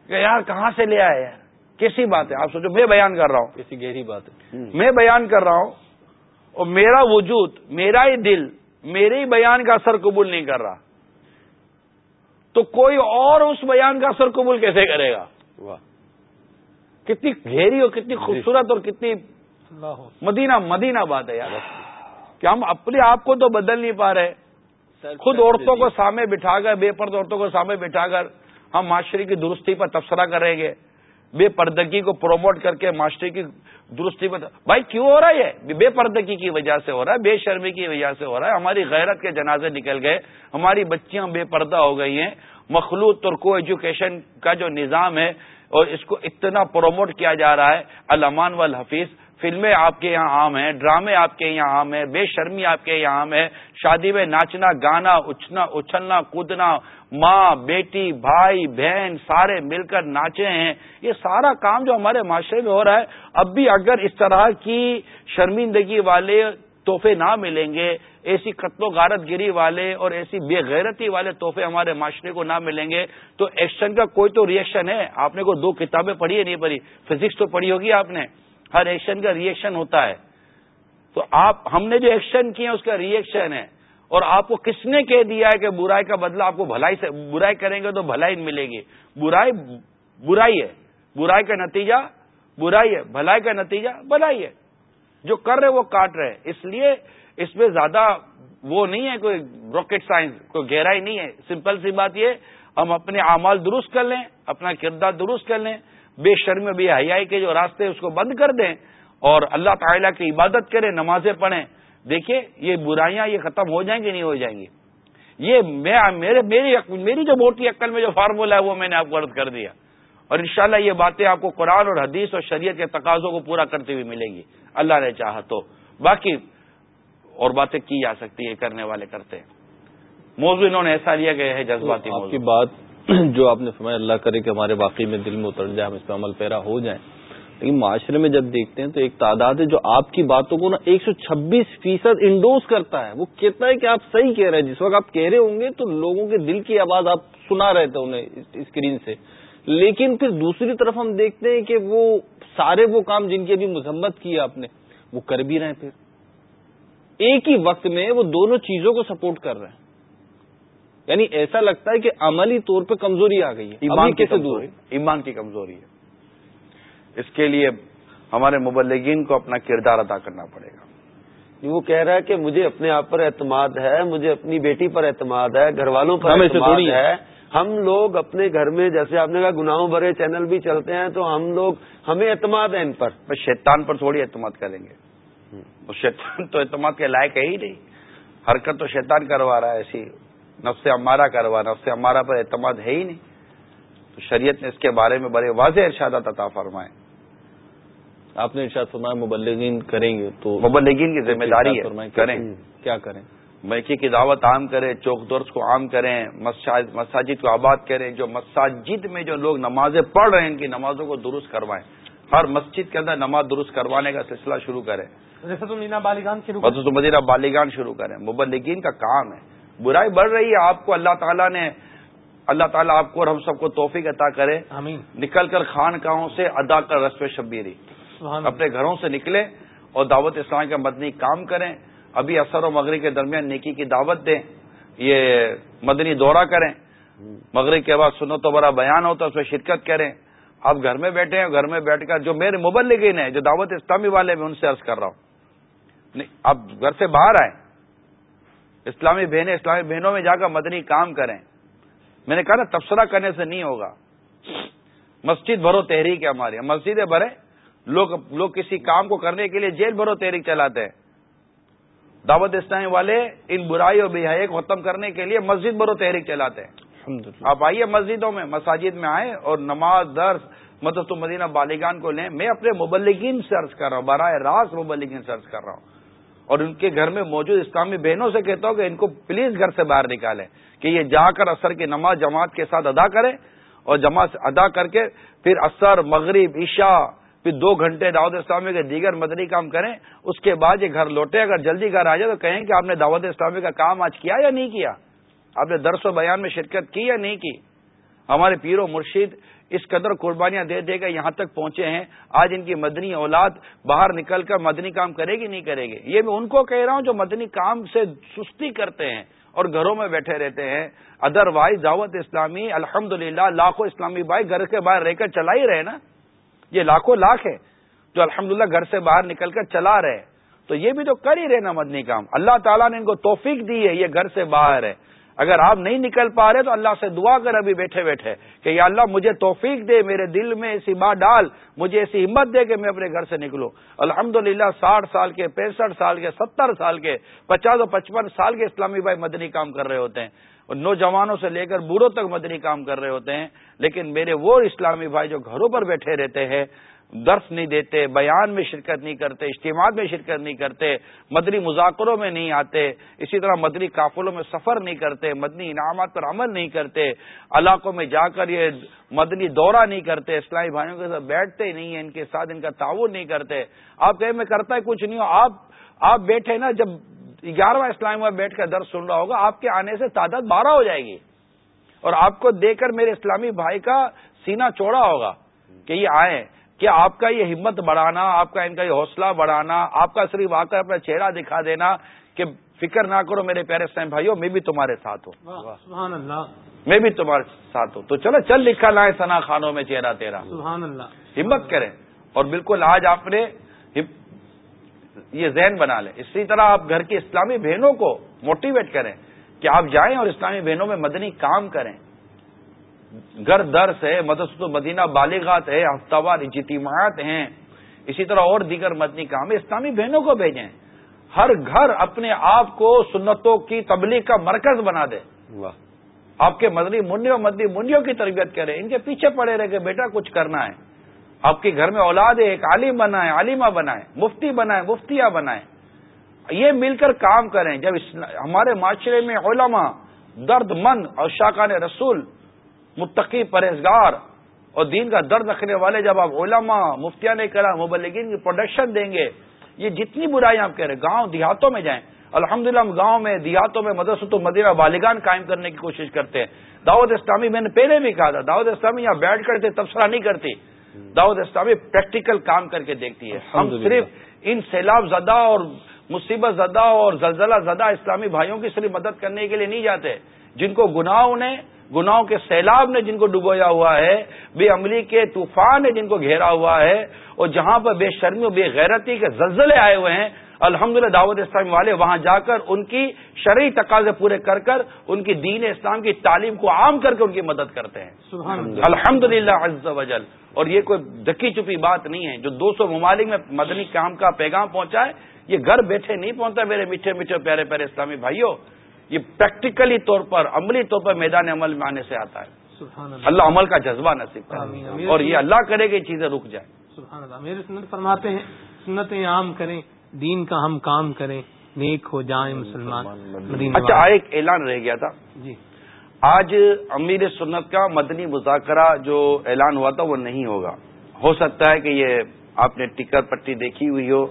کہ یار کہاں سے لے آئے کیسی بات ہے؟ آپ سوچو میں بیان کر رہا ہوں. کسی گہری بات ہے. میں بیان کر رہا ہوں اور میرا وجود میرا ہی دل میرے ہی بیان کا اثر قبول نہیں کر رہا۔ تو کوئی اور اس بیان کا اثر قبول کیسے کرے گا؟ کتنی گہری اور کتنی خوبصورت اور کتنی مدینہ مدینہ بات ہے یار۔ کہ ہم اپنے آپ کو تو بدل نہیں پا رہے۔ خود عورتوں کو سامنے بٹھا کر بے پرد عورتوں کو سامنے بٹھا کر ہم معاشرے کی درستی پر تبصرہ کریں گے۔ بے پردگی کو پروموٹ کر کے معاشرے کی درستی میں بھائی، کیوں ہو رہا ہے؟ بے پردگی کی وجہ سے ہو رہا ہے، بے شرمی کی وجہ سے ہو رہا ہے۔ ہماری غیرت کے جنازے نکل گئے، ہماری بچیاں بے پردہ ہو گئی ہیں۔ مخلوط اور کو ایجوکیشن کا جو نظام ہے، اور اس کو اتنا پروموٹ کیا جا رہا ہے علامان والحفیظ فلمیں آپ کے یہاں عام ہیں، ڈرامے آپ کے یہاں عام ہیں، بے شرمی آپ کے یہاں عام ہے شادی میں ناچنا، گانا، اچھنا، اچھلنا، کودنا، ماں، بیٹی، بھائی، بہن، سارے مل کر ناچے ہیں۔ یہ سارا کام جو ہمارے معاشرے میں ہو رہا ہے، اب بھی اگر اس طرح کی شرمندگی والے تحفے نہ ملیں گے، ایسی قتل و غارت گیری والے اور ایسی بے غیرتی والے تحفے ہمارے معاشرے کو نہ ملیں گے، تو ایکشن کا کوئی تو ریئیکشن ہے۔ آپ نے کوئی دو کتابیں پڑھی ہے نہیں پڑھی؟ فزکس تو پڑھی ہوگی آپ نے۔ ہر ایکشن کا ریئیکشن ہوتا ہے۔ تو آپ، ہم نے جو ایکشن کیے اس کا ریئیکشن ہے۔ اور آپ کو کس نے کہہ دیا ہے کہ برائی کا بدلہ آپ کو بھلائی سے، برائی کریں گے تو بھلائی ملے گی۔ برائی برائی ہے۔ برائی کا نتیجہ برائی ہے۔ بھلائی کا نتیجہ بھلائی ہے۔ جو کر رہے وہ کاٹ رہے اس لیے اس میں زیادہ وہ نہیں ہے، کوئی راکٹ سائنس کوئی گہرائی نہیں ہے۔ سمپل سی بات یہ ہم اپنے اعمال درست کر لیں، اپنا کردار درست کر لیں۔ بے شرم بے حیائی کے جو راستے اس کو بند کر دیں اور اللہ تعالیٰ کی عبادت کریں نمازیں پڑھیں۔ دیکھیے یہ برائیاں یہ ختم ہو جائیں گی نہیں ہو جائیں گی۔ یہ میرے میری میری جو موٹی عقل میں جو فارمولا ہے وہ میں نے آپ کو عرض کر دیا۔ اور انشاءاللہ یہ باتیں آپ کو قرآن اور حدیث اور شریعت کے تقاضوں کو پورا کرتے ہوئے ملے گی۔ اللہ نے چاہا تو۔ باقی اور باتیں کی جا سکتی ہے کرنے والے کرتے ہیں۔ موضوع انہوں نے ایسا لیا گیا ہے جذباتی کی بات جو آپ نے فرمایا، اللہ کرے کہ ہمارے واقعی میں دل میں اتر جائے، ہم اس پہ عمل پیرا ہو جائیں۔ لیکن معاشرے میں جب دیکھتے ہیں تو ایک تعداد ہے جو آپ کی باتوں کو نا ایک سو چھبیس فیصد انڈوز کرتا ہے۔ وہ کہتا ہے کہ آپ صحیح کہہ رہے ہیں۔ جس وقت آپ کہہ رہے ہوں گے تو لوگوں کے دل کی آواز آپ سنا رہے تھے انہیں اسکرین سے۔ لیکن پھر دوسری طرف ہم دیکھتے ہیں کہ وہ سارے وہ کام جن کی ابھی مذمت کی آپ نے، وہ کر بھی رہے ہیں پھر۔ ایک ہی وقت میں وہ دونوں چیزوں کو سپورٹ کر رہے ہیں۔ یعنی ایسا لگتا ہے کہ عملی طور پہ کمزوری آ گئی ہے ایمان کیسے دور ایمان کی کمزوری ہے۔ اس کے لیے ہمارے مبلگین کو اپنا کردار ادا کرنا پڑے گا۔ وہ کہہ رہا ہے کہ مجھے اپنے آپ پر اعتماد ہے مجھے اپنی بیٹی پر اعتماد ہے گھر والوں پر اعتماد ہے۔ ہم لوگ اپنے گھر میں جیسے آپ نے کہا گناہوں بھرے چینل بھی چلتے ہیں تو ہم لوگ ہمیں اعتماد ہے ان پر۔ شیطان پر تھوڑی اعتماد کریں گے۔ شیطان تو اعتماد کے لائق ہے ہی نہیں۔ حرکت تو شیطان کروا رہا ہے ایسی نفس ہمارا کروا نفس ہمارا پر اعتماد ہے ہی نہیں۔ تو شریعت نے اس کے بارے میں بڑے واضح ارشادات عطا فرمائے۔ آپ نے ارشاد فرمایا مبلغین کریں گے تو مبلغین کی ذمہ داری ہے کریں۔ کیا کریں؟ میکی کی دعوت عام کریں چوک درس کو عام کریں مساجد کو آباد کریں جو مساجد میں جو لوگ نمازیں پڑھ رہے ہیں ان کی نمازوں کو درست کروائیں۔ ہر مسجد کے اندر نماز درست کروانے کا سلسلہ شروع کریں۔ مدینہ بالیگان شروع کریں۔ مبلغین کا کام ہے۔ برائی بڑھ رہی ہے آپ کو اللہ تعالیٰ نے اللہ تعالیٰ آپ کو اور ہم سب کو توفیق عطا کرے۔ نکل کر خان کاؤں سے ادا کر رسم شبیری۔ اپنے گھروں سے نکلے اور دعوت اسلام کا مدنی کام کریں۔ ابھی اثر و مغرب کے درمیان نیکی کی دعوت دیں۔ یہ مدنی دورہ کریں۔ مغرب کے بعد سنو تو بڑا بیان ہوتا ہے اس میں شرکت کریں۔ آپ گھر میں بیٹھے ہیں گھر میں بیٹھ کر جو میرے مبلغین ہیں جو دعوت اسلامی والے میں ان سے عرض کر رہا ہوں۔ آپ گھر سے باہر آئیں۔ اسلامی بہنیں اسلامی بہنوں میں جا کر مدنی کام کریں۔ میں نے کہا نا تبصرہ کرنے سے نہیں ہوگا۔ مسجد بھرو تحریک ہے ہماری۔ مسجدیں بھرے لوگ لوگ کسی کام کو کرنے کے لیے جیل بھرو تحریک چلاتے ہیں۔ دعوت اسلامی والے ان برائی اور بہائی کو ختم کرنے کے لیے مسجد برو تحریک چلاتے ہیں۔ آپ آئیے مسجدوں میں مساجد میں آئیں اور نماز درس مدد مدینہ بالیگان کو لیں۔ میں اپنے مبلگین سرچ کر رہا ہوں براہ راست مبلگین سرچ کر رہا ہوں۔ اور ان کے گھر میں موجود اسلامی بہنوں سے کہتا ہوں کہ ان کو پلیز گھر سے باہر نکالیں کہ یہ جا کر اثر کی نماز جماعت کے ساتھ ادا کریں اور جماعت ادا کر کے پھر اثر مغرب، عشاء، پھر دو گھنٹے دعوت اسلامی کے دیگر مدنی کام کریں۔ اس کے بعد یہ گھر لوٹے اگر جلدی گھر آ جائے تو کہیں کہ آپ نے دعوت اسلامی کا کام آج کیا یا نہیں کیا؟ آپ نے درس و بیان میں شرکت کی یا نہیں کی؟ ہمارے پیر و مرشید اس قدر قربانیاں دے دے کر یہاں تک پہنچے ہیں۔ آج ان کی مدنی اولاد باہر نکل کر مدنی کام کرے گی، نہیں کرے گی؟ یہ میں ان کو کہہ رہا ہوں جو مدنی کام سے سستی کرتے ہیں اور گھروں میں بیٹھے رہتے ہیں۔ ادر وائز دعوت اسلامی الحمد لاکھوں اسلامی بھائی گھر کے باہر رہ کر چلا ہی رہے نا۔ یہ لاکھوں لاکھ ہے جو الحمدللہ گھر سے باہر نکل کر چلا رہے تو یہ بھی تو کر ہی رہے نا مدنی کام۔ اللہ تعالیٰ نے ان کو توفیق دی ہے، یہ گھر سے باہر ہے۔ اگر آپ نہیں نکل پا رہے تو اللہ سے دعا کر ابھی بیٹھے بیٹھے کہ یا اللہ مجھے توفیق دے، میرے دل میں ایسی بات ڈال، مجھے ایسی ہمت دے کہ میں اپنے گھر سے نکلوں۔ الحمد للہ ساٹھ سال کے، پینسٹھ سال کے، ستر سال کے، پچاس اور پچپن سال کے اسلامی بھائی مدنی کام کر رہے ہوتے ہیں۔ اور نوجوانوں سے لے کر بوڑھوں تک مدنی کام کر رہے ہوتے ہیں۔ لیکن میرے وہ اسلامی بھائی جو گھروں پر بیٹھے رہتے ہیں درس نہیں دیتے، بیان میں شرکت نہیں کرتے، اجتماع میں شرکت نہیں کرتے، مدنی مذاکروں میں نہیں آتے، اسی طرح مدنی قافلوں میں سفر نہیں کرتے، مدنی انعامات پر عمل نہیں کرتے، علاقوں میں جا کر یہ مدنی دورہ نہیں کرتے، اسلامی بھائیوں کے ساتھ بیٹھتے ہی نہیں ہیں، ان کے ساتھ ان کا تعاون نہیں کرتے۔ آپ کہیں میں کرتا ہے کچھ نہیں ہو آپ آپ بیٹھے نا، جب گیارہواں اسلام میں بیٹھ کر درس سن رہا ہوگا، آپ کے آنے سے تعداد بارہ ہو جائے گی۔ اور آپ کو دیکھ کر میرے اسلامی بھائی کا سینہ چوڑا ہوگا کہ یہ آئے۔ کہ آپ کا یہ ہمت بڑھانا آپ کا ان کا یہ حوصلہ بڑھانا آپ کا صرف آ کر اپنا چہرہ دکھا دینا کہ فکر نہ کرو میرے پیارے اسلام بھائیوں میں بھی تمہارے ساتھ ہوں۔ میں بھی تمہارے ساتھ ہوں۔ تو چلو چل لکھا لائے سنا خانوں میں چہرہ تیرا۔ سبحان اللہ۔ ہمت کریں۔ اور بالکل آج آپ نے یہ ذہن بنا لیں۔ اسی طرح آپ گھر کی اسلامی بہنوں کو موٹیویٹ کریں کہ آپ جائیں اور اسلامی بہنوں میں مدنی کام کریں۔ گھر درس ہے مدست مدینہ بالغات ہے ہفتہ وار اجتماعات ہیں۔ اسی طرح اور دیگر مدنی کام اسلامی بہنوں کو بھیجیں۔ ہر گھر اپنے آپ کو سنتوں کی تبلیغ کا مرکز بنا دے۔ آپ کے مدنی منی اور مدنی منڈیوں کی تربیت کریں۔ ان کے پیچھے پڑے رہے کہ بیٹا کچھ کرنا ہے۔ آپ کے گھر میں اولاد ہے ایک عالم بنائے عالمہ بنائے مفتی بنائے مفتیاں بنائے یہ مل کر کام کریں۔ جب ہمارے معاشرے میں علماء درد مند اور شاقان رسول متقی پرہزگار اور دین کا درد رکھنے والے جب آپ علماء مفتیا نے کرا مبلگین کی پروڈکشن دیں گے یہ جتنی برائیاں آپ کہہ رہے گاؤں دیہاتوں میں جائیں۔ الحمد للہ ہم گاؤں میں دیہاتوں میں مدرسۃ مدینہ والگان قائم کرنے کی کوشش کرتے ہیں۔ دعوت اسلامی میں نے پہلے بھی کہا تھا دعوت اسلامی یہاں بیٹھ کرتے تبصرہ نہیں کرتی۔ دعوت اسلامی پریکٹیکل کام کر کے دیکھتی ہے۔ ہم صرف ان سیلاب زدہ اور مصیبت زدہ اور زلزلہ زدہ اسلامی بھائیوں کی صرف مدد کرنے کے لیے نہیں جاتے جن کو گناہوں نے گناہوں کے سیلاب نے جن کو ڈبویا ہوا ہے بے عملی کے طوفان نے جن کو گھیرا ہوا ہے اور جہاں پر بے شرمی اور بے غیرتی کے زلزلے آئے ہوئے ہیں الحمد للہ دعوت اسلامی والے وہاں جا کر ان کی شرعی تقاضے پورے کر کر ان کی دین اسلام کی تعلیم کو عام کر کے ان کی مدد کرتے ہیں۔ الحمد للہ وجل اور یہ کوئی دکی چپی بات نہیں ہے۔ جو دو سو ممالک میں مدنی کام کا پیغام پہنچا ہے یہ گھر بیٹھے نہیں پہنچتا میرے میٹھے میٹھے پیارے پیارے اسلامی بھائیوں۔ یہ پریکٹیکلی طور پر عملی طور پر میدان عمل میں آنے سے آتا ہے۔ اللہ۔ عمل کا جذبہ نصیب کرے۔ اور یہ اللہ کرے کہ چیزیں رک جائیں۔ سبحان اللہ۔ میرے سنت فرماتے ہیں سنتیں عام کریں دین کا ہم کام کریں نیک ہو جائیں مسلمان۔ اچھا ایک اعلان رہ گیا تھا۔ جی۔ آج امیر سنت کا مدنی مذاکرہ جو اعلان ہوا تھا وہ نہیں ہوگا۔ ہو سکتا ہے کہ یہ آپ نے ٹکٹ پٹی دیکھی ہوئی ہو۔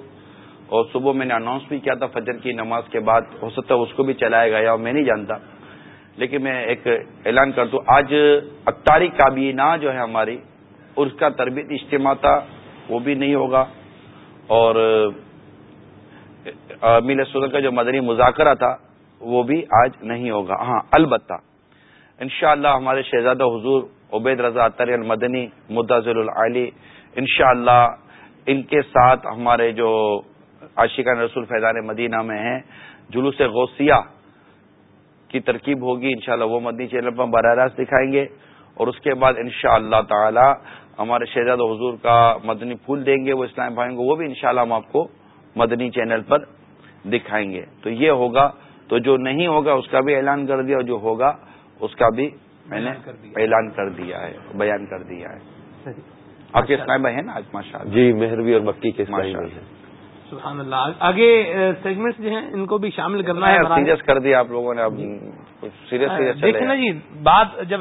اور صبح میں نے اناؤنس بھی کیا تھا، فجر کی نماز کے بعد، ہو سکتا ہے اس کو بھی چلایا گیا اور میں نہیں جانتا۔ لیکن میں ایک اعلان کر دوں، آج اختاری کابینہ جو ہے ہماری اس کا تربیت اجتماع تھا، وہ بھی نہیں ہوگا۔ اور میل سدر کا جو مدنی مذاکرہ تھا، وہ بھی آج نہیں ہوگا۔ ہاں البتہ، انشاءاللہ ہمارے شہزادہ حضور عبید رضا اطر المدنی مدضر العلی انشاءاللہ ان کے ساتھ ہمارے جو عاشقان رسول فیضان مدینہ میں ہیں۔ جلوس غوثیہ کی ترکیب ہوگی انشاءاللہ وہ مدنی چینل پر براہ راست دکھائیں گے۔ اور اس کے بعد انشاءاللہ اللہ تعالی ہمارے شہزاد حضور کا مدنی پھول دیں گے وہ اسلام بھائیں گے وہ بھی انشاءاللہ ہم آپ کو مدنی چینل پر دکھائیں گے۔ تو یہ ہوگا تو جو نہیں ہوگا اس کا بھی اعلان کر دیا اور جو ہوگا اس کا بھی میں نے اعلان کر دیا۔ ہے بیان کر دیا ہے۔ آپ کے اسلام بھائی ہیں نا آج؟ ماشاء اللہ جی مہروی اور مکی کے سبحان اللہ. آگے سیگمنٹس جو ہیں ان کو بھی شامل کرنا ہے سیریس کر دیا آپ لوگوں نے اب سیریس سیریس دیکھیں نا جی بات جب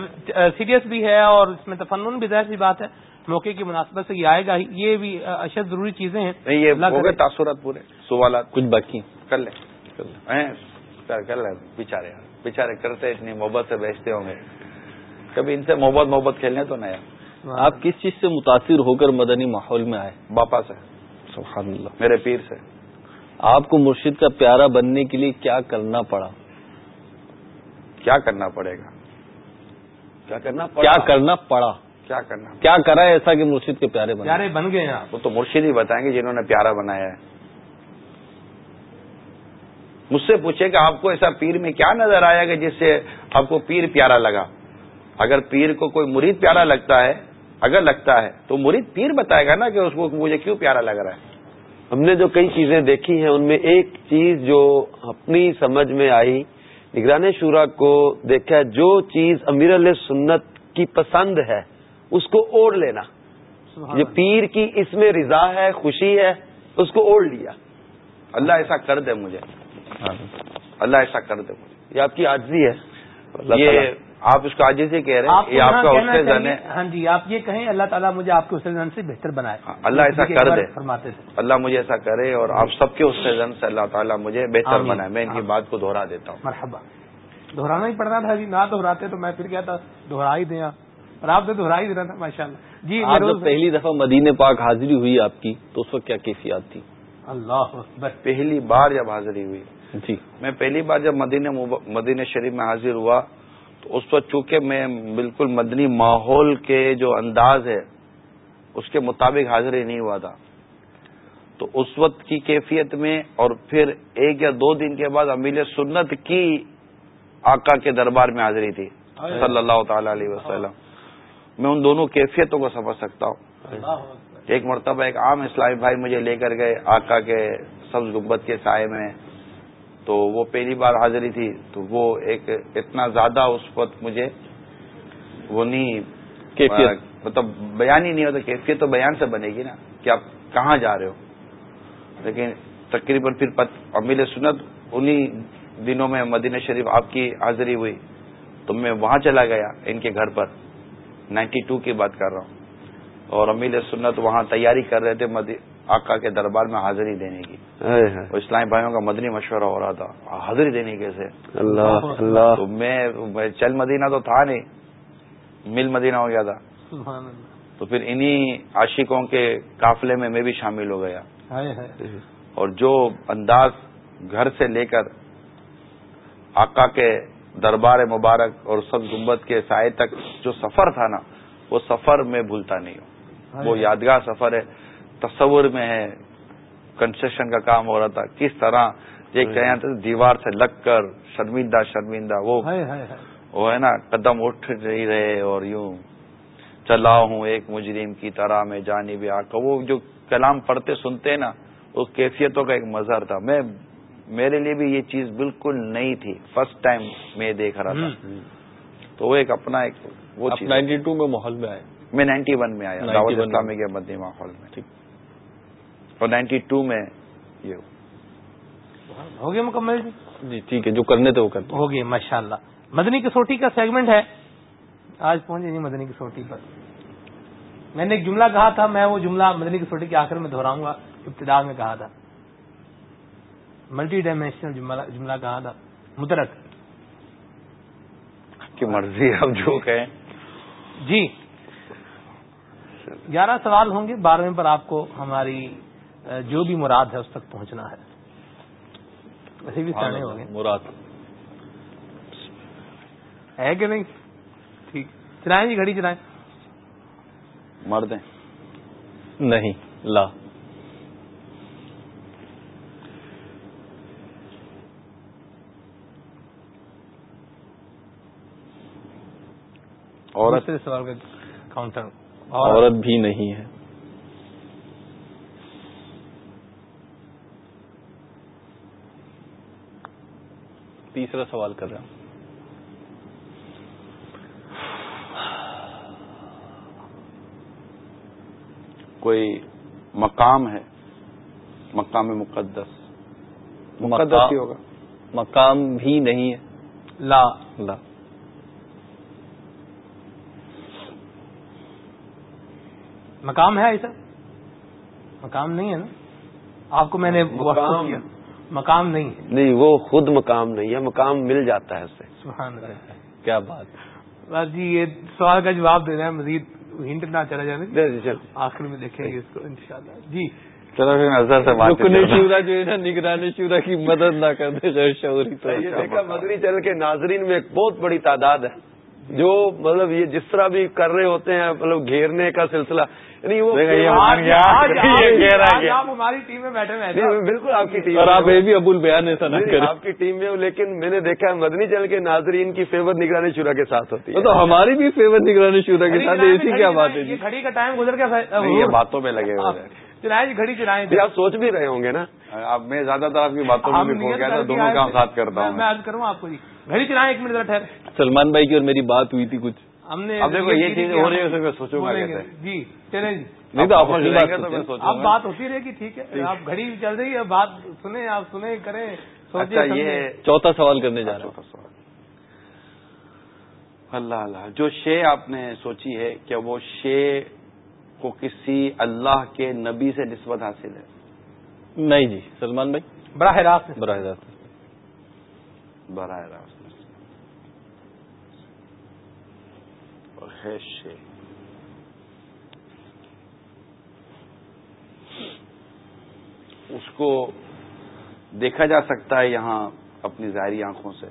سیریس بھی ہے اور اس میں تفنن بھی ظاہر سی بات ہے موقع کی مناسبت سے یہ آئے گا یہ بھی اشد ضروری چیزیں ہیں۔ نہیں یہ تاثرات پورے سوالات۔ کچھ باقی۔ کر لیں۔ کر لیں۔ بےچارے بےچارے کرتے اتنی محبت سے بیچتے ہوں گے۔ کبھی ان سے محبت محبت کھیلنے تو نیا۔ آپ کس چیز سے متاثر ہو کر مدنی ماحول میں آئے؟ باپا سے۔ سبحان اللہ میرے پیر سے۔ آپ کو مرشد کا پیارا بننے کے لیے کیا کرنا پڑا؟ کیا کرنا پڑے گا؟ کیا کرنا کیا کرنا پڑا؟ کیا کرنا کیا کرا ہے ایسا کہ مرشد کے پیارے پیارے بن گئے ہیں وہ تو مرشد ہی بتائیں گے جنہوں نے پیارا بنایا ہے۔ مجھ سے پوچھے کہ آپ کو ایسا پیر میں کیا نظر آیا کہ جس سے آپ کو پیر پیارا لگا؟ اگر پیر کو کوئی مرید پیارا لگتا ہے اگر لگتا ہے تو مرید پیر بتائے گا نا کہ اس کو مجھے کیوں پیارا لگ رہا ہے؟ ہم نے جو کئی چیزیں دیکھی ہیں ان میں ایک چیز جو اپنی سمجھ میں آئی نگران شورا کو دیکھا جو چیز امیر علیہ سنت کی پسند ہے اس کو اوڑھ لینا۔ یہ پیر کی اس میں رضا ہے خوشی ہے اس کو اوڑھ لیا۔ اللہ ایسا کر دے مجھے۔ اللہ ایسا کر دے مجھے۔ یہ آپ کی آجزی ہے۔ یہ آپ اس کو آج سے کہہ رہے ہیں یہ آپ کا حسن زن ہے۔ ہاں جی آپ یہ کہیں اللہ تعالیٰ مجھے آپ کے حسن زن سے بہتر بنائے۔ ہاں، اللہ ایسا کر دے۔ فرماتے تھے۔ اللہ مجھے ایسا کرے اور آپ سب کے حسن زن سے اللہ تعالیٰ مجھے بہتر بنائے۔ میں ان کی بات کو دہرا دیتا ہوں۔ مرحبا۔ دہرانا ہی پڑتا تھا جی نہ دہراتے تو میں پھر کیا تھا دہرا ہی دیں اور آپ نے دہرا ہی دینا تھا ماشاء اللہ جی جب پہلی دفعہ مدینہ پاک حاضری ہوئی آپ کی تو اس وقت کیا کیفیات تھی؟ اللہ پہلی بار جب حاضری ہوئی۔ جی۔ میں پہلی بار جب مدینہ مدینہ شریف میں حاضر ہوا تو اس وقت چونکہ میں بالکل مدنی ماحول کے جو انداز ہے اس کے مطابق حاضر ہی نہیں ہوا تھا۔ تو اس وقت کی کیفیت میں اور پھر ایک یا دو دن کے بعد امیل سنت کی آقا کے دربار میں حاضری تھی صلی اللہ تعالی علیہ وسلم۔ میں ان دونوں کیفیتوں کو سمجھ سکتا ہوں۔ ایک مرتبہ ایک عام اسلامی بھائی مجھے لے کر گئے آقا کے سبز گبت کے سائے میں۔ تو وہ پہلی بار حاضری تھی تو وہ ایک اتنا زیادہ اس وقت مجھے وہ نہیں مطلب بیان ہی نہیں ہوتا کیفیت تو بیان سے بنے گی نا کہ آپ کہاں جا رہے ہو۔ لیکن تقریباً پھر امیل سنت انہی دنوں میں مدینہ شریف آپ کی حاضری ہوئی تو میں وہاں چلا گیا ان کے گھر پر۔ نائنٹی ٹو کی بات کر رہا ہوں۔ اور امیل سنت وہاں تیاری کر رہے تھے آقا کے دربار میں حاضری دینے کی۔ اسلامی بھائیوں کا مدنی مشورہ ہو رہا تھا۔ حاضری دینے کیسے اللہ اللہ۔ تو میں چل مدینہ تو تھا نہیں۔ مل مدینہ ہو گیا تھا۔ تو پھر انہی عاشقوں کے قافلے میں میں بھی شامل ہو گیا۔ اور جو انداز گھر سے لے کر آقا کے دربار مبارک اور سب گمبت کے سائے تک جو سفر تھا نا وہ سفر میں بھولتا نہیں ہوں۔ وہ یادگار سفر ہے۔ تصور میں ہے کنسٹرکشن کا کام ہو رہا تھا کس طرح یہ کہ دیوار سے لگ کر شرمندہ شرمندہ وہ وہ ہے نا قدم اٹھ نہیں رہے اور یوں چلا ہوں ایک مجرم کی طرح میں جانی بھی آ وہ جو کلام پڑھتے سنتے نا اس کیفیتوں کا ایک مظہر تھا۔ میں میرے لیے بھی یہ چیز بالکل نئی تھی۔ فرسٹ ٹائم میں دیکھ رہا تھا۔ تو وہ ایک اپنا ایک وہ نائنٹی ٹو میں ماحول میں آئے۔ میں نائنٹی ون میں آیا دعوت اسلامی کے مدنی ماحول میں۔ ٹھیک۔ اور نائنٹی ٹو میں یہ ہو۔ گیا مکمل جی؟ جی ٹھیک ہے جو کرنے تھے وہ کرتے ہو گیا ماشاء اللہ مدنی کسوٹی کا سیگمنٹ ہے۔ آج پہنچے جی مدنی کسوٹی پر۔ میں نے ایک جملہ کہا تھا میں وہ جملہ مدنی کسوٹی کے آخر میں دہراؤں گا ابتدا میں کہا تھا۔ ملٹی ڈائمینشنل جملہ کہا تھا۔ مترک۔ کی مرضی اب جو کہیں۔ جی گیارہ سوال ہوں گے بارہویں پر آپ کو ہماری جو بھی مراد ہے اس تک پہنچنا ہے۔ ویسے بھی سیاح ہوں گے۔ مراد۔ ہے کہ نہیں؟ ٹھیک۔ چلائیں جی گھڑی چلائیں۔ مرد نہیں لا۔ عورت۔ سوال کا کاؤنٹر عورت بھی نہیں ہے۔ تیسرا سوال کر رہا ہوں۔ کوئی مقام ہے؟ مقام مقدس۔ مقدس ہی ہوگا۔ مقام بھی نہیں ہے۔ لا۔ لا۔ مقام ہے ایسا؟ مقام نہیں ہے نا؟ آپ کو میں نے مقام نہیں ہے۔ نہیں وہ خود مقام نہیں ہے مقام مل جاتا ہے اسے۔ سبحان اللہ۔ کیا بات۔ بس جی یہ سوال کا جواب دے رہے ہیں مزید ہنٹ نہ چلا جانے جی، آخر میں دیکھیں گے اس کو انشاءاللہ۔ جی۔ چلو پھر نظر سے بات شورا جو ہے نا نگرانی شورا کی مدد نہ کر دے غیر شعوری تو دیکھا مدنی چل کے ناظرین میں ایک بہت بڑی تعداد ہے۔ جو مطلب یہ جس طرح بھی کر رہے ہوتے ہیں مطلب گھیرنے کا سلسلہ یعنی وہ ہماری ٹیم میں بیٹھے بالکل آپ کی ٹیم اور آپ یہ بھی ابول بیان ایسا نہ کریں۔ آپ کی ٹیم میں لیکن میں نے دیکھا مدنی چل کے ناظرین کی فیور نگرانی شورا کے ساتھ ہوتی ہے۔ تو ہماری بھی فیور نگرانی شورا کے ساتھ ایسی کیا بات ہے جی؟ گھڑی کا ٹائم گزر گیا یہ باتوں میں لگے ہوئے چلائیں گھڑی چلائیں آپ سوچ بھی رہے ہوں گے نا۔ اب میں زیادہ تر آپ کی باتوں میں دونوں کا ساتھ کرتا ہوں میں آج کروں آپ کو جی گھڑی چلائیں ایک منٹ ذرا ٹھہر۔ سلمان بھائی کی اور میری بات ہوئی تھی کچھ۔ ہم نے اب دیکھو یہ چیز ہو رہی ہے سوچوں گا جی چلیں جی۔ نہیں تو آپ اب بات ہوتی رہے گی ٹھیک ہے۔ آپ گھڑی چل رہی ہے بات سنیں آپ سنیں کریں اچھا یہ چوتھا سوال کرنے جا رہا ہوں۔ اللہ اللہ جو شے آپ نے سوچی ہے کیا وہ شے کو کسی اللہ کے نبی سے نسبت حاصل ہے؟ نہیں جی سلمان بھائی۔ براہ راست۔ براہ راست۔ براہ راست۔ ہے۔ شے اس کو دیکھا جا سکتا ہے یہاں اپنی ظاہری آنکھوں سے۔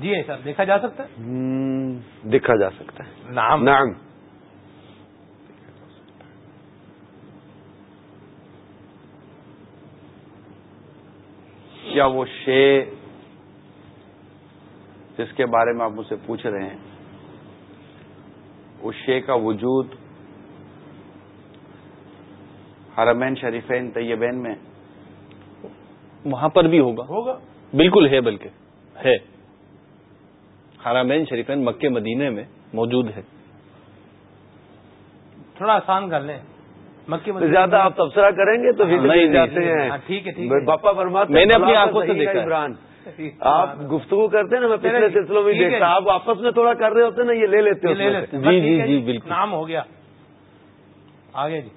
جی سر دیکھا جا سکتا ہے؟ دیکھا جا سکتا ہے۔ نام نام کیا وہ شے جس کے بارے میں آپ مجھ سے پوچھ رہے ہیں اس شے کا وجود حرمین شریفین طیبین میں وہاں پر بھی ہوگا۔ ہوگا۔ بالکل ہے بلکہ ہے۔ حرامین شریفین مکے مدینے میں موجود ہے۔ تھوڑا آسان کر لیں۔ مکے زیادہ آپ تبصرہ کریں گے تو نہیں جاتے ہیں۔ ہاں، ٹھیک ہے ٹھیک ہے۔ باپا فرماتے میں نے اپنی آنکھوں سے دیکھا ہے۔ عمران۔ آپ گفتگو کرتے ہیں نا میں پچھلے جی، سلسلوں میں دیکھتا جی۔ آپ آپس میں تھوڑا کر رہے ہوتے ہیں نا یہ لے لیتے ہیں جی، جی، ہے جی، بالکل۔ نام ہو گیا۔ آگے جی۔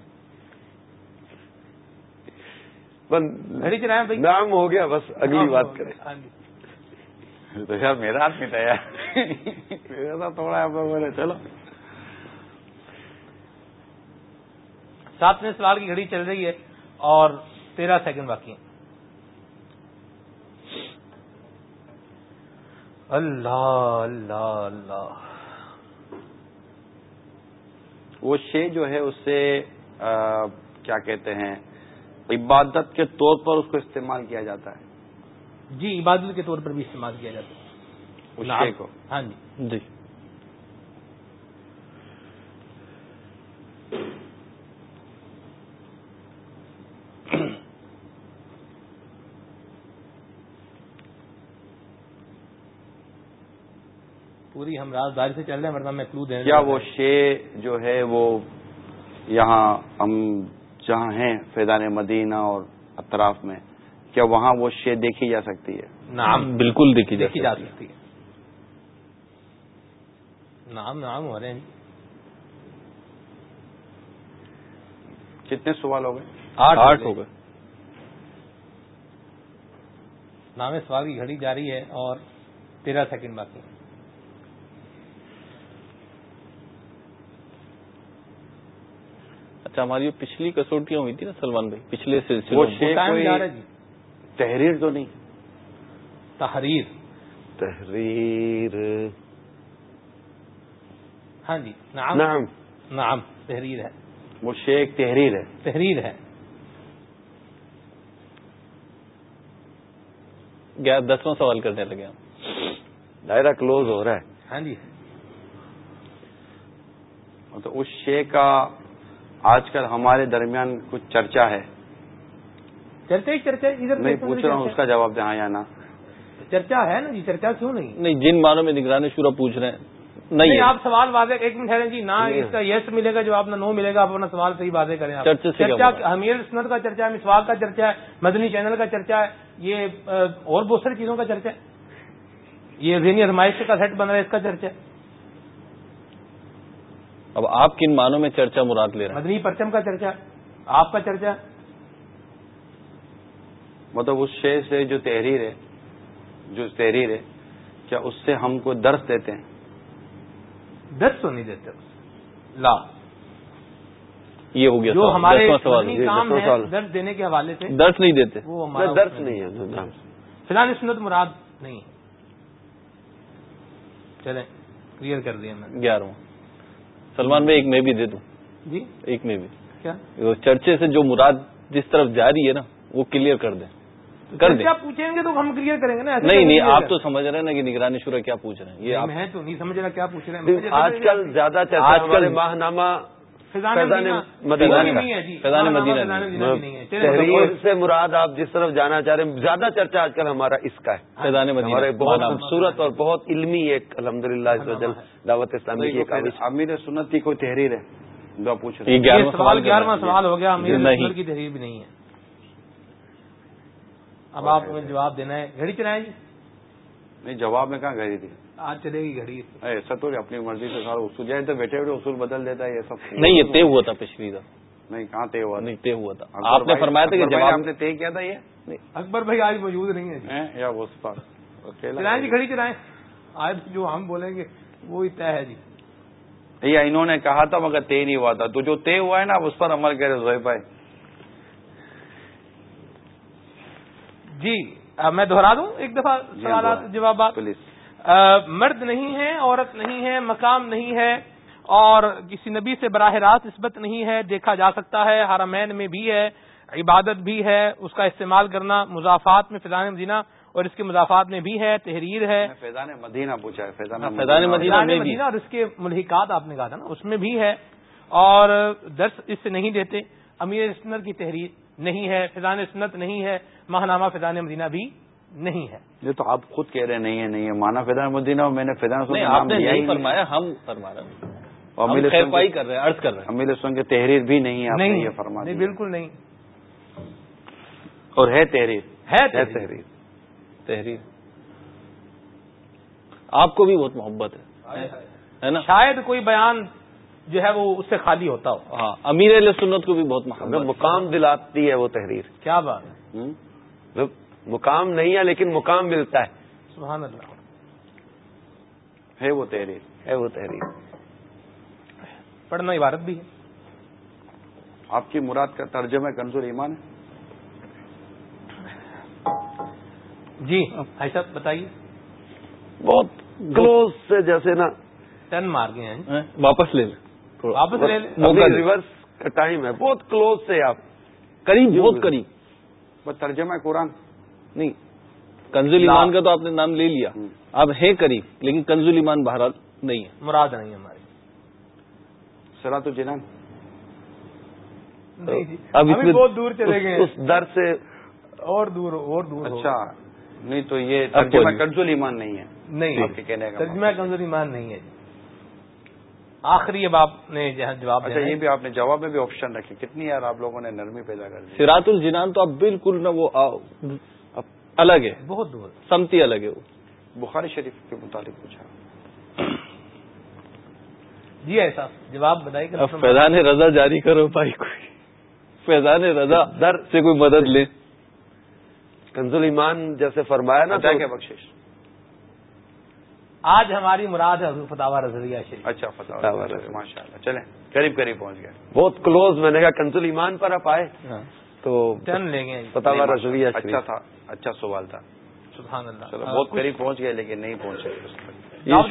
نام ہو گیا بس اگلی بات کریں۔ ہاں جی۔ تو یار میرا ہاتھ میں تھا میرا تو تھوڑا چلو۔ ساتویں سوال کی گھڑی چل رہی ہے اور تیرہ سیکنڈ باقی ہیں۔ اللہ اللہ اللہ۔ وہ شے جو ہے اس سے آ، کیا کہتے ہیں عبادت کے طور پر اس کو استعمال کیا جاتا ہے۔ جی عبادت کے طور پر بھی استعمال کیا جاتا ہے۔ اس۔ شے کو۔ ہاں جی۔ جی۔ پوری ہم رازداری سے چل رہے ہیں ورنہ میں کلو دینے کیا وہ۔ شے جو ہے وہ یہاں ہم جہاں ہیں فیضان مدینہ اور اطراف میں کیا وہاں وہ شے دیکھی جا سکتی ہے؟ نام بالکل دیکھی دیکھی جا سکتی ہے۔ سکتی ہے۔ نام نام ہو رہے ہیں کتنے سوال ہو گئے؟ آٹھ ہو گئے۔ نام سوال کی گھڑی جاری ہے اور تیرہ سیکنڈ باقی اچھا ہماری پچھلی کسوٹیاں ہوئی تھی نا سلمان بھائی پچھلے سلسلے جی۔ تحریر تو نہیں۔ تحریر۔ تحریر۔ ہاں جی نام نعم۔ نام تحریر ہے۔ وہ ایک تحریر ہے۔ تحریر ہے۔ گیا دسواں سوال کرنے لگے ہم۔ دائرہ کلوز ہو رہا ہے۔ ہاں جی۔ تو اس شے کا آج کل ہمارے درمیان کچھ چرچا ہے۔ چرچا ہی چرچا ادھر نہیں پوچھ رہا ہوں اس کا جواب دیں ہاں یا نہ۔ چرچا ہے نا جی چرچا کیوں نہیں؟ نہیں جن معنوں میں نگرانی شورا پوچھ رہے ہیں نہیں ہے۔ آپ سوال واضح ایک منٹ ٹھہریں جی نہ اس کا یس ملے گا جواب نہ نو ملے گا آپ اپنا سوال صحیح واضح کریں چرچا؟ حمیر سنت کا چرچا ہے مسواق کا چرچا ہے مدنی چینل کا چرچا ہے یہ اور بہت ساری چیزوں کا چرچا ہے۔ یہ ذہنی ازمائش کا سیٹ بن رہا ہے اس کا چرچا ہے۔ اب آپ کن معنوں میں چرچا مراد لے رہے ہیں؟ مدنی پرچم کا چرچا آپ کا چرچا۔ مطلب اس شے سے جو تحریر ہے جو تحریر ہے کیا اس سے ہم کو درس دیتے ہیں؟ درس تو نہیں دیتے لا۔ یہ ہو گیا جو ہمارے سوال۔ درس دینے کے حوالے سے درس نہیں دیتے۔ درس نہیں ہے۔ فی الحال سنت مراد نہیں۔ چلیں کلیئر کر دیا میں۔ گیارہواں۔ سلمان میں ایک میں بھی دے دوں۔ جی؟ ایک میں بھی۔ کیا؟ چرچے سے جو مراد جس طرف جاری ہے نا وہ کلیئر کر دیں۔ کر دیں۔ کیا پوچھیں گے تو ہم کلیئر کریں گے نا ایسے نہیں نہیں آپ۔ تو سمجھ رہے ہیں نا کہ نگرانی شورا کیا پوچھ رہے ہیں۔ یہ آپ میں تو نہیں سمجھ رہا کیا پوچھ رہے ہیں۔ آج کل زیادہ چرچا آج کل- ہمارے جی. ہاں، ہاں، تحریر سے مراد آپ جس طرف جانا چاہ رہے ہیں زیادہ چرچا آج کل ہمارا اس کا ہے. فیضان مدینہ. ہمارے بہت خوبصورت اور بہت علمی ایک الحمد للہ دعوت اسلامی کی امیر سنت کی کوئی تحریر ہے؟ جو آپ پوچھ رہے ہیں. سوال گیارہواں سوال ہو گیا نہیں. نسل کی تحریر بھی نہیں ہے. اب آپ کو جواب دینا ہے. گھڑی چلائیں جی. نہیں جواب میں کہاں گئی تھی؟ آج چلے گی گھڑی ایسا تو اپنی مرضی سے سارا اصول جائے تو بیٹھے بیٹھے اصول بدل دیتا ہے یہ سب نہیں یہ طے ہوا تھا پچھلی دفعہ۔ نہیں کہاں طے ہوا نہیں طے ہوا تھا۔ آپ نے فرمایا تھا کہ جواب ہم نے طے کیا تھا یہ؟ اکبر بھائی آج موجود نہیں ہے؟ یا وہ اس پر اکیلا چلائیں جی گھڑی چلائیں۔ آج جو ہم بولیں گے وہی طے ہے جی۔ یہ انہوں نے کہا تھا مگر طے نہیں ہوا تھا۔ تو جو طے ہوا ہے نا اس پر عمل کرے زوئے بھائی۔ جی میں دہرا دوں ایک دفعہ جی، سوالات۔ جوابات؟ پلیز۔ مرد نہیں ہے عورت نہیں ہے مقام نہیں ہے اور کسی نبی سے براہ راست نسبت نہیں ہے دیکھا جا سکتا ہے حرمین میں بھی ہے عبادت بھی ہے اس کا استعمال کرنا مضافات میں فضان مدینہ اور اس کے مضافات میں بھی ہے تحریر ہے۔ فیضان مدینہ پوچھا ہے فیضان ہاں، فیضان مدینہ میں بھی۔ مدینہ اور اس کے ملحقات آپ نے کہا تھا نا اس میں بھی ہے۔ اور درس اس سے نہیں دیتے امیر اسنر کی تحریر نہیں ہے فضان سنت نہیں ہے ماہنامہ فضان مدینہ بھی نہیں ہے۔ یہ تو آپ خود کہہ رہے نہیں ہے نہیں ہے۔ مانا فضان مدینہ میں نے فضان فرمایا ہم فرما رہے کر رہے ہیں عرض کر رہے ہیں۔ امیل سن کے تحریر بھی نہیں ہے نہیں یہ فرما نہیں بالکل نہیں۔ اور ہے تحریر۔ ہے تحریر۔ تحریر۔ آپ کو بھی بہت محبت ہے۔ نا؟ شاید کوئی بیان جو ہے وہ اس سے خالی ہوتا ہو۔ ہاں امیر علیہ سنت کو بھی بہت محبت مقام دلاتی ہے وہ تحریر۔ کیا بات مقام نہیں ہے لیکن مقام ملتا ہے۔ سبحان اللہ۔ ہے وہ تحریر ہے وہ تحریر۔ پڑھنا عبارت بھی ہے۔ آپ کی مراد کا ترجمہ کنزور ایمان ہے۔ جی ایسا بتائیے۔ بہت کلوز سے جیسے نا۔ ٹن مار گئے ہیں۔ ہاں، واپس لے لیں۔ واپس لے لیں۔ ریورس کا ٹائم ہے۔ بہت کلوز سے آپ۔ قریب بہت قریب۔ بس ترجمہ قرآن۔ نہیں. کنزول ایمان کا تو آپ نے نام لے لیا. اب ہے قریب لیکن کنزول ایمان بہرحال نہیں ہے. مراد نہیں ہماری. سرا تو جنان اب بہت دور چلے گئے. اس در سے اور دور اور دور اچھا. نہیں تو یہ ترجمہ کنزول ایمان نہیں ہے. نہیں. کہنے کا ترجمہ کنزول ایمان نہیں ہے آخری اب آپ نے جواب اچھا یہ بھی آپ نے جواب میں بھی آپشن رکھے. کتنی یار آپ لوگوں نے نرمی پیدا کر دی. سراط الجنان تو اب بالکل نہ وہ الگ ہے۔ بہت دور۔ سمتی الگ ہے وہ۔ بخاری شریف کے متعلق پوچھا۔ جی ایسا جواب بتائیے فیضان رضا جاری کرو بھائی کوئی۔ فیضان رضا در۔ سے کوئی مدد لے۔ کنزل ایمان جیسے فرمایا نا کیا بخش آج ہماری مراد ہے فتح رضویہ شریف۔ اچھا فتح ماشاء اللہ چلیں قریب قریب پہنچ گئے۔ بہت کلوز میں نے کہا کنزل ایمان پر آپ آئے۔ ہاں۔ تو ٹرن لیں گے فتح رضویہ اچھا تھا اچھا سوال تھا۔ سبحان اللہ۔ چلو بہت قریب پہنچ گئے لیکن نہیں پہنچے۔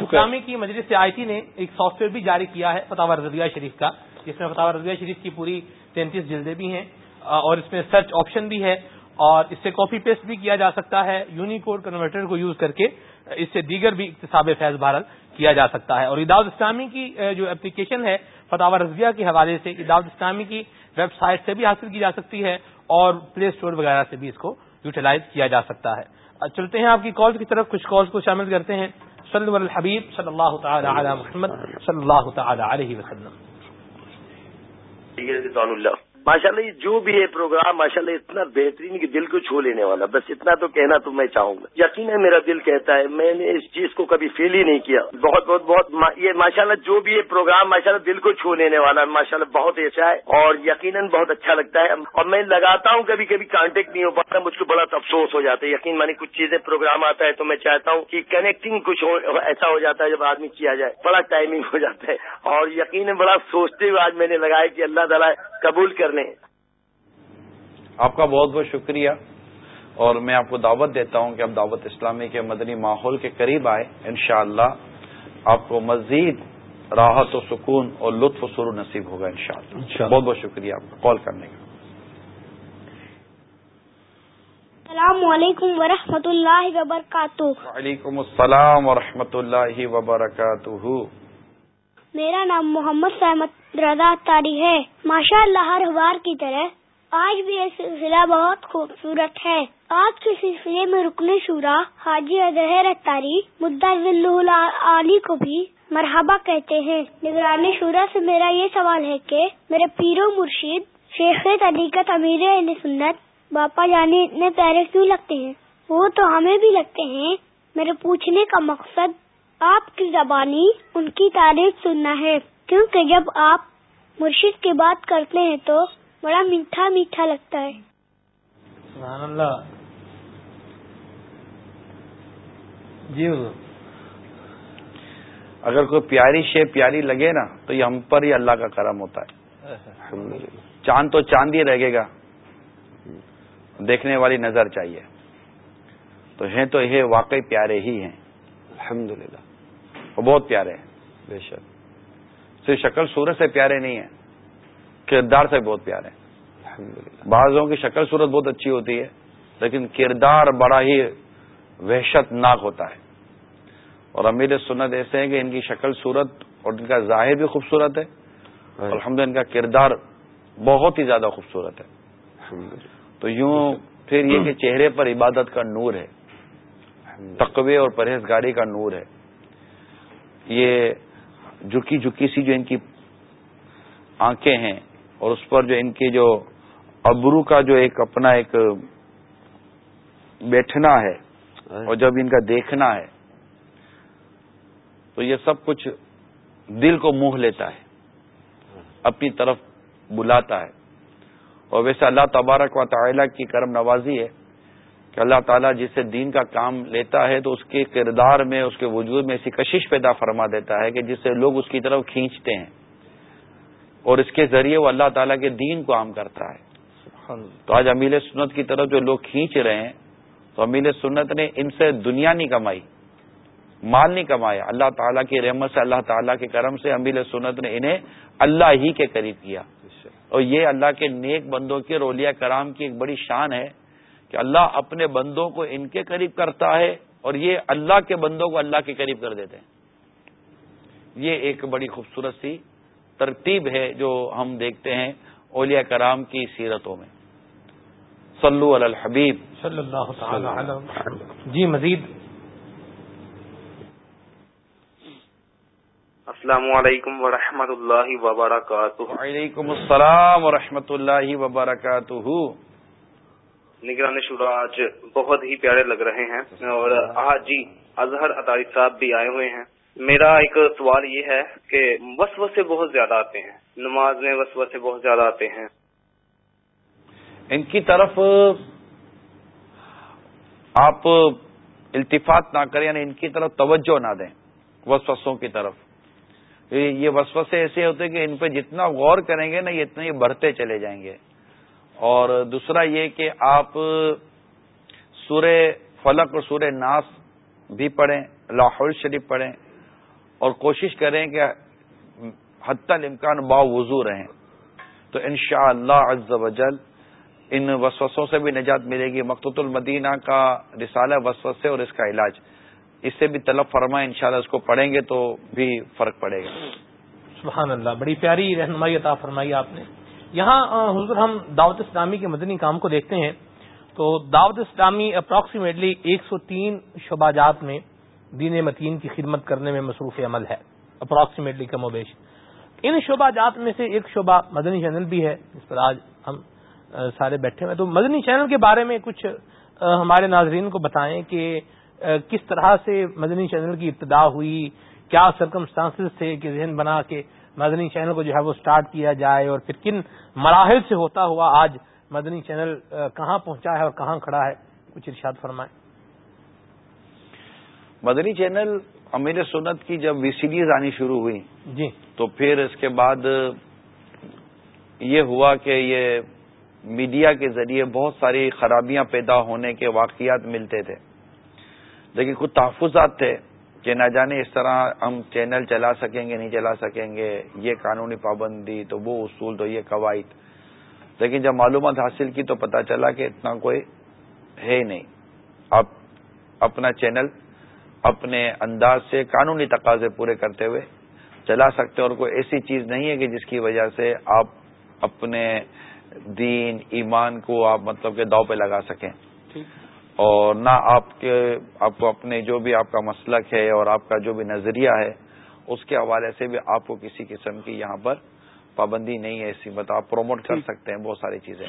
اسلامی کی مجلس سے آئی ٹی نے ایک سافٹ ویئر بھی جاری کیا ہے فتح رضویہ شریف کا جس میں فتح رضویہ شریف کی پوری تینتیس جلدیں بھی ہیں اور اس میں سرچ آپشن بھی ہے اور اس سے کاپی پیسٹ بھی کیا جا سکتا ہے یونیکوڈ کنورٹر کو یوز کر کے اس سے دیگر بھی اقتصاب فیض بہرل کیا جا سکتا ہے۔ اور اداود اسلامی کی جو اپلیکیشن ہے فتح رضویہ کے حوالے سے اداود اسلامی کی ویب سائٹ سے بھی حاصل کی جا سکتی ہے اور پلے اسٹور وغیرہ سے بھی اس کو یوٹیلائز کیا جا سکتا ہے۔ چلتے ہیں آپ کی کال کی طرف، کچھ کالز کو شامل کرتے ہیں۔ صلی الحبیب صلی اللہ تعالی علی محمد صلی اللہ تعالی علیہ وسلم۔ ماشاء اللہ یہ جو بھی ہے پروگرام، ماشاء اللہ اتنا بہترین کہ دل کو چھو لینے والا۔ بس اتنا تو کہنا تو میں چاہوں گا۔ یقین ہے میرا دل کہتا ہے، میں نے اس چیز کو کبھی فیل ہی نہیں کیا۔ بہت بہت بہت یہ ماشاء اللہ جو بھی ہے پروگرام، ماشاء اللہ دل کو چھو لینے والا۔ ماشاء اللہ بہت اچھا ہے اور یقیناً بہت اچھا لگتا ہے۔ اور میں لگاتا ہوں، کبھی کبھی کانٹیکٹ نہیں ہو پاتا، مجھ کو بڑا افسوس ہو جاتا ہے۔ یقین مانی کچھ چیزیں پروگرام آتا ہے تو میں چاہتا ہوں کہ کنیکٹنگ کچھ ایسا ہو جاتا ہے جب آدمی کیا جائے۔ بڑا ٹائمنگ ہو جاتا ہے۔ اور یقیناً بڑا سوچتے ہوئے آج میں نے لگایا کہ اللہ تعالیٰ قبول کرنے آپ کا بہت بہت شکریہ۔ اور میں آپ کو دعوت دیتا ہوں کہ آپ دعوت اسلامی کے مدنی ماحول کے قریب آئے انشاءاللہ اللہ آپ کو مزید راحت و سکون اور لطف و سرو نصیب ہوگا انشاءاللہ۔ شاء بہت بہت شکریہ آپ کا کال کرنے کا۔ السلام علیکم ورحمۃ اللہ وبرکاتہ۔ وعلیکم السلام ورحمۃ اللہ وبرکاتہ۔ میرا نام محمد سحمد رضا تاری ہے۔ ماشاء اللہ ہر بار کی طرح آج بھی یہ سلسلہ بہت خوبصورت ہے۔ آج کے سلسلے میں رکن شورا حاجی اظہر اتاری مدعا علی کو بھی مرحبا کہتے ہیں۔ نگران شورا سے میرا یہ سوال ہے کہ میرے پیرو مرشید شیخ طریقت امیر سنت باپا جانے اتنے پیارے کیوں لگتے ہیں؟ وہ تو ہمیں بھی لگتے ہیں۔ میرے پوچھنے کا مقصد آپ کی زبانی ان کی تعریف سننا ہے۔ کیونکہ جب آپ مرشید کی بات کرتے ہیں تو بڑا میٹھا میٹھا لگتا ہے۔ سبحان اللہ۔ جی اگر کوئی پیاری شے پیاری لگے نا تو یہ ہم پر ہی اللہ کا کرم ہوتا ہے۔ چاند تو چاند ہی رہے گا۔ دیکھنے والی نظر چاہیے۔ تو ہیں تو یہ واقعی پیارے ہی ہیں۔ الحمد للہ وہ بہت پیارے ہیں بے شک۔ صرف شکل صورت سے پیارے نہیں ہیں کردار سے بہت پیارے بعضوں کی شکل صورت بہت اچھی ہوتی ہے لیکن کردار بڑا ہی وحشت ناک ہوتا ہے۔ اور امیر سنت ایسے ہیں کہ ان کی شکل صورت اور ان کا ظاہر بھی خوبصورت ہے۔ الحمد ان کا کردار بہت ہی زیادہ خوبصورت ہے۔ تو یوں پھر یہ کہ چہرے پر عبادت کا نور ہے۔ تقوی اور پرہیزگاری کا نور ہے۔ یہ جھکی جھکی سی جو ان کی آنکھیں ہیں اور اس پر جو ان کی جو ابرو کا جو ایک اپنا ایک بیٹھنا ہے اور جب ان کا دیکھنا ہے تو یہ سب کچھ دل کو منہ لیتا ہے، اپنی طرف بلاتا ہے۔ اور ویسے اللہ تبارک و تعالیٰ کی کرم نوازی ہے۔ کہ اللہ تعالیٰ جس سے دین کا کام لیتا ہے تو اس کے کردار میں اس کے وجود میں ایسی کشش پیدا فرما دیتا ہے کہ جس سے لوگ اس کی طرف کھینچتے ہیں۔ اور اس کے ذریعے وہ اللہ تعالیٰ کے دین کو عام کرتا ہے۔ تو آج امیل سنت کی طرف جو لوگ کھینچ رہے ہیں تو امیل سنت نے ان سے دنیا نہیں کمائی مال نہیں کمایا۔ اللہ تعالیٰ کی رحمت سے اللہ تعالیٰ کے کرم سے امیل سنت نے انہیں اللہ ہی کے قریب کیا۔ اور یہ اللہ کے نیک بندوں کے رولیا کرام کی ایک بڑی شان ہے۔ کہ اللہ اپنے بندوں کو ان کے قریب کرتا ہے اور یہ اللہ کے بندوں کو اللہ کے قریب کر دیتے ہیں۔ یہ ایک بڑی خوبصورت سی ترتیب ہے جو ہم دیکھتے ہیں اولیاء کرام کی سیرتوں میں۔ صلو علی الحبیب۔ صلی اللہ تعالی جی مزید۔ السلام علیکم ورحمۃ اللہ وبرکاتہ۔ وعلیکم السلام ورحمۃ اللہ وبرکاتہ۔ نگران شورا آج بہت ہی پیارے لگ رہے ہیں اور آج جی اظہر اطاری صاحب بھی آئے ہوئے ہیں۔ میرا ایک سوال یہ ہے کہ وسو سے بہت زیادہ آتے ہیں، نماز میں وسو سے بہت زیادہ آتے ہیں۔ ان کی طرف آپ التفات نہ کریں یعنی ان کی طرف توجہ نہ دیں، وسوسوں کی طرف۔ یہ وسوسے ایسے ہوتے کہ ان پہ جتنا غور کریں گے نا، یہ ہی بڑھتے چلے جائیں گے۔ اور دوسرا یہ کہ آپ سورہ فلک اور سورہ ناس بھی پڑھیں، لاہور شریف پڑھیں اور کوشش کریں کہ حتی الامکان با وضو رہیں۔ تو شاء اللہ وجل ان وسوسوں سے بھی نجات ملے گی۔ مقت المدینہ کا رسالہ وسوسے اور اس کا علاج۔ اس سے بھی طلب فرمائیں، انشاءاللہ اس کو پڑھیں گے تو بھی فرق پڑے گا۔ سبحان اللہ، بڑی پیاری رہنمائی عطا فرمائی آپ نے۔ یہاں حضور ہم دعوت اسلامی کے مدنی کام کو دیکھتے ہیں۔ تو دعوت اسلامی اپروکسیمیٹلی ایک سو تین شعبہ جات میں دین متین کی خدمت کرنے میں مصروف عمل ہے اپروکسیمیٹلی کم و بیش۔ ان شعبہ جات میں سے ایک شعبہ مدنی چینل بھی ہے، جس پر آج ہم سارے بیٹھے ہوئے تو مدنی چینل کے بارے میں کچھ ہمارے ناظرین کو بتائیں کہ کس طرح سے مدنی چینل کی ابتدا ہوئی، کیا سرکمسٹانس تھے کہ ذہن بنا کے مدنی چینل کو جو ہے وہ سٹارٹ کیا جائے اور پھر کن مراحل سے ہوتا ہوا آج مدنی چینل کہاں پہنچا ہے اور کہاں کھڑا ہے؟ کچھ ارشاد فرمائیں۔ مدنی چینل امیر سنت کی جب وی سیریز آنی شروع ہوئی جی۔ تو پھر اس کے بعد یہ ہوا کہ یہ میڈیا کے ذریعے بہت ساری خرابیاں پیدا ہونے کے واقعات ملتے تھے۔ لیکن کچھ تحفظات تھے۔ کہ نہ جانے اس طرح ہم چینل چلا سکیں گے، نہیں چلا سکیں گے، یہ قانونی پابندی تو وہ اصول تو یہ قواعد۔ لیکن جب معلومات حاصل کی تو پتا چلا کہ اتنا کوئی ہے ہی نہیں۔ آپ اپنا چینل اپنے انداز سے قانونی تقاضے پورے کرتے ہوئے چلا سکتے اور کوئی ایسی چیز نہیں ہے کہ جس کی وجہ سے آپ اپنے دین، ایمان کو آپ مطلب کہ داؤ پہ لگا سکیں۔ اور نہ آپ کے آپ کو اپنے جو بھی آپ کا مسلک ہے اور آپ کا جو بھی نظریہ ہے اس کے حوالے سے بھی آپ کو کسی قسم کی یہاں پر پابندی نہیں ہے ایسی بات آپ پروموٹ کر سکتے ہیں بہت ساری چیزیں۔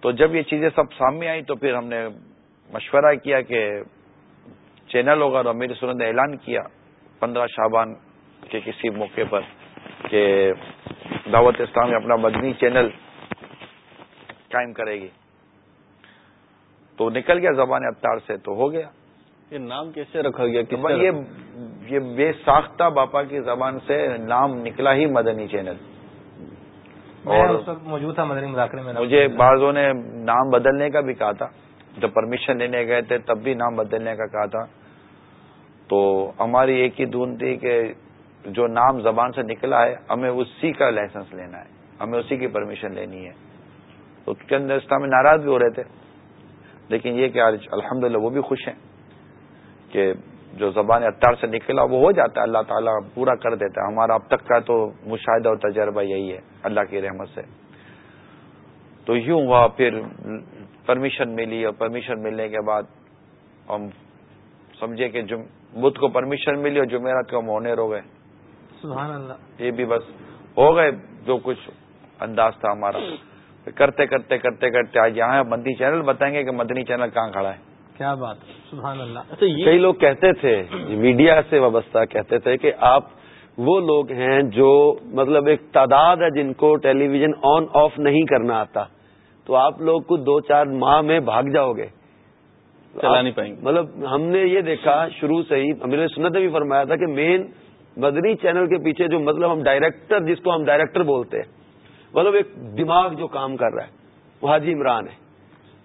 تو جب یہ چیزیں سب سامنے آئی تو پھر ہم نے مشورہ کیا کہ چینل ہوگا اور امیر سنت نے اعلان کیا پندرہ شابان کے کسی موقع پر کہ دعوت اسلامی اپنا مدنی چینل قائم کرے گی۔ تو نکل گیا زبان ابتار سے تو ہو گیا۔ یہ نام کیسے رکھا گیا؟ یہ بے ساختہ باپا کی زبان سے نام نکلا ہی مدنی چینل۔ اور موجود تھا مدنی مذاکرے میں۔ مجھے بعضوں نے نام بدلنے کا بھی کہا تھا۔ جب پرمیشن لینے گئے تھے تب بھی نام بدلنے کا کہا تھا۔ تو ہماری ایک ہی دھن تھی کہ جو نام زبان سے نکلا ہے ہمیں اسی کا لائسنس لینا ہے۔ ہمیں اسی کی پرمیشن لینی ہے۔ تو چند میں ناراض بھی ہو رہے تھے۔ لیکن یہ کہ آج الحمد وہ بھی خوش ہیں کہ جو زبان اتار سے نکلا وہ ہو جاتا ہے اللہ تعالیٰ پورا کر دیتا ہے۔ ہمارا اب تک کا تو مشاہدہ اور تجربہ یہی ہے اللہ کی رحمت سے۔ تو یوں ہوا پھر پرمیشن ملی اور پرمیشن ملنے کے بعد ہم سمجھے کہ بدھ کو پرمیشن ملی اور جمعرات کو ہم اونر ہو گئے۔ سبحان اللہ۔ یہ بھی بس ہو گئے جو کچھ انداز تھا ہمارا۔ کرتے کرتے کرتے کرتے آج یہاں مدنی چینل بتائیں گے کہ مدنی چینل کہاں کھڑا ہے۔ کیا بات سبحان اللہ۔ اچھا کئی لوگ کہتے تھے میڈیا سے وابستہ کہتے تھے کہ آپ وہ لوگ ہیں جو مطلب ایک تعداد ہے جن کو ٹیلی ویژن آن آف نہیں کرنا آتا۔ تو آپ لوگ کو دو چار ماہ میں بھاگ جاؤ گے چلا نہیں پائیں گے۔ مطلب ہم نے یہ دیکھا شروع سے ہی امیر سنت نے بھی فرمایا تھا کہ مین مدنی چینل کے پیچھے جو مطلب ہم ڈائریکٹر جس کو ہم ڈائریکٹر بولتے ہیں مطلب ایک دماغ جو کام کر رہا ہے، وہ حاجی عمران ہے۔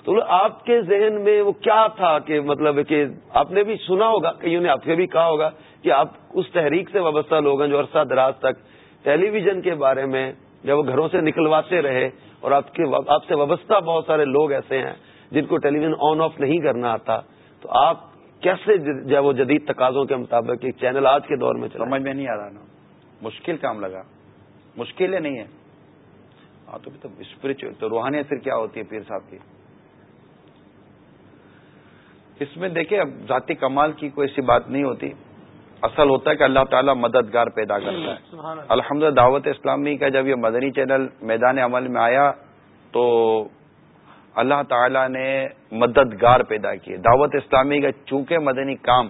تو آپ کے ذہن میں وہ کیا تھا کہ مطلب کہ آپ نے بھی سنا ہوگا، کئیوں نے آپ سے بھی کہا ہوگا کہ آپ اس تحریک سے وابستہ لوگ ہیں جو عرصہ دراز تک ٹیلی ویژن کے بارے میں جب وہ گھروں سے نکلواتے رہے اور آپ کے آپ سے وابستہ بہت سارے لوگ ایسے ہیں جن کو ٹیلی ویژن آن آف نہیں کرنا آتا، تو آپ کیسے جب وہ جدید تقاضوں کے مطابق ایک چینل آج کے دور میں سمجھ میں نہیں آ رہا نا۔ مشکل کام لگا۔ مشکل ہے نہیں ہے ہاں تو اسپرچل تو روحانیت پھر کیا ہوتی ہے پیر صاحب کی؟ اس میں دیکھیں اب ذاتی کمال کی کوئی ایسی بات نہیں ہوتی۔ اصل ہوتا ہے کہ اللہ تعالیٰ مددگار پیدا کرتا ہے۔ الحمد دعوت اسلامی کا جب یہ مدنی چینل میدان عمل میں آیا تو اللہ تعالی نے مددگار پیدا کیے۔ دعوت اسلامی کا چونکہ مدنی کام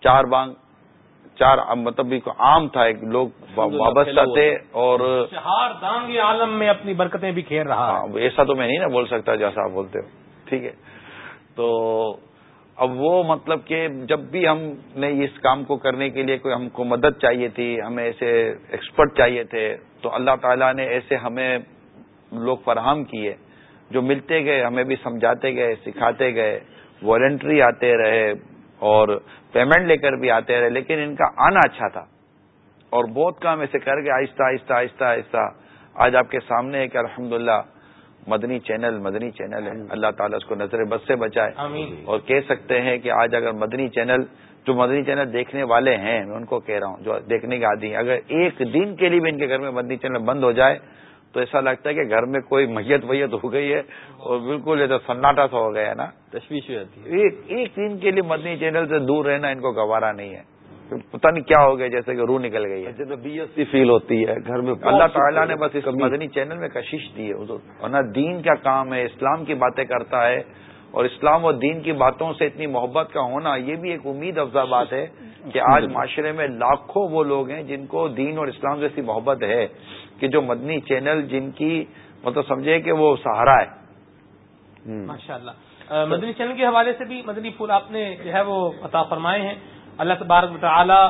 چار بانگ چار مطلب عام تھا ایک لوگ وابستہ تھے اور عالم میں اپنی برکتیں بھی کھیل رہا ہاں، ایسا تو میں نہیں نا بول سکتا جیسا آپ بولتے ہو۔ ٹھیک ہے۔ تو اب وہ مطلب کہ جب بھی ہم نے اس کام کو کرنے کے لیے کوئی ہم کو مدد چاہیے تھی ہمیں ایسے ایکسپرٹ چاہیے تھے تو اللہ تعالیٰ نے ایسے ہمیں لوگ فراہم کیے جو ملتے گئے ہمیں بھی سمجھاتے گئے سکھاتے گئے والنٹری آتے رہے۔ اور پیمنٹ لے کر بھی آتے رہے لیکن ان کا آنا اچھا تھا۔ اور بہت کام ایسے کر کے آہستہ آہستہ آہستہ آہستہ۔ آج آپ کے سامنے ہے کہ الحمد مدنی چینل مدنی چینل ہے۔ اللہ تعالیٰ اس کو نظر بد سے بچائے۔ اور کہہ سکتے ہیں کہ آج اگر مدنی چینل جو مدنی چینل دیکھنے والے ہیں میں ان کو کہہ رہا ہوں جو دیکھنے کے عادی ہیں اگر ایک دن کے لیے بھی ان کے گھر میں مدنی چینل بند ہو جائے تو ایسا لگتا ہے کہ گھر میں کوئی میت ویت ہو گئی ہے اور بالکل یہ تو سناٹا سا ہو گیا ہے نا تشویش ہو جاتی ہے۔ ایک دن کے لیے مدنی چینل سے دور رہنا ان کو گوارا نہیں ہے۔ پتہ نہیں کیا ہو گیا جیسے کہ روح نکل گئی ہے۔ بی ایس سی فیل ہوتی ہے۔ گھر میں اللہ تعالیٰ نے بس اس مدنی چینل میں کشش دی ہے ورنہ دین کیا کام ہے اسلام کی باتیں کرتا ہے۔ اور اسلام اور دین کی باتوں سے اتنی محبت کا ہونا یہ بھی ایک امید افزا بات ہے کہ آج معاشرے میں لاکھوں وہ لوگ ہیں جن کو دین اور اسلام جیسی محبت ہے کہ جو مدنی چینل جن کی مطلب سمجھے کہ وہ سہارا ہے۔ ماشاء اللہ مدنی چینل کے حوالے سے بھی مدنی پھول آپ نے جو ہے وہ عطا فرمائے ہیں۔ اللہ تبارک تعالی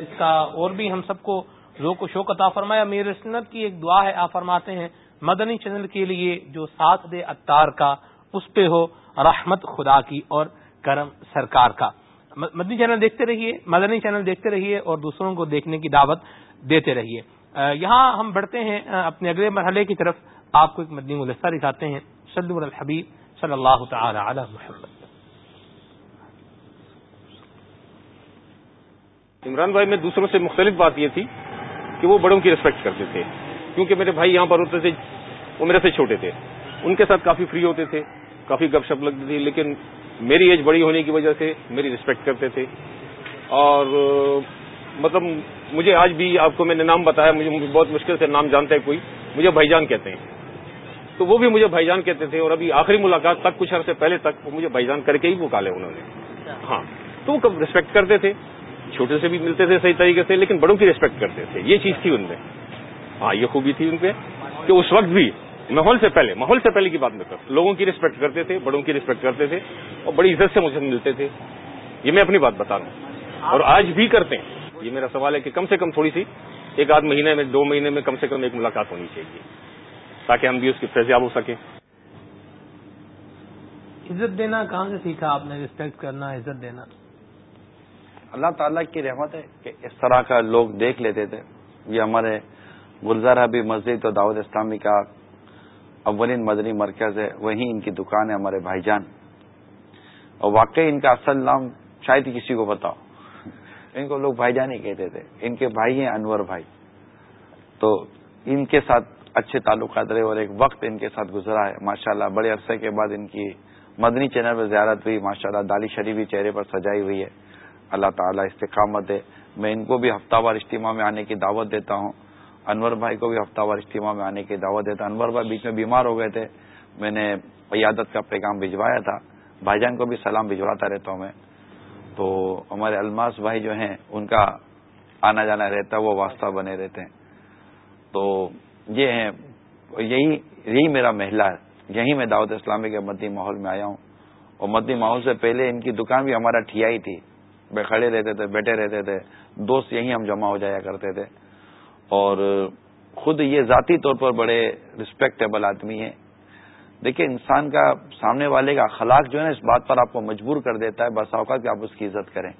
اس کا اور بھی ہم سب کو ذوق و شوق عطا فرمایا امیر سنت کی ایک دعا ہے آپ فرماتے ہیں مدنی چینل کے لیے جو ساتھ دے اتار کا اس پہ ہو رحمت خدا کی اور کرم سرکار کا۔ مدنی چینل دیکھتے رہیے، مدنی چینل دیکھتے رہیے اور دوسروں کو دیکھنے کی دعوت دیتے رہیے۔ یہاں ہم بڑھتے ہیں اپنے اگلے مرحلے کی طرف۔ آپ کو ایک مدنی گلستہ دکھاتے ہیں صلی الحبیب صلی اللہ تعالی علی محمد۔ عمران بھائی، میں دوسروں سے مختلف بات یہ تھی کہ وہ بڑوں کی ریسپیکٹ کرتے تھے۔ کیونکہ میرے بھائی یہاں پر ہوتے تھے، وہ میرے سے چھوٹے تھے۔ ان کے ساتھ کافی فری ہوتے تھے، کافی گپ شپ لگتی تھی، لیکن میری ایج بڑی ہونے کی وجہ سے میری ریسپیکٹ کرتے تھے۔ اور مطلب مجھے آج بھی آپ کو میں نے نام بتایا مجھے بہت مشکل سے نام جانتا ہے کوئی۔ مجھے بھائی جان کہتے ہیں۔ تو وہ بھی مجھے بھائی جان کہتے تھے اور ابھی آخری ملاقات تک کچھ عرصے پہلے تک وہ مجھے بھائی جان کر کے ہی وہ انہوں نے۔ ہاں۔ تو وہ ریسپیکٹ کرتے تھے۔ چھوٹے سے بھی ملتے تھے صحیح طریقے سے لیکن بڑوں کی ریسپیکٹ کرتے تھے۔ یہ چیز تھی ان میں۔ ہاں یہ خوبی تھی ان پہ کہ اس وقت بھی ماحول سے پہلے ماحول سے پہلے کی بات میں کر لوگوں کی ریسپیکٹ کرتے تھے بڑوں کی ریسپیکٹ کرتے تھے اور بڑی عزت سے مجھے ملتے تھے۔ یہ میں اپنی بات بتا رہا ہوں۔ اور آج بھی کرتے ہیں۔ یہ میرا سوال ہے کہ کم سے کم تھوڑی سی ایک آدھ مہینے میں دو مہینے میں کم سے کم ایک ملاقات ہونی چاہیے تاکہ ہم بھی اس کی فیضیاب ہو سکیں۔ عزت دینا کہاں سے سیکھا آپ نے ریسپیکٹ کرنا عزت دینا؟ اللہ تعالیٰ کی رحمت ہے کہ اس طرح کا لوگ دیکھ لیتے تھے۔ یہ ہمارے گلزار حبیب مسجد اور دعوت اسلامی کا اولین مدنی مرکز ہے وہیں ان کی دکان ہے ہمارے بھائی جان۔ اور واقعی ان کا اصل نام شاید کسی کو بتاؤ ان کو لوگ بھائی جان ہی کہتے تھے۔ ان کے بھائی ہیں انور بھائی۔ تو ان کے ساتھ اچھے تعلقات رہے اور ایک وقت ان کے ساتھ گزرا ہے۔ ماشاءاللہ، بڑے عرصے کے بعد ان کی مدنی چینل پر زیارت ہوئی۔ ماشاءاللہ، دالی شریفی چہرے پر سجائی ہوئی ہے۔ اللہ تعالیٰ استقامت ہے میں ان کو بھی ہفتہ وار اجتماع میں آنے کی دعوت دیتا ہوں۔ انور بھائی کو بھی ہفتہ وار اجتماع میں آنے کی دعوت دیتا۔ انور بھائی بیچ میں بیمار ہو گئے تھے۔ میں نے عیادت کا پیغام بھجوایا تھا۔ بھائی جان کو بھی سلام بھجواتا رہتا ہوں میں۔ تو ہمارے الماس بھائی جو ہیں، ان کا آنا جانا رہتا ہے وہ واسطہ بنے رہتے ہیں۔ تو یہ ہیں، یہی یہی میرا محلہ ہے۔ یہی میں دعوت اسلامی کے مدی ماحول میں آیا ہوں۔ اور مدی ماحول سے پہلے ان کی دکان بھی ہمارا ٹھیائی تھی۔ کھڑے رہتے تھے، بیٹھے رہتے تھے۔ دوست یہیں ہم جمع ہو جایا کرتے تھے۔ اور خود یہ ذاتی طور پر بڑے رسپیکٹیبل آدمی ہیں۔ دیکھیں انسان کا سامنے والے کا اخلاق جو ہے نا اس بات پر آپ کو مجبور کر دیتا ہے بس اوقات کہ آپ اس کی عزت کریں۔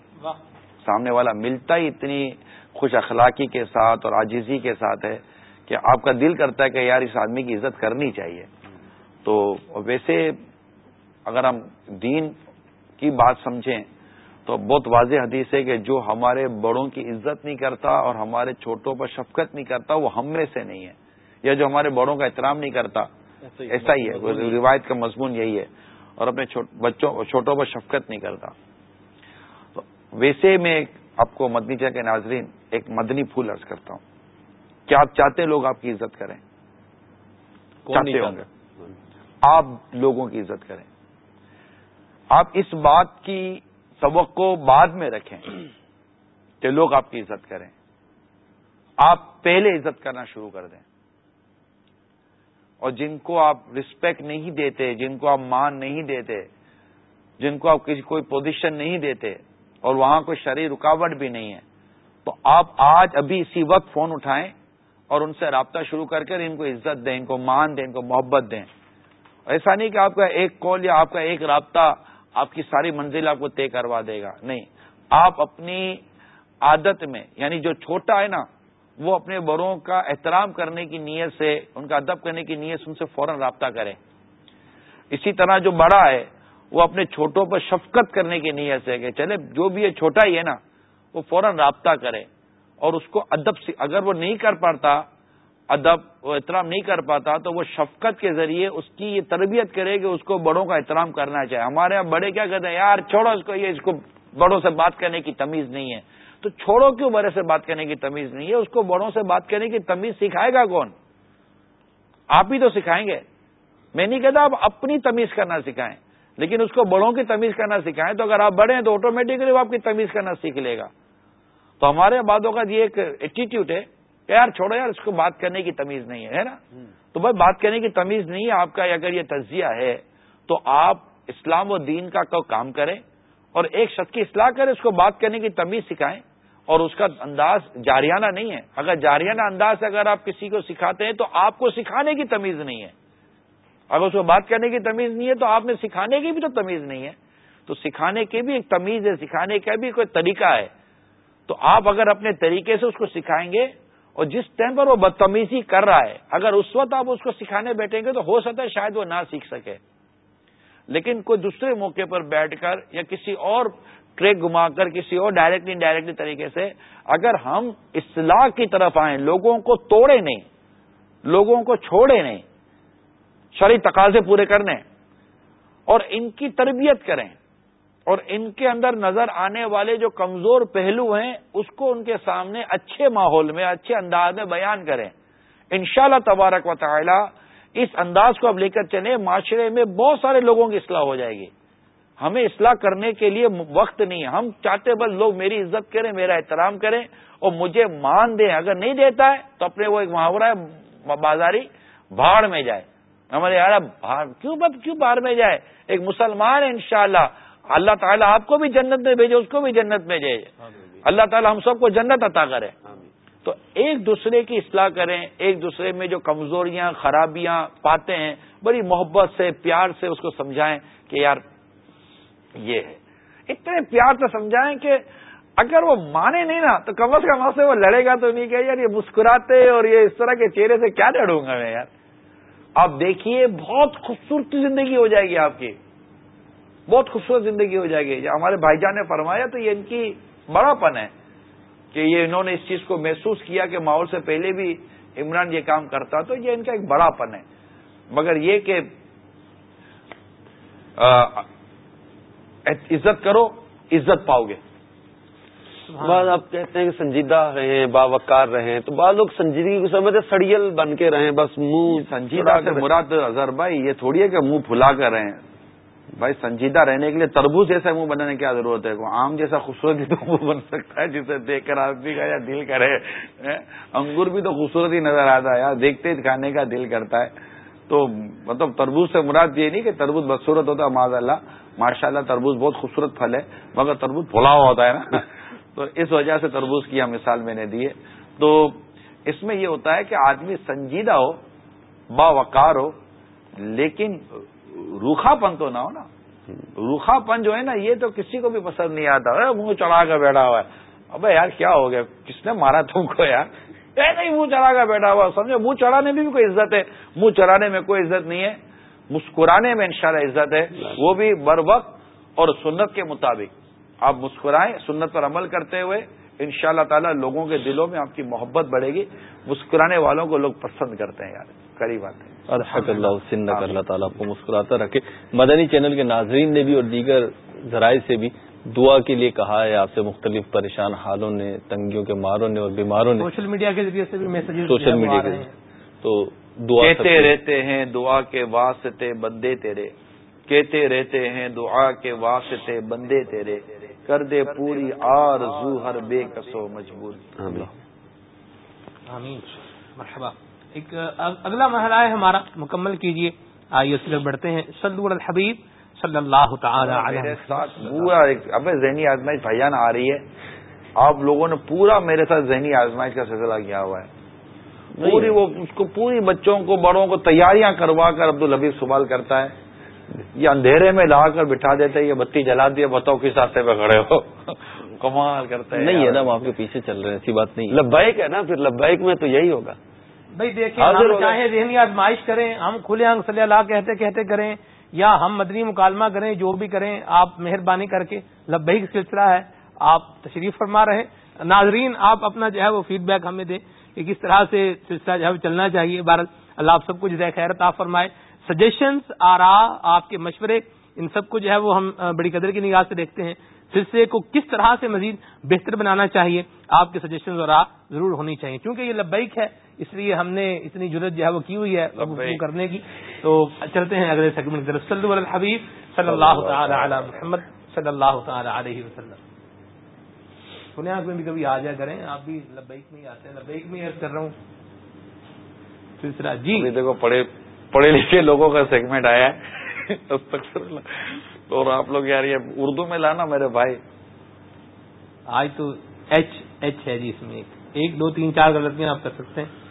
سامنے والا ملتا ہی اتنی خوش اخلاقی کے ساتھ اور آجیزی کے ساتھ ہے کہ آپ کا دل کرتا ہے کہ یار اس آدمی کی عزت کرنی چاہیے۔ تو ویسے اگر ہم دین کی بات سمجھیں تو بہت واضح حدیث ہے کہ جو ہمارے بڑوں کی عزت نہیں کرتا اور ہمارے چھوٹوں پر شفقت نہیں کرتا وہ ہم میں سے نہیں ہے۔ یا جو ہمارے بڑوں کا احترام نہیں کرتا ایسا ہی ہے۔ روایت کا مضمون یہی ہے۔ اور اپنے بچوں چھوٹوں پر شفقت نہیں کرتا۔ تو ویسے میں آپ کو مدنی چاہ کے ناظرین ایک مدنی پھول ارض کرتا ہوں۔ کیا آپ چاہتے لوگ آپ کی عزت کریں؟ چاہتے ہوں گے؟ آپ لوگوں کی عزت کریں۔ آپ اس بات کی توقع بعد میں رکھیں کہ لوگ آپ کی عزت کریں۔ آپ پہلے عزت کرنا شروع کر دیں۔ اور جن کو آپ رسپیکٹ نہیں دیتے، جن کو آپ مان نہیں دیتے، جن کو آپ کسی کوئی پوزیشن نہیں دیتے، اور وہاں کوئی شرح رکاوٹ بھی نہیں ہے، تو آپ آج ابھی اسی وقت فون اٹھائیں اور ان سے رابطہ شروع کر کر ان کو عزت دیں، ان کو مان دیں، ان کو محبت دیں۔ ایسا نہیں کہ آپ کا ایک کال یا آپ کا ایک رابطہ آپ کی ساری منزل آپ کو طے کروا دے گا۔ نہیں، آپ اپنی عادت میں یعنی جو چھوٹا ہے نا، وہ اپنے بڑوں کا احترام کرنے کی نیت سے، ان کا ادب کرنے کی نیت سے ان سے فوراً رابطہ کریں۔ اسی طرح جو بڑا ہے، وہ اپنے چھوٹوں پر شفقت کرنے کی نیت سے کہ چلے، جو بھی ہے چھوٹا ہی ہے نا، وہ فوراً رابطہ کرے۔ اور اس کو ادب سے، اگر وہ نہیں کر پاتا ادب وہ احترام نہیں کر پاتا تو وہ شفقت کے ذریعے اس کی یہ تربیت کرے کہ اس کو بڑوں کا احترام کرنا چاہے ہمارے یہاں بڑے کیا کہتے ہیں؟ یار چھوڑو اس کو، یہ اس کو بڑوں سے بات کرنے کی تمیز نہیں ہے۔ تو چھوڑو کیوں بڑے سے بات کرنے کی تمیز نہیں ہے؟ اس کو بڑوں سے بات کرنے کی تمیز سکھائے گا کون؟ آپ ہی تو سکھائیں گے۔ میں نہیں کہتا آپ اپنی تمیز کرنا سکھائیں، لیکن اس کو بڑوں کی تمیز کرنا سکھائیں تو اگر آپ بڑے ہیں تو آٹومیٹکلی وہ آپ کی تمیز کرنا سیکھ لے گا۔ تو ہمارے باتوں کا یہ ایک ایٹیٹیوڈ ہے کہ یار چھوڑو یار اس کو بات کرنے کی تمیز نہیں ہے نا؟ تو بھائی بات کرنے کی تمیز نہیں ہے آپ کا اگر یہ تجزیہ ہے تو آپ اسلام و دین کا کام کریں اور ایک شخص کی اصلاح کریں اس کو بات کرنے کی تمیز سکھائیں اور اس کا انداز جاریانہ نہیں ہے۔ اگر جاریانہ انداز اگر آپ کسی کو سکھاتے ہیں تو آپ کو سکھانے کی تمیز نہیں ہے۔ اگر اس کو بات کرنے کی تمیز نہیں ہے تو آپ نے سکھانے کی بھی تو تمیز نہیں ہے۔ تو سکھانے کی بھی ایک تمیز ہے سکھانے کا بھی کوئی طریقہ ہے۔ تو آپ اگر اپنے طریقے سے اس کو سکھائیں گے اور جس ٹائم پر وہ بدتمیزی کر رہا ہے، اگر اس وقت آپ اس کو سکھانے بیٹھیں گے تو ہو سکتا ہے شاید وہ نہ سیکھ سکے۔ لیکن کوئی دوسرے موقع پر بیٹھ کر یا کسی اور ٹریک گھما کر، کسی اور ڈائریکٹلی انڈائریکٹلی طریقے سے اگر ہم اصلاح کی طرف آئیں، لوگوں کو توڑے نہیں، لوگوں کو چھوڑے نہیں، شرعی تقاضے پورے کرنے، اور ان کی تربیت کریں۔ اور ان کے اندر نظر آنے والے جو کمزور پہلو ہیں، اس کو ان کے سامنے اچھے ماحول میں، اچھے انداز میں بیان کریں۔ انشاءاللہ تبارک و تعالی اس انداز کو اب لے کر چلیں، معاشرے میں بہت سارے لوگوں کی اصلاح ہو جائے گی۔ ہمیں اصلاح کرنے کے لیے وقت نہیں ہے۔ ہم چاہتے بس لوگ میری عزت کریں، میرا احترام کریں اور مجھے مان دیں۔ اگر نہیں دیتا ہے تو اپنے وہ ایک محاورہ ہے، بازاری بھاڑ میں جائے۔ ہمارے یار کیوں کیوں باہر میں جائے؟ ایک مسلمان ہے انشاءاللہ۔ اللہ تعالیٰ آپ کو بھی جنت میں بھیجے اس کو بھی جنت میں بھیجے اللہ تعالیٰ ہم سب کو جنت عطا کرے۔ تو ایک دوسرے کی اصلاح کریں ایک دوسرے میں جو کمزوریاں خرابیاں پاتے ہیں بڑی محبت سے پیار سے اس کو سمجھائیں کہ یار یہ ہے۔ اتنے پیار سے سمجھائیں کہ اگر وہ مانے نہیں نا تو کم از کم سے وہ لڑے گا تو نہیں کہ یار یہ مسکراتے اور یہ اس طرح کے چہرے سے کیا لڑوں گا میں یار؟ آپ دیکھیے بہت خوبصورت زندگی ہو جائے گی آپ کی۔ بہت خوبصورت زندگی ہو جائے گی۔ ہمارے بھائی جان نے فرمایا تو یہ ان کی بڑا پن ہے کہ یہ انہوں نے اس چیز کو محسوس کیا کہ ماحول سے پہلے بھی عمران یہ کام کرتا تو یہ ان کا ایک بڑا پن ہے۔ مگر یہ کہ عزت کرو عزت پاؤ گے۔ بعض آپ کہتے ہیں کہ سنجیدہ رہیں باوقار رہیں تو بعض لوگ سنجیدگی کو سمجھتے سڑیل بن کے رہیں بس منہ سنجیدہ سے مراد اظہر بھائی یہ تھوڑی ہے کہ منہ پھلا کر رہیں۔ بھائی، سنجیدہ رہنے کے لیے تربوز جیسا منہ بنانے کی کیا ضرورت ہے؟ آم جیسا خوبصورت تو منہ بن سکتا ہے، جسے دیکھ کر آدمی کا یا دل کرے انگور بھی تو خوبصورت ہی نظر آتا ہے یار، دیکھتے ہی کھانے کا دل کرتا ہے۔ تو مطلب تربوز سے مراد یہ نہیں کہ تربوز بدسورت ہوتا ہے ماض اللہ ماشاء اللہ تربوز بہت خوبصورت پھل ہے، مگر تربوز پھولا ہوا ہوتا ہے نا۔ (laughs) تو اس وجہ سے تربوز کی مثال میں نے دی ہے۔ تو اس میں یہ ہوتا ہے کہ آدمی سنجیدہ ہو، باوقار ہو، لیکن روکھا پن تو نہ ہو نا۔ روکھا پن جو ہے نا، یہ تو کسی کو بھی پسند نہیں آتا۔ منہ چڑھا کر بیٹھا ہوا ہے۔ ابے یار، کیا ہو گیا؟ کس نے مارا تم کو یار؟ نہیں، منہ چڑھا کر بیٹھا ہوا۔ سمجھو، منہ چڑھانے میں بھی کوئی عزت ہے۔ منہ چڑھانے میں کوئی عزت نہیں ہے۔ مسکرانے میں انشاءاللہ عزت ہے۔ وہ بھی بر وقت اور سنت کے مطابق۔ آپ مسکرائیں، سنت پر عمل کرتے ہوئے ان شاء اللہ تعالیٰ لوگوں کے دلوں میں آپ کی محبت بڑھے گی مسکرانے والوں کو لوگ پسند کرتے ہیں یار کڑی بات ہے۔ الحق اللہ سن اللہ تعالیٰ آپ کو مسکراتا رکھے۔ مدنی چینل کے ناظرین نے بھی اور دیگر ذرائع سے بھی دعا کے لیے کہا ہے آپ سے مختلف پریشان حالوں نے تنگیوں کے ماروں نے اور بیماروں نے سوشل میڈیا کے ذریعے سے بھی میسج سوشل میڈیا کے تو دعا کہتے رہتے ہیں دعا کے واسطے بندے تیرے۔ کہتے رہتے ہیں دعا کے واسطے بندے تیرے۔ کر دے پوری آر زو ہر بے کسو مجبور۔ مرحبا۔ ایک اگلا مرحلہ ہے ہمارا۔ مکمل کیجیے آئیے اس بڑھتے ہیں۔ سلو الحبیب صلی اللہ تعالی پورا اب ذہنی آزمائش بھائیان آ رہی ہے۔ آپ لوگوں نے پورا میرے ساتھ ذہنی آزمائش کا سلسلہ کیا ہوا ہے۔ پوری وہ اس کو پوری بچوں کو بڑوں کو تیاریاں کروا کر عبد الحبیب سوال کرتا ہے۔ یہ اندھیرے میں لا کر بٹھا دیتے یہ بتی جلا دیا بتاؤ کس راستے پہ کھڑے ہو۔ کمال کرتے ہیں نہیں ہے نا آپ کے پیچھے چل رہے ہیں ایسی بات نہیں لبائک ہے نا پھر لبائک میں تو یہی ہوگا۔ بھائی دیکھیں ہم چاہے ذہنی آزمائش کریں ہم کھلے آنگ صلی اللہ کہتے کہتے کریں یا ہم مدنی مکالمہ کریں جو بھی کریں آپ مہربانی کر کے لبئی سلسلہ ہے آپ تشریف فرما رہے ناظرین آپ اپنا جو ہے وہ فیڈ بیک ہمیں دیں کہ کس طرح سے سلسلہ جو ہے چلنا چاہیے۔ بھارت اللہ آپ سب کچھ خیرت آپ فرمائے۔ سجیشنز آرا آپ کے مشورے ان سب کو جو ہے وہ ہم بڑی قدر کی نگاہ سے دیکھتے ہیں۔ سلسلے کو کس طرح سے مزید بہتر بنانا چاہیے آپ کے سجیشنز اور آ ضرور ہونی چاہیے۔ کیونکہ یہ لبیک ہے اس لیے ہم نے اتنی ضرورت جو ہے وہ کی ہوئی ہے کرنے کی۔ تو چلتے ہیں اگلے سیگمنٹ کی طرف۔ صلی الحبیب صلی اللہ تعالی علی محمد صلی اللہ تعالی علیہ وسلم۔ سنیا میں بھی کبھی آ جائے کریں آپ بھی لبیک میں ہی آتے ہیں۔ لبیک میں کر رہا ہوں۔ سلسلہ۔ جی۔ دیکھو پڑھے پڑھے لکھے لوگوں کا سیگمنٹ آیا ہے۔ اور آپ لوگ یار یہ اردو میں لانا میرے بھائی۔ آج تو ایچ ایچ ہے جی اس میں۔ ایک دو تین چار غلطیاں آپ کر سکتے ہیں۔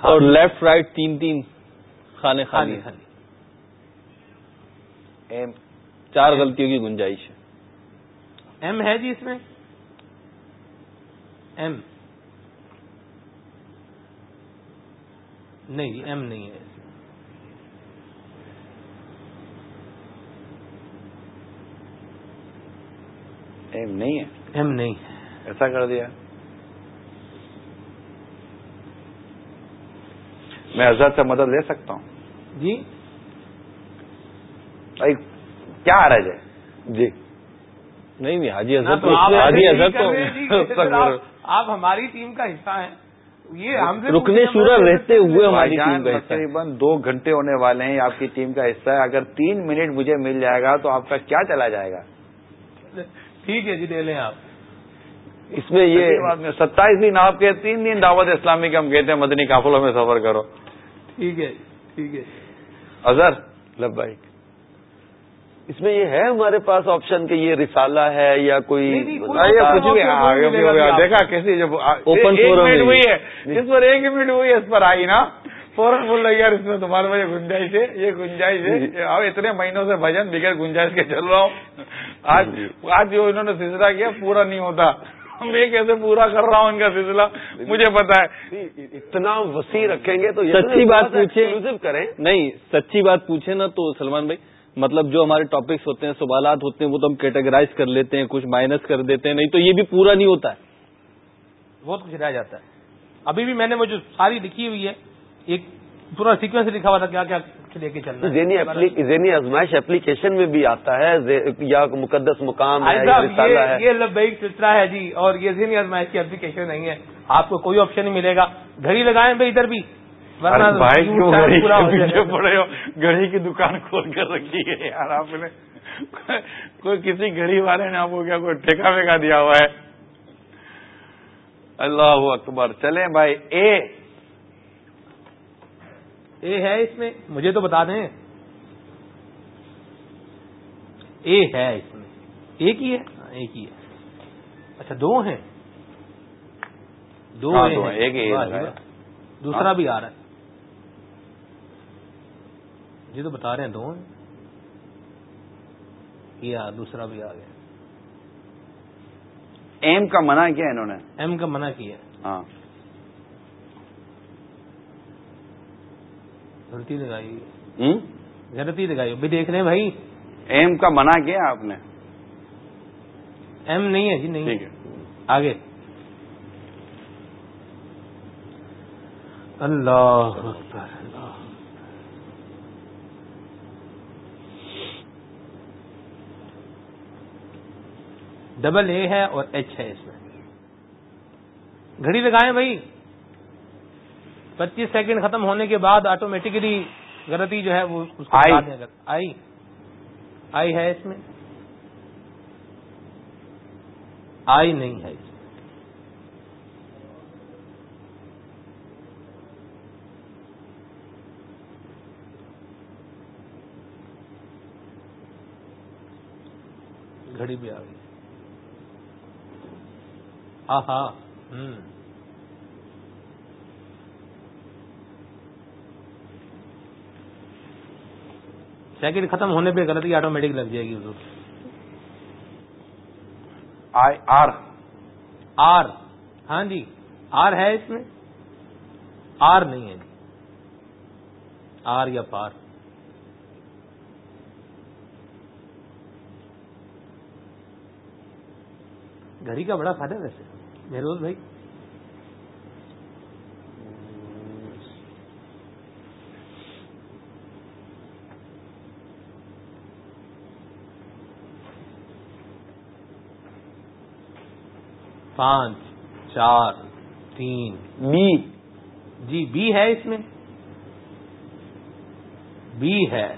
اور لیفٹ رائٹ تین تین۔ خانے خالی خالی ایم چار غلطیوں کی گنجائش ہے۔ ایم ہے جی اس میں۔ ایم۔ نہیں جی ایم نہیں ہے۔ ایم نہیں ہے۔ ایم نہیں۔ ایسا کر دیا۔ میں حضرت سے مدد لے سکتا ہوں۔ جی۔ کیا رہ ہے جی؟ نہیں حاجی حضرت حاجی حضرت آپ ہماری ٹیم کا حصہ ہیں۔ یہ ہم رکنے شورا رہتے ہوئے ہماری ٹیم کا تقریباً دو گھنٹے ہونے والے ہیں آپ کی ٹیم کا حصہ ہے۔ اگر تین منٹ مجھے مل جائے گا تو آپ کا کیا چلا جائے گا؟ (laughs) ٹھیک ہے جی لے لیں آپ۔ اس میں یہ ستائیس دن آپ کے تین دن دعوت اسلامی کے ہم کہتے ہیں مدنی قافلوں میں سفر کرو۔ ٹھیک ہے ٹھیک ہے۔ اظہر لبائک اس میں یہ ہے ہمارے پاس آپشن کہ یہ رسالہ ہے یا کوئی کچھ بھی دیکھا کیسی جب اوپن ہوئی ہے۔ جس پر ایک منٹ ہوئی ہے اس پر آئی نا۔ فوراً بول رہا یار اس میں تمہارے مجھے گنجائش ہے یہ گنجائش ہے۔ اب اتنے مہینوں سے بھجن بغیر گنجائش کے چل رہا ہوں۔ آج آج جو انہوں نے سلسلہ کیا پورا نہیں ہوتا۔ میں کیسے پورا کر رہا ہوں ان کا سلسلہ؟ مجھے پتا ہے۔ اتنا وسیع رکھیں گے تو سچی بات پوچھیں۔ کریں۔ نہیں سچی بات پوچھیں نا تو سلمان بھائی مطلب جو ہمارے ٹاپکس ہوتے ہیں سوالات ہوتے ہیں وہ تو ہم کیٹیگرائز کر لیتے ہیں کچھ مائنس کر دیتے ہیں۔ نہیں تو یہ بھی پورا نہیں ہوتا ہے۔ بہت کچھ رہ جاتا ہے۔ ابھی بھی میں نے وہ جو ساری لکھی ہوئی ہے ایک پورا سیکوینس لکھا ہوا تھا کیا کیا لے کے چلنا ذہنی ازمائش اپلیکیشن میں۔ بھی آتا ہے۔ یا مقدس مقام ہے یہ لبیک سلسلہ ہے جی اور یہ ذہنی ازمائش کی اپلیکیشن نہیں ہے۔ آپ کو کوئی آپشن نہیں ملے گا۔ گھڑی لگائیں بھائی ادھر بھی گھڑی کی دکان کھول کر رکھی ہے یار آپ نے۔ کوئی کسی گھڑی والے نے آپ کو کیا کوئی ٹھیکا ویکا دیا ہوا ہے؟ اللہ اکبر چلیں بھائی اے اے ہے اس میں؟ مجھے تو بتا دیں۔ اے ہے اس میں۔ ایک ہی ہے؟ ہاں، ایک ہی ہے۔ اچھا دو ہیں۔ دو ہاں، ایک دوسرا بھی آ رہا ہے۔ جی تو بتا رہے ہیں دو ہیں۔ یہ دوسرا بھی آ گیا۔ ایم کا منع کیا انہوں نے؟ ایم کا منع کیا ہاں۔ غلطی لگائی۔ غلطی لگائی۔ بھی دیکھ رہے ہیں بھائی۔ ایم کا منع کیا آپ نے؟ ایم نہیں ہے جی نہیں۔ آگے۔ اللہ۔ ڈبل اے ہے اور ایچ ہے اس میں۔ گھڑی لگائیں بھائی۔ پچیس سیکنڈ ختم ہونے کے بعد آٹومیٹکلی غلطی جو ہے وہ اس کو آئی. آئی. ہے اس میں۔ آئی نہیں ہے اس میں۔ گھڑی بھی آ گئی۔ ہاں ہاں ہوں۔ سیکنڈ ختم ہونے پہ غلطی آٹومیٹک لگ جائے گی حضور۔ I R. آر۔ ہاں جی۔ آر ہے اس میں؟ آر نہیں ہے جی۔ آر یا پار۔ گھڑی کا بڑا فائدہ ویسے۔ مہروز بھائی۔ پانچ چار تین۔ بی۔ جی بی ہے اس میں۔ بی ہے۔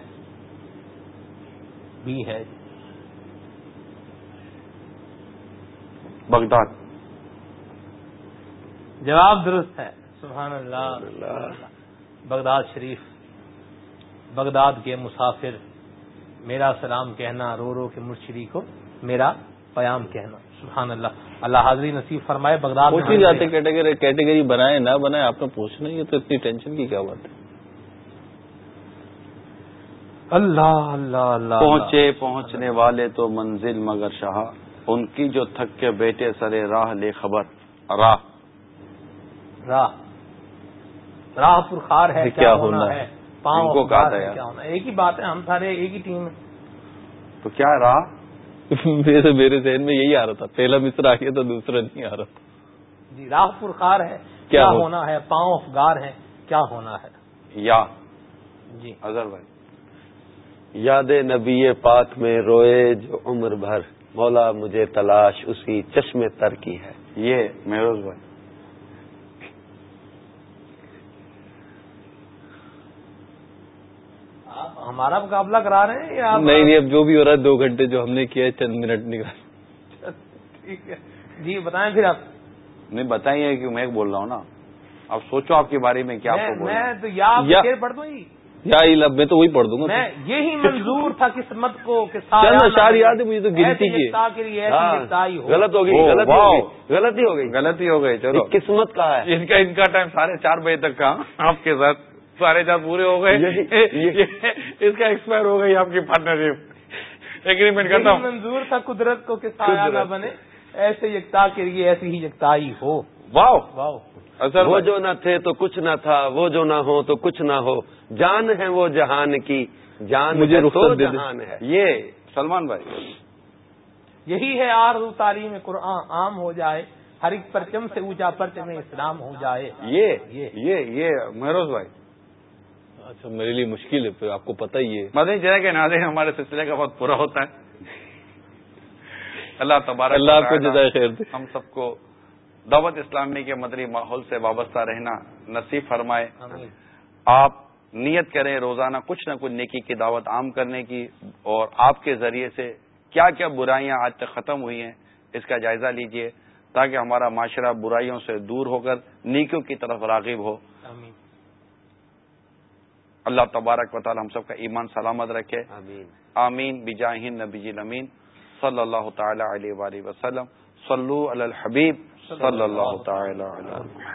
بی ہے۔ بغداد۔ جواب درست ہے۔ سبحان اللہ۔ بغداد شریف۔ بغداد کے مسافر۔ میرا سلام کہنا رو رو کے مرشری کو میرا پیام کہنا۔ سبحان اللہ۔ اللہ حاضری نصیب فرمائے بغداد پوچھ جاتے کیٹیگری کیٹیگری بنائے نہ بنائے آپ نے پوچھنا ہی تو اتنی ٹینشن کی کیا بات ہے؟ اللہ اللہ اللہ پہنچے پہنچنے والے تو منزل مگر شاہ۔ ان کی جو تھک کے بیٹے سرے راہ لے خبر۔ راہ۔ راہ۔ راہ پرخار ہے کیا ہونا ہے؟ پاؤں کو کہا ایک ہی بات ہے ہم سارے ایک ہی ٹیم ہیں۔ تو کیا راہ؟ میرے میرے ذہن میں یہی آ رہا تھا پہلا مصر آ گیا تو دوسرا نہیں آ رہا جی راہ پرخار ہے کیا ہونا ہے؟ پاؤں افگار ہے کیا ہونا ہے؟ یا۔ جی۔ اظہر بھائی۔ یاد نبی پاک میں روئے جو عمر بھر مولا مجھے تلاش اسی چشم تر کی ہے۔ یہ مہروز بھائی۔ ہمارا مقابلہ کرا رہے ہیں یا نہیں نہیں اب جو بھی ہو رہا ہے دو گھنٹے جو ہم نے کیا چند منٹ نکال۔ ٹھیک ہے۔ جی بتائیں پھر آپ۔ نہیں بتائیے کہ میں بول رہا ہوں نا۔ اب سوچو آپ کے بارے میں کیا میں تو یا پڑھ دوں یا میں تو وہی پڑھ دوں گا۔ میں یہی منظور تھا قسمت کو اشار یاد ہے مجھے تو گنتی کی۔ غلط ہو گئی غلطی ہو گئی غلطی ہو گئی۔ چلو۔ قسمت کا ہے۔ ان کا ان کا ٹائم ساڑھے چار بجے تک کا۔ آپ کے ساتھ سارے چار پورے ہو گئے۔ اس کا ایکسپائر ہو گئی آپ کی پارٹنرشپ ایگریمنٹ کرتا ہوں منظور تھا قدرت کو کس نہ بنے۔ ایسے یکتا کے لیے ایسی ہی یکتائی ہو۔ واؤ۔ واؤ۔ وہ جو نہ تھے تو کچھ نہ تھا وہ جو نہ ہو تو کچھ نہ ہو۔ جان ہے وہ جہان کی جان مجھے جہان ہے۔ یہ سلمان بھائی۔ یہی ہے آر تعلیم قرآن عام ہو جائے ہر ایک پرچم سے اونچا پرچم اسلام ہو جائے۔ یہ۔ یہ یہ مہروز بھائی۔ اچھا میرے لیے مشکل ہے پھر آپ کو پتہ ہی ہے۔ مدنی چہرے کے ناظرین ہمارے سلسلے کا بہت پورا ہوتا ہے۔ اللہ تبارک اللہ کو جزائے خیر دے۔ ہم سب کو دعوت اسلامی کے مدنی ماحول سے وابستہ رہنا نصیب فرمائے۔ آپ نیت کریں روزانہ کچھ نہ کچھ نیکی کی دعوت عام کرنے کی اور آپ کے ذریعے سے کیا کیا برائیاں آج تک ختم ہوئی ہیں اس کا جائزہ لیجیے تاکہ ہمارا معاشرہ برائیوں سے دور ہو کر نیکیوں کی طرف راغب ہو۔ اللہ تبارک و تعالی ہم سب کا ایمان سلامت رکھے۔ آمین۔ بجاہین نبی امین صلی اللہ تعالی علیہ وآلہ وسلم۔ صلو علی الحبیب۔ صلی اللہ تعالی علیہ